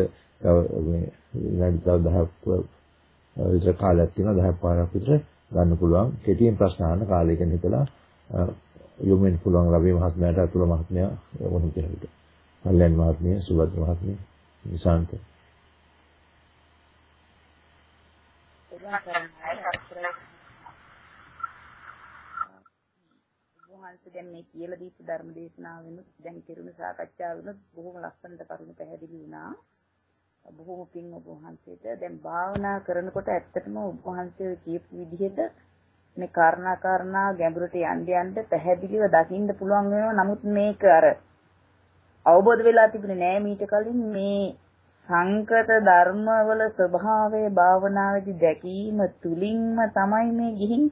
S1: මේ විනාඩි තව 10ක් විතර කාලයක් තියෙනවා 10ක් පාරක් විතර ගන්න පුළුවන් කෙටියෙන් ප්‍රශ්න අහන්න කාලයකින් හිතලා යොමු වෙන්න පුළුවන් රවි මහත්මයාට අතුල මහත්මයා වුණ කෙනෙකුට. කල්යන් මහත්මිය, සුබත් මහත්මිය, නිසාන්ත.
S6: වහන්සේ දැන් මේ කියලා දීපු ධර්ම දේශනාවෙනුත් දැන් කෙරුණු සාකච්ඡාවෙනුත් බොහොම ලස්සනට කරුණු පැහැදිලි වුණා. බොහොම පිං ඔබ වහන්සේට. දැන් භාවනා කරනකොට ඇත්තටම ඔබ වහන්සේ කියපු විදිහට මේ කාරණා කාරණා ගැඹුරට යන්න යන්න පැහැදිලිව දකින්න පුළුවන් වෙනවා. නමුත් මේක අර අවබෝධ වෙලා තිබුණේ නෑ මීට කලින්. මේ සංකත ධර්මවල ස්වභාවය භාවනාවේදී දැකීම තුලින්ම තමයි මේ ගිහින්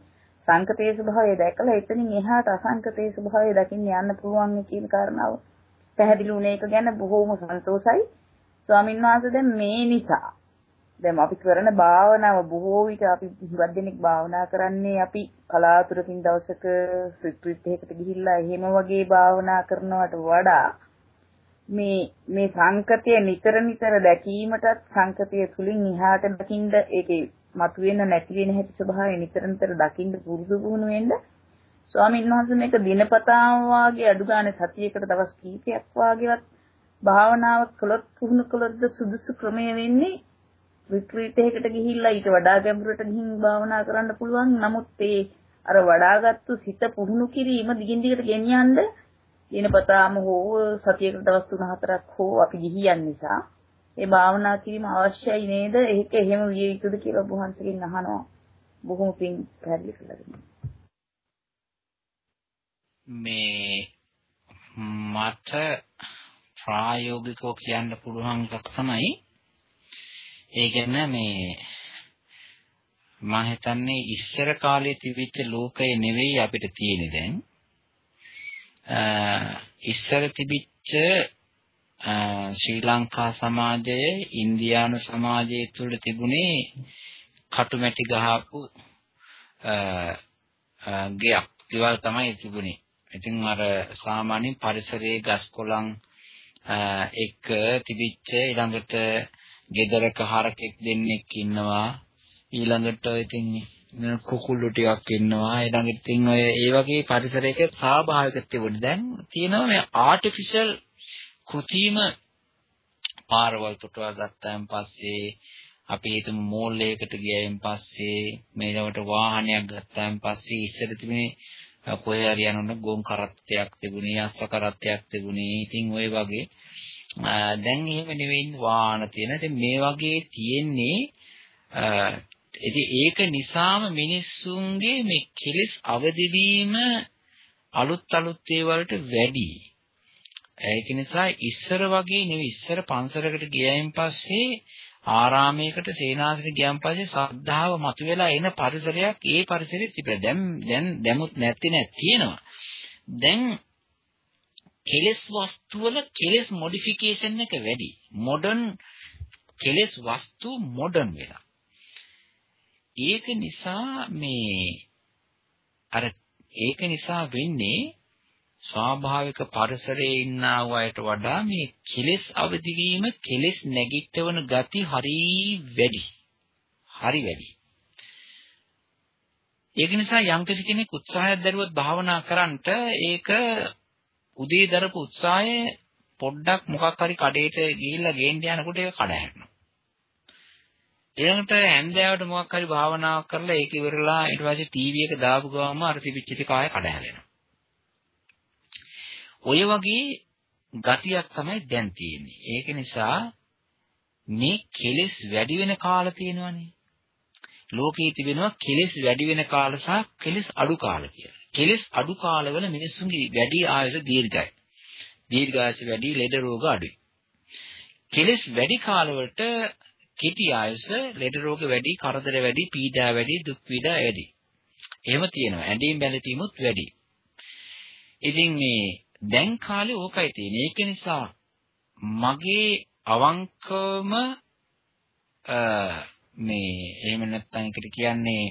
S6: සංකතයේ ස්වභාවය දැකලා එතනින් එහාට අසංකතයේ ස්වභාවය දකින්න යන්න පුළුවන් කියන කාරණාව. පැහැදිලි වුණේ ඒක ගැන බොහෝම සන්තෝසයි. ස්වාමීන් වහන්සේ දැන් මේ නිසා දැන් අපි කරන භාවනාව බොහෝ විට අපි හුඟක් දෙනෙක් භාවනා කරන්නේ අපි කලාතුරකින් දවසක රිට්‍රීට් එකකට ගිහිල්ලා එහෙම වගේ භාවනා කරනවට වඩා මේ මේ සංකතය නිතර නිතර දැකීමටත් සංකතය තුලින් එහාට දකින්න ඒකේ මතුවෙන නැති වෙන හැටි ස්වභාවය නිතර නිතර දකින්න පුරුදු වුණු වෙන්න ස්වාමීන් වහන්සේ මේක දිනපතාම වාගේ අඩු ගානේ සතියකට දවස් කීපයක් වාගේවත් භාවනාව කළොත් පුහුණු කළොත්ද සුදුසු ක්‍රමය වෙන්නේ රිට්‍රීට් එකකට ගිහිල්ලා ඊට වඩා ගැඹුරට ගිහින් භාවනා කරන්න පුළුවන්. නමුත් ඒ අර වඩාගත්තු සිත පුහුණු කිරීම දිගින් දිගට ගෙනියන්න දිනපතාම හෝ සතියකට දවස් 3-4ක් හෝ අපි ගිහියන් නිසා ඒ භාවනා කිරීම අවශ්‍යයි නේද? ඒක එහෙම විය යුතුද කියලා ඔබ වහන්සේගෙන් අහනවා. බොහොම පිං පැහැදිලි කළා.
S2: මේ මට ප්‍රායෝගිකව කියන්න පුළුවන් එකක් තමයි ඒ කියන්නේ මේ මම හිතන්නේ ඉස්සර කාලේ තිබිච්ච ලෝකය නෙවෙයි අපිට තියෙන්නේ දැන් ඉස්සර තිබිච්ච ශ්‍රී ලංකා සමාජයේ ඉන්දියානු සමාජයේ තුල තිබුණේ කටුමැටි ගහපු ගෙයක් දේවල් තමයි තිබුණේ. ඉතින් අර සාමාන්‍ය පරිසරයේ ගස් කොළන් එක තිබිච්ච ඊළඟට ගෙදරක හරකෙක් දෙන්නෙක් ඉන්නවා ඊළඟට ඉතින් කුකුළු ටිකක් ඉන්නවා. ඊළඟට ඉතින් ඔය ඒ වගේ පරිසරයක ස්වාභාවික තිබුණේ දැන් තියෙනවා මේ ආටිෆිෂල් කෘතිම පාරවල් තොටවල් ගත්තාන් පස්සේ අපි හිතමු මෝල් එකකට ගියයින් පස්සේ මේකට වාහනයක් ගත්තාන් පස්සේ ඉස්සර තිබුණේ කොහේ හරි යනකොට ගොන් කරත්තයක් තිබුණේ අස්ස කරත්තයක් තිබුණේ. ඉතින් ওই වගේ දැන් එහෙම නෙවෙයි වාහන තියෙන ඉතින් මේ වගේ තියෙන්නේ ඉතින් ඒක නිසාම මිනිස්සුන්ගේ මේ කෙලෙස් අවදි වීම අලුත් අලුත් ඒවලට වැඩි. ඒක නිසා ඉස්සර වගේ නෙවෙයි ඉස්සර පන්සලකට ගියයින් පස්සේ ආරාමයකට සේනාසනෙ ගියන් පස්සේ ශ්‍රද්ධාව මතුවලා එන පරිසරයක් ඒ පරිසරෙත් තිබෙලා දැන් දැන් දැමුත් නැති නෑ තියෙනවා. දැන් කෙලස් වස්තු වල කෙලස් මොඩිෆිකේෂන් එක වැඩි. මොඩර්න් කෙලස් වස්තු මොඩර්න් වෙලා. ඒක නිසා මේ අර ඒක නිසා වෙන්නේ ස්වාභාවික පරිසරයේ ඉන්නා අයට වඩා මේ කෙලෙස් අවදි වීම කෙලෙස් නැගිටවන ගති හරි වැඩි. හරි වැඩි. ඒක නිසා යම් කෙනෙක් උත්සාහයක් දරුවොත් භාවනා කරන්නට ඒක උදේ දරපු උත්සාහය පොඩ්ඩක් මොකක් හරි කඩේට ගිහිල්ලා ගේන්න යනකොට ඒක කඩ හැරෙනවා. ඊළඟට හැන්දෑවට මොකක් හරි භාවනාවක් කරලා ඒක ඉවරලා ඊට පස්සේ ටීවී එක දාපු ගමන් අර තිබිච්ච ටික ආයෙ කඩ හැරෙනවා. ඔය වගේ ගතියක් තමයි දැන් තියෙන්නේ. ඒක නිසා මේ කෙලෙස් වැඩි වෙන කාල තියෙනවනේ. ලෝකයේ තිබෙනවා කෙලෙස් වැඩි වෙන කාල සහ කෙලෙස් අඩු කාල කියලා. කෙලෙස් අඩු කාලවල මිනිස්සුන්ගේ වැඩි ආයුෂ දීර්ඝයි. දීර්ඝායුෂ වැඩි ලෙඩ රෝග අඩුයි. කෙලෙස් වැඩි කාලවලට කෙටි ආයුෂ ලෙඩ රෝග වැඩි, කරදර වැඩි, පීඩා වැඩි, දුක් පීඩා වැඩි. එහෙම තියෙනවා. ඇඳීම් බැලීමුත් වැඩි. ඉතින් මේ දැන් කාලේ ඕකයි තියෙන්නේ. ඒක නිසා මගේ අවංකවම මේ එහෙම නැත්නම් ඒකට කියන්නේ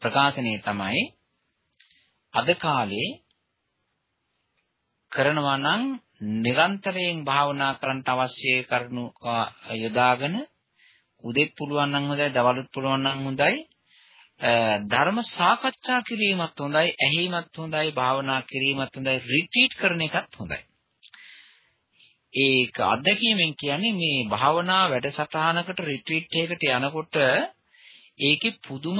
S2: ප්‍රකාශනය තමයි අද කාලේ කරනවා නම් නිරන්තරයෙන් භාවනා කරන්න අවශ්‍ය කරුණු යොදාගෙන උදෙත් පුළුවන් නම් හොඳයි දවල්ුත් පුළුවන් නම් හොඳයි ධර්ම සාකච්ඡා කිරීමත් හොඳයි ඇහිීමත් හොඳයි භාවනා කිරීමත් හොඳයි රිට්‍රීට් කරන එකත් හොඳයි ඒක අත්දැකීමෙන් කියන්නේ මේ භාවනා වැඩසටහනකට රිට්‍රීට් එකකට යනකොට ඒකේ පුදුම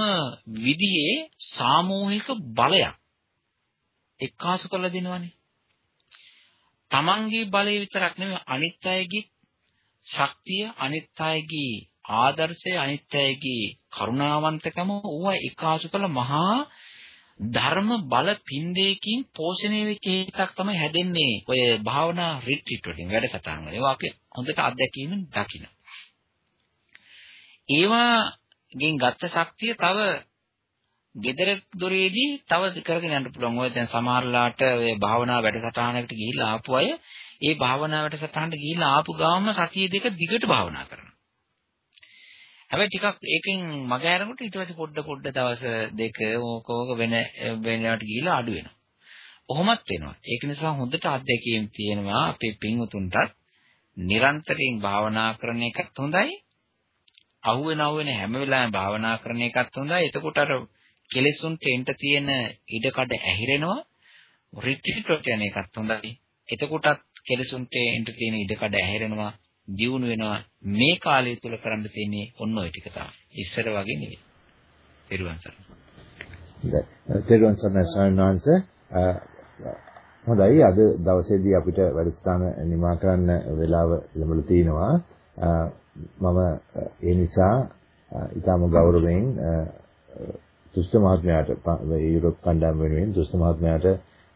S2: විදිහේ සාමූහික බලයක් එක්කාසු කරලා දෙනවනේ. තමන්ගේ බලය විතරක් නෙමෙයි අනිත් අයගේ ශක්තිය අනිත් අයගේ ආදර්ශය අනිත් අයගේ කරුණාවන්තකම ඕවා එක්කාසු කළ මහා ධර්ම බල පින්දේකින් පෝෂණය වෙච්ච එකක් තමයි හැදෙන්නේ ඔය භාවනා රිට්‍රීට් වලින් වැඩසටහන් වල. ඒවා අපි හොඳට අත්දැකීමෙන් දකින්න. ඒවාගෙන් ගත්ත ශක්තිය තව gedara දොරේදී තව කරගෙන යන්න පුළුවන්. ඔය දැන් සමහරලාට ඔය භාවනා වැඩසටහනකට ගිහිල්ලා ආපු අය ඒ භාවනා වැඩසටහනට ගිහිල්ලා ආපු ගාම සතිය දෙක දිගට භාවනා කරනවා. හැබැයි ටිකක් ඒකෙන් මග හැරෙනකොට ඊට පස්සේ පොඩ පොඩ දවස් දෙක ඕක ඕක වෙන වෙනවට ගිහිල්ලා අඩු වෙනවා. ඔහොමත් වෙනවා. ඒක නිසා හොඳට අත්දැකීම් තියෙනවා අපේ පින්වුතුන්ටත් නිරන්තරයෙන් භාවනා කරන එකත් හොඳයි. අහුවෙන අහුවෙන හැම වෙලාවෙම භාවනා කරන එකත් හොඳයි. එතකොට අර කෙලෙසුන්ට එන්න තියෙන ඉඩකඩ ඇහිරෙනවා. රිට්‍රීට් යන එකත් හොඳයි. එතකොටත් කෙලෙසුන්ට එන්න තියෙන ඉඩකඩ ඇහිරෙනවා. දියුණු වෙනවා. මේ කාලය තුල කරන්න තියෙන්නේ ඔන්න ඔය ටික තමයි. ඉස්සර වගේ නෙවෙයි. පෙරුවන් සර්.
S1: හොඳයි. පෙරුවන් සර් සාරණාංශ හොඳයි අද දවසේදී අපිට වැඩසටහන නිමා කරන්න වෙලාව ලැබලා තිනවා. මම ඒ නිසා ඊටම ගෞරවයෙන් දුෂ්ට මහත්මයාට යුරෝප් කණ්ඩායම වෙනුවෙන් දුෂ්ට මහත්මයාට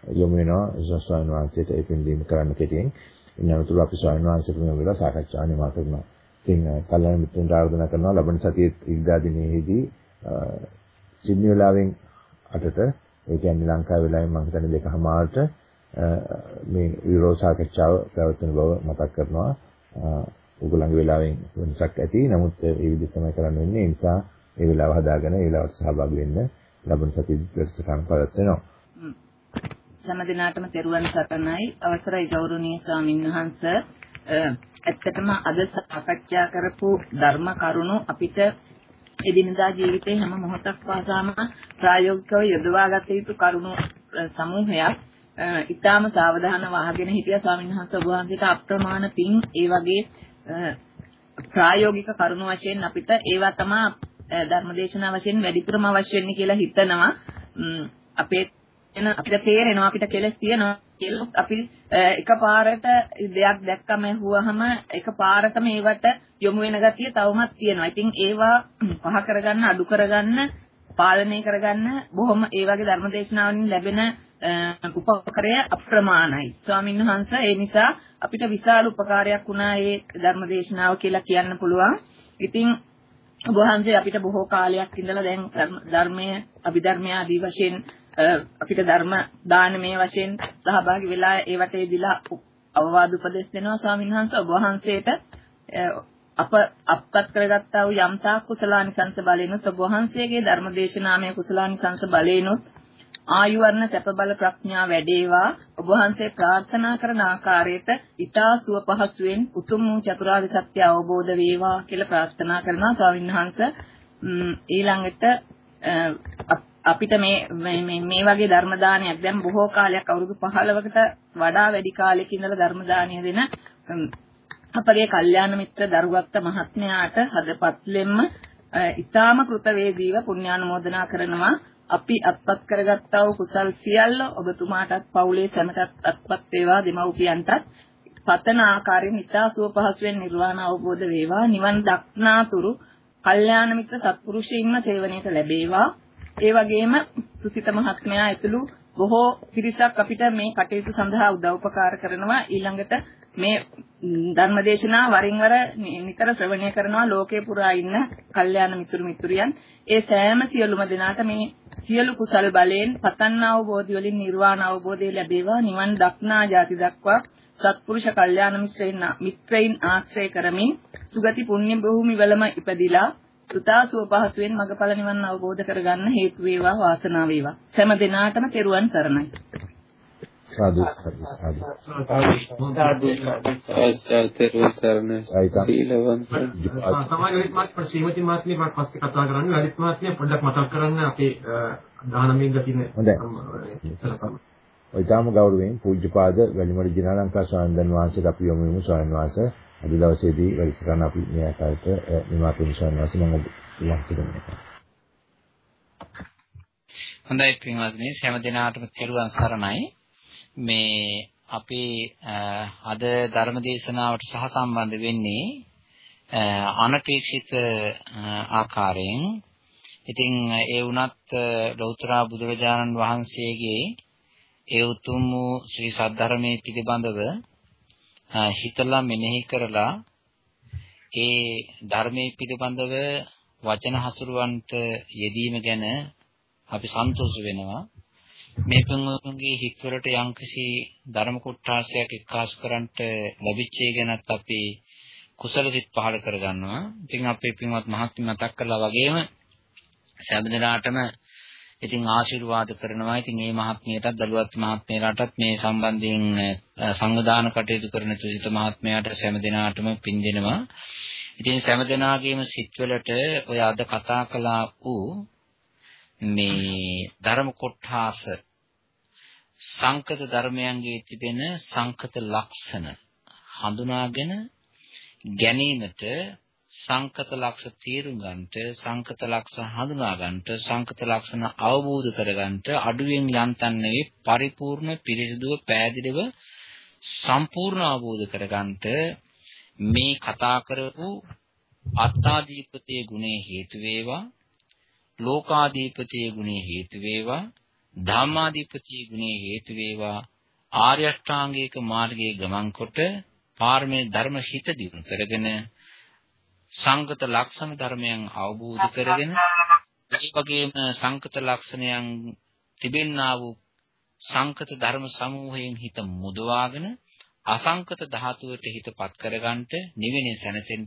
S1: යොමු වෙනවා ස්වාමීන් වහන්සේට ඒ පින්දීම කරන්න කෙටියෙන්. ඉන්නතුළු අපි ස්වාමීන් වහන්සේට මේ වෙලාව සාකච්ඡා නිමා කරනවා. ඉතින් කල්‍යාණ මිත්‍රන්ට ආරාධනා කරනවා ලබන සතියේ ඉරිදා දිනේදී සිඩ්නි වෙලාවෙන් 8ට ඒ කියන්නේ ලංකාවේ වෙලාවෙන් මම හිතන්නේ දෙකමාරට මේ යුරෝ සාකච්ඡාව පැවැත්වෙන බව මතක් කරනවා. ඔයගොල්ලන්ගේ වෙලාවෙන් වෙනසක් ඇති. නමුත් ඒ විදිහට තමයි කරන්න වෙන්නේ. ඒ නිසා ඒ වෙලාව හදාගෙන ඒ වෙලාවට සහභාගී වෙන්න ලබන සතියේ වැඩසටහන පවත්වනවා.
S7: සෑම දිනාටම තෙරුවන් සරණයි. අවසරයි ගෞරවනීය ස්වාමින් වහන්සේ. ඇත්තටම අද සාකච්ඡා කරපු ධර්ම කරුණු අපිට එදිනදා ජීවිතේ හැම මොහොතක් පාසාම ප්‍රායෝගිකව යොදවා ගත යුතු කරුණු සමූහයක්. ඊටාම සාවධානව අහගෙන හිටිය ස්වාමීන් වහන්සේ. ඔබ වහන්සේට අප්‍රමාණ පිං ඒ වගේ ප්‍රායෝගික කරුණු වශයෙන් අපිට ඒවා තමයි ධර්මදේශනා වශයෙන් වැඩිපුරම අවශ්‍ය වෙන්නේ කියලා හිතනවා අපේ එන අපිට තේරෙනවා අපිට කෙලස් තියෙනවා කෙලස් අපි එකපාරට දෙයක් දැක්කම ඇහුවහම එකපාරටම ඒවට යොමු වෙන ගතිය තවමත් තියෙනවා. ඉතින් ඒවා පහ කරගන්න අඩු කරගන්න පාලනය කරගන්න බොහොම ඒ වගේ ධර්මදේශනාවලින් ලැබෙන උපකාරය අප්‍රමාණයි. ස්වාමීන් වහන්සේ ඒ නිසා අපිට විශාල උපකාරයක් වුණා මේ ධර්මදේශනාව කියලා කියන්න පුළුවන්. ඉතින් ඔබ වහන්සේ අපිට බොහෝ කාලයක් ඉඳලා දැන් ධර්මයේ අභිධර්මය ආදී වශයෙන් අපිට ධර්ම දානමය වශයෙන් සහභාගී වෙලා ඒවට යෙදিলা අවවාද උපදෙස් දෙනවා ස්වාමීන් වහන්සේ. ඔබ වහන්සේට අප අපත් කරගත්තා වූ යම්තා කුසලානිසංස බලෙනුත් ඔබ වහන්සේගේ ධර්ම දේශනාමය කුසලානිසංස බලෙනුත් ආයු වර්ණ සැප බල ප්‍රඥා වැඩේවා. ඔබ වහන්සේ ප්‍රාර්ථනා කරන ආකාරයට ඊතා සුව පහසුවෙන් උතුම් වූ චතුරාර්ය සත්‍ය අවබෝධ වේවා කියලා ප්‍රාර්ථනා කරනවා. ස්වාමීන් වහන්සේ ඊළඟට අපිට මේ මේ මේ වගේ ධර්ම දානයක් දැන් බොහෝ කාලයක් අවුරුදු 15කට වඩා වැඩි කාලයක ඉඳලා ධර්ම දානය දෙන අපගේ කල්යාණ මිත්‍ර දරුවක්ත මහත්මයාට හදපත්ලෙම්ම ඊටාම කෘතවේදීව පුණ්‍යානුමෝදනා කරනවා. අපි අත්පත් කරගත්තා වූ කුසල් සියල්ල ඔබතුමාටත් පවුලේ සැමටත් අත්පත් වේවා දෙමව්පියන්ටත්. පතන ආකාරයෙන් ඊතා සුව පහසුවෙන් නිර්වාණ අවබෝධ වේවා. නිවන් දක්නාතුරු කල්යාණ මිත්‍ර සත්පුරුෂයින්ම සේවනයට ලැබේවා. ඒ වගේම සුසිත මහත්මයා ඇතුළු බොහෝ පිරිසක් අපිට මේ කටයුතු සඳහා උදව්පකාර කරනවා. ඊළඟට මේ ධර්මදේශනා වරින් වර නිතර ශ්‍රවණය කරනවා. ලෝකේ පුරා ඉන්න කල්යාණ මිතුරු මිතුරියන්. ඒ සෑම සියලුම දෙනාට මේ සියලු කුසල් බලයෙන් පතන් අවබෝධය වලින් නිර්වාණ අවබෝධය ලැබේවා. නිවන් දක්නා ජාති දක්වා සත්පුරුෂ කල්යාණ මිත්‍රයින් මිත්‍රයින් ආශ්‍රය කරමින් සුගති පුණ්‍ය භූමි වලම ඉපදිලා සුතාසුව පහසුවෙන් මගඵල නිවන් අවබෝධ කරගන්න හේතු වේවා වාසනාව වේවා. හැම දිනාටම තෙරුවන් සරණයි.
S1: සාදු සාදු සාදු.
S5: සමාජ මාත් ශ්‍රීමති මාත්මිය මම පස්සේ කතා කරන්නේ ලලිත් මාත්මිය පොඩ්ඩක් මතක් කරන්න අපේ 19 ගතින
S1: හොඳයි. ඔය තාම ගෞරවයෙන් පූජ්‍යපාද වැලිමඩ ජිනාලංකා ස්වාමීන් වහන්සේට අපි යොමු වෙමු. ස්වාමීන් වහන්සේ අද දවසේදී වැඩසටහන අපි මේ ආකාරයට නිමා කරන ස්වාමීන් වහන්සේ මම වහන්සේට මේ
S2: හොඳයි පින්වත්නි. හැම දිනාටම තෙරුවන් සරණයි මේ අපේ අද ධර්ම දේශනාවට සහසම්බන්ධ වෙන්නේ අනපේක්ෂිත ආකාරයෙන්. ඉතින් ඒ වුණත් ලෞතර බුදුරජාණන් වහන්සේගේ ඒ උතුම් වූ ශ්‍රී සද්ධර්මයේ පිළිබඳව හිතලා මෙනෙහි කරලා ඒ ධර්මයේ පිළිබඳව වචන හසුරුවන්ට යෙදීම ගැන අපි සන්තෝෂ වෙනවා. මේ පින්වතුන්ගේ හිතවලට යම්කිසි ධර්ම කොටාසයක් එක්කාසු කරන්නට ලැබිච්ච ඒ ගැනත් අපි කුසල සිත් පහළ කරගන්නවා. ඉතින් අපේ පින්වත් මහත්මිය මතක් කළා වගේම සෑම දිනාටම ඉතින් ආශිර්වාද කරනවා. ඉතින් මේ මහත්මියටත් දලුවත් මහත්මියලාටත් මේ සම්බන්ධයෙන් සංවිධාන කටයුතු කරන තුසිත මහත්මයාට සෑම දිනාටම පින් දෙනවා. ඉතින් සෑම දිනාගේම සිත්වලට ඔය අද කතා කළා වූ මේ ධර්ම කොටාස සංකත ධර්මයන්ගේ තිබෙන සංකත ලක්ෂණ හඳුනාගෙන ගැනීමට සංකත ලක්ෂ තේරුම් ගන්නට සංකත ලක්ෂ හඳුනා ගන්නට සංකත ලක්ෂණ අවබෝධ කර ගන්නට අඩුවෙන් යන්තම් නෙවෙයි පරිපූර්ණ පිරිසිදුව පෑදිලිව සම්පූර්ණ අවබෝධ කර ගන්නට මේ කතා කරපු අත්තාදීපතේ ගුණේ හේතු වේවා. ලෝකාධිපතියේ ගුණේ හේතු වේවා ධම්මාධිපතියේ ගුණේ හේතු වේවා ආර්ය අෂ්ටාංගික මාර්ගයේ ගමන් කොට පාරමේ ධර්ම හිත දිනු කරගෙන සංගත ලක්ෂණ ධර්මයන් අවබෝධ කරගෙන ඒ වගේම සංකත ලක්ෂණයන් තිබෙන්නා වූ සංකත ධර්ම සමූහයෙන් හිත මුදවාගෙන අසංකත ධාතුවට හිතපත් කරගන්නට නිවෙන සැනසෙන්න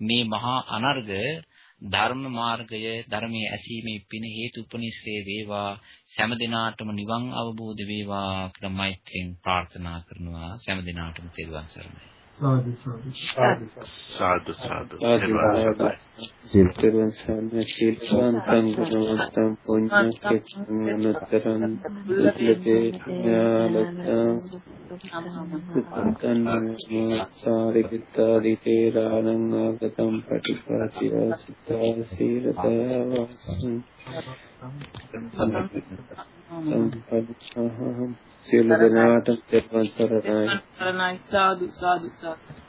S2: මේ මහා අනර්ග ධර්ම මාර්ගය ධර්මයේ ඇසීමේ පින හේතු උපනිස්සේ වේවා. සෑම දිනාටම නිවන් අවබෝධ වේවා කියලා මෛත්‍රියෙන් ප්‍රාර්ථනා කරනවා. සෑම දිනාටම තෙරුවන් සරණයි.
S5: සාදු සාදු.
S8: සාදු සාදු. සිල්තරන් සම්ම සිල්වන්තං ගුණවන්තං පුඤ්ඤක්ඛේතං අනුත්තරං දුක්ඛේ ඥානත්තං උත්තං සාරිකිතාදි තේරාණං ආගතං පටිපාටිවා සිතා සීලතයවං සියලු දෙනාට තෙරුවන් සරණයි
S7: සරණයි සාදු සාදු සාදු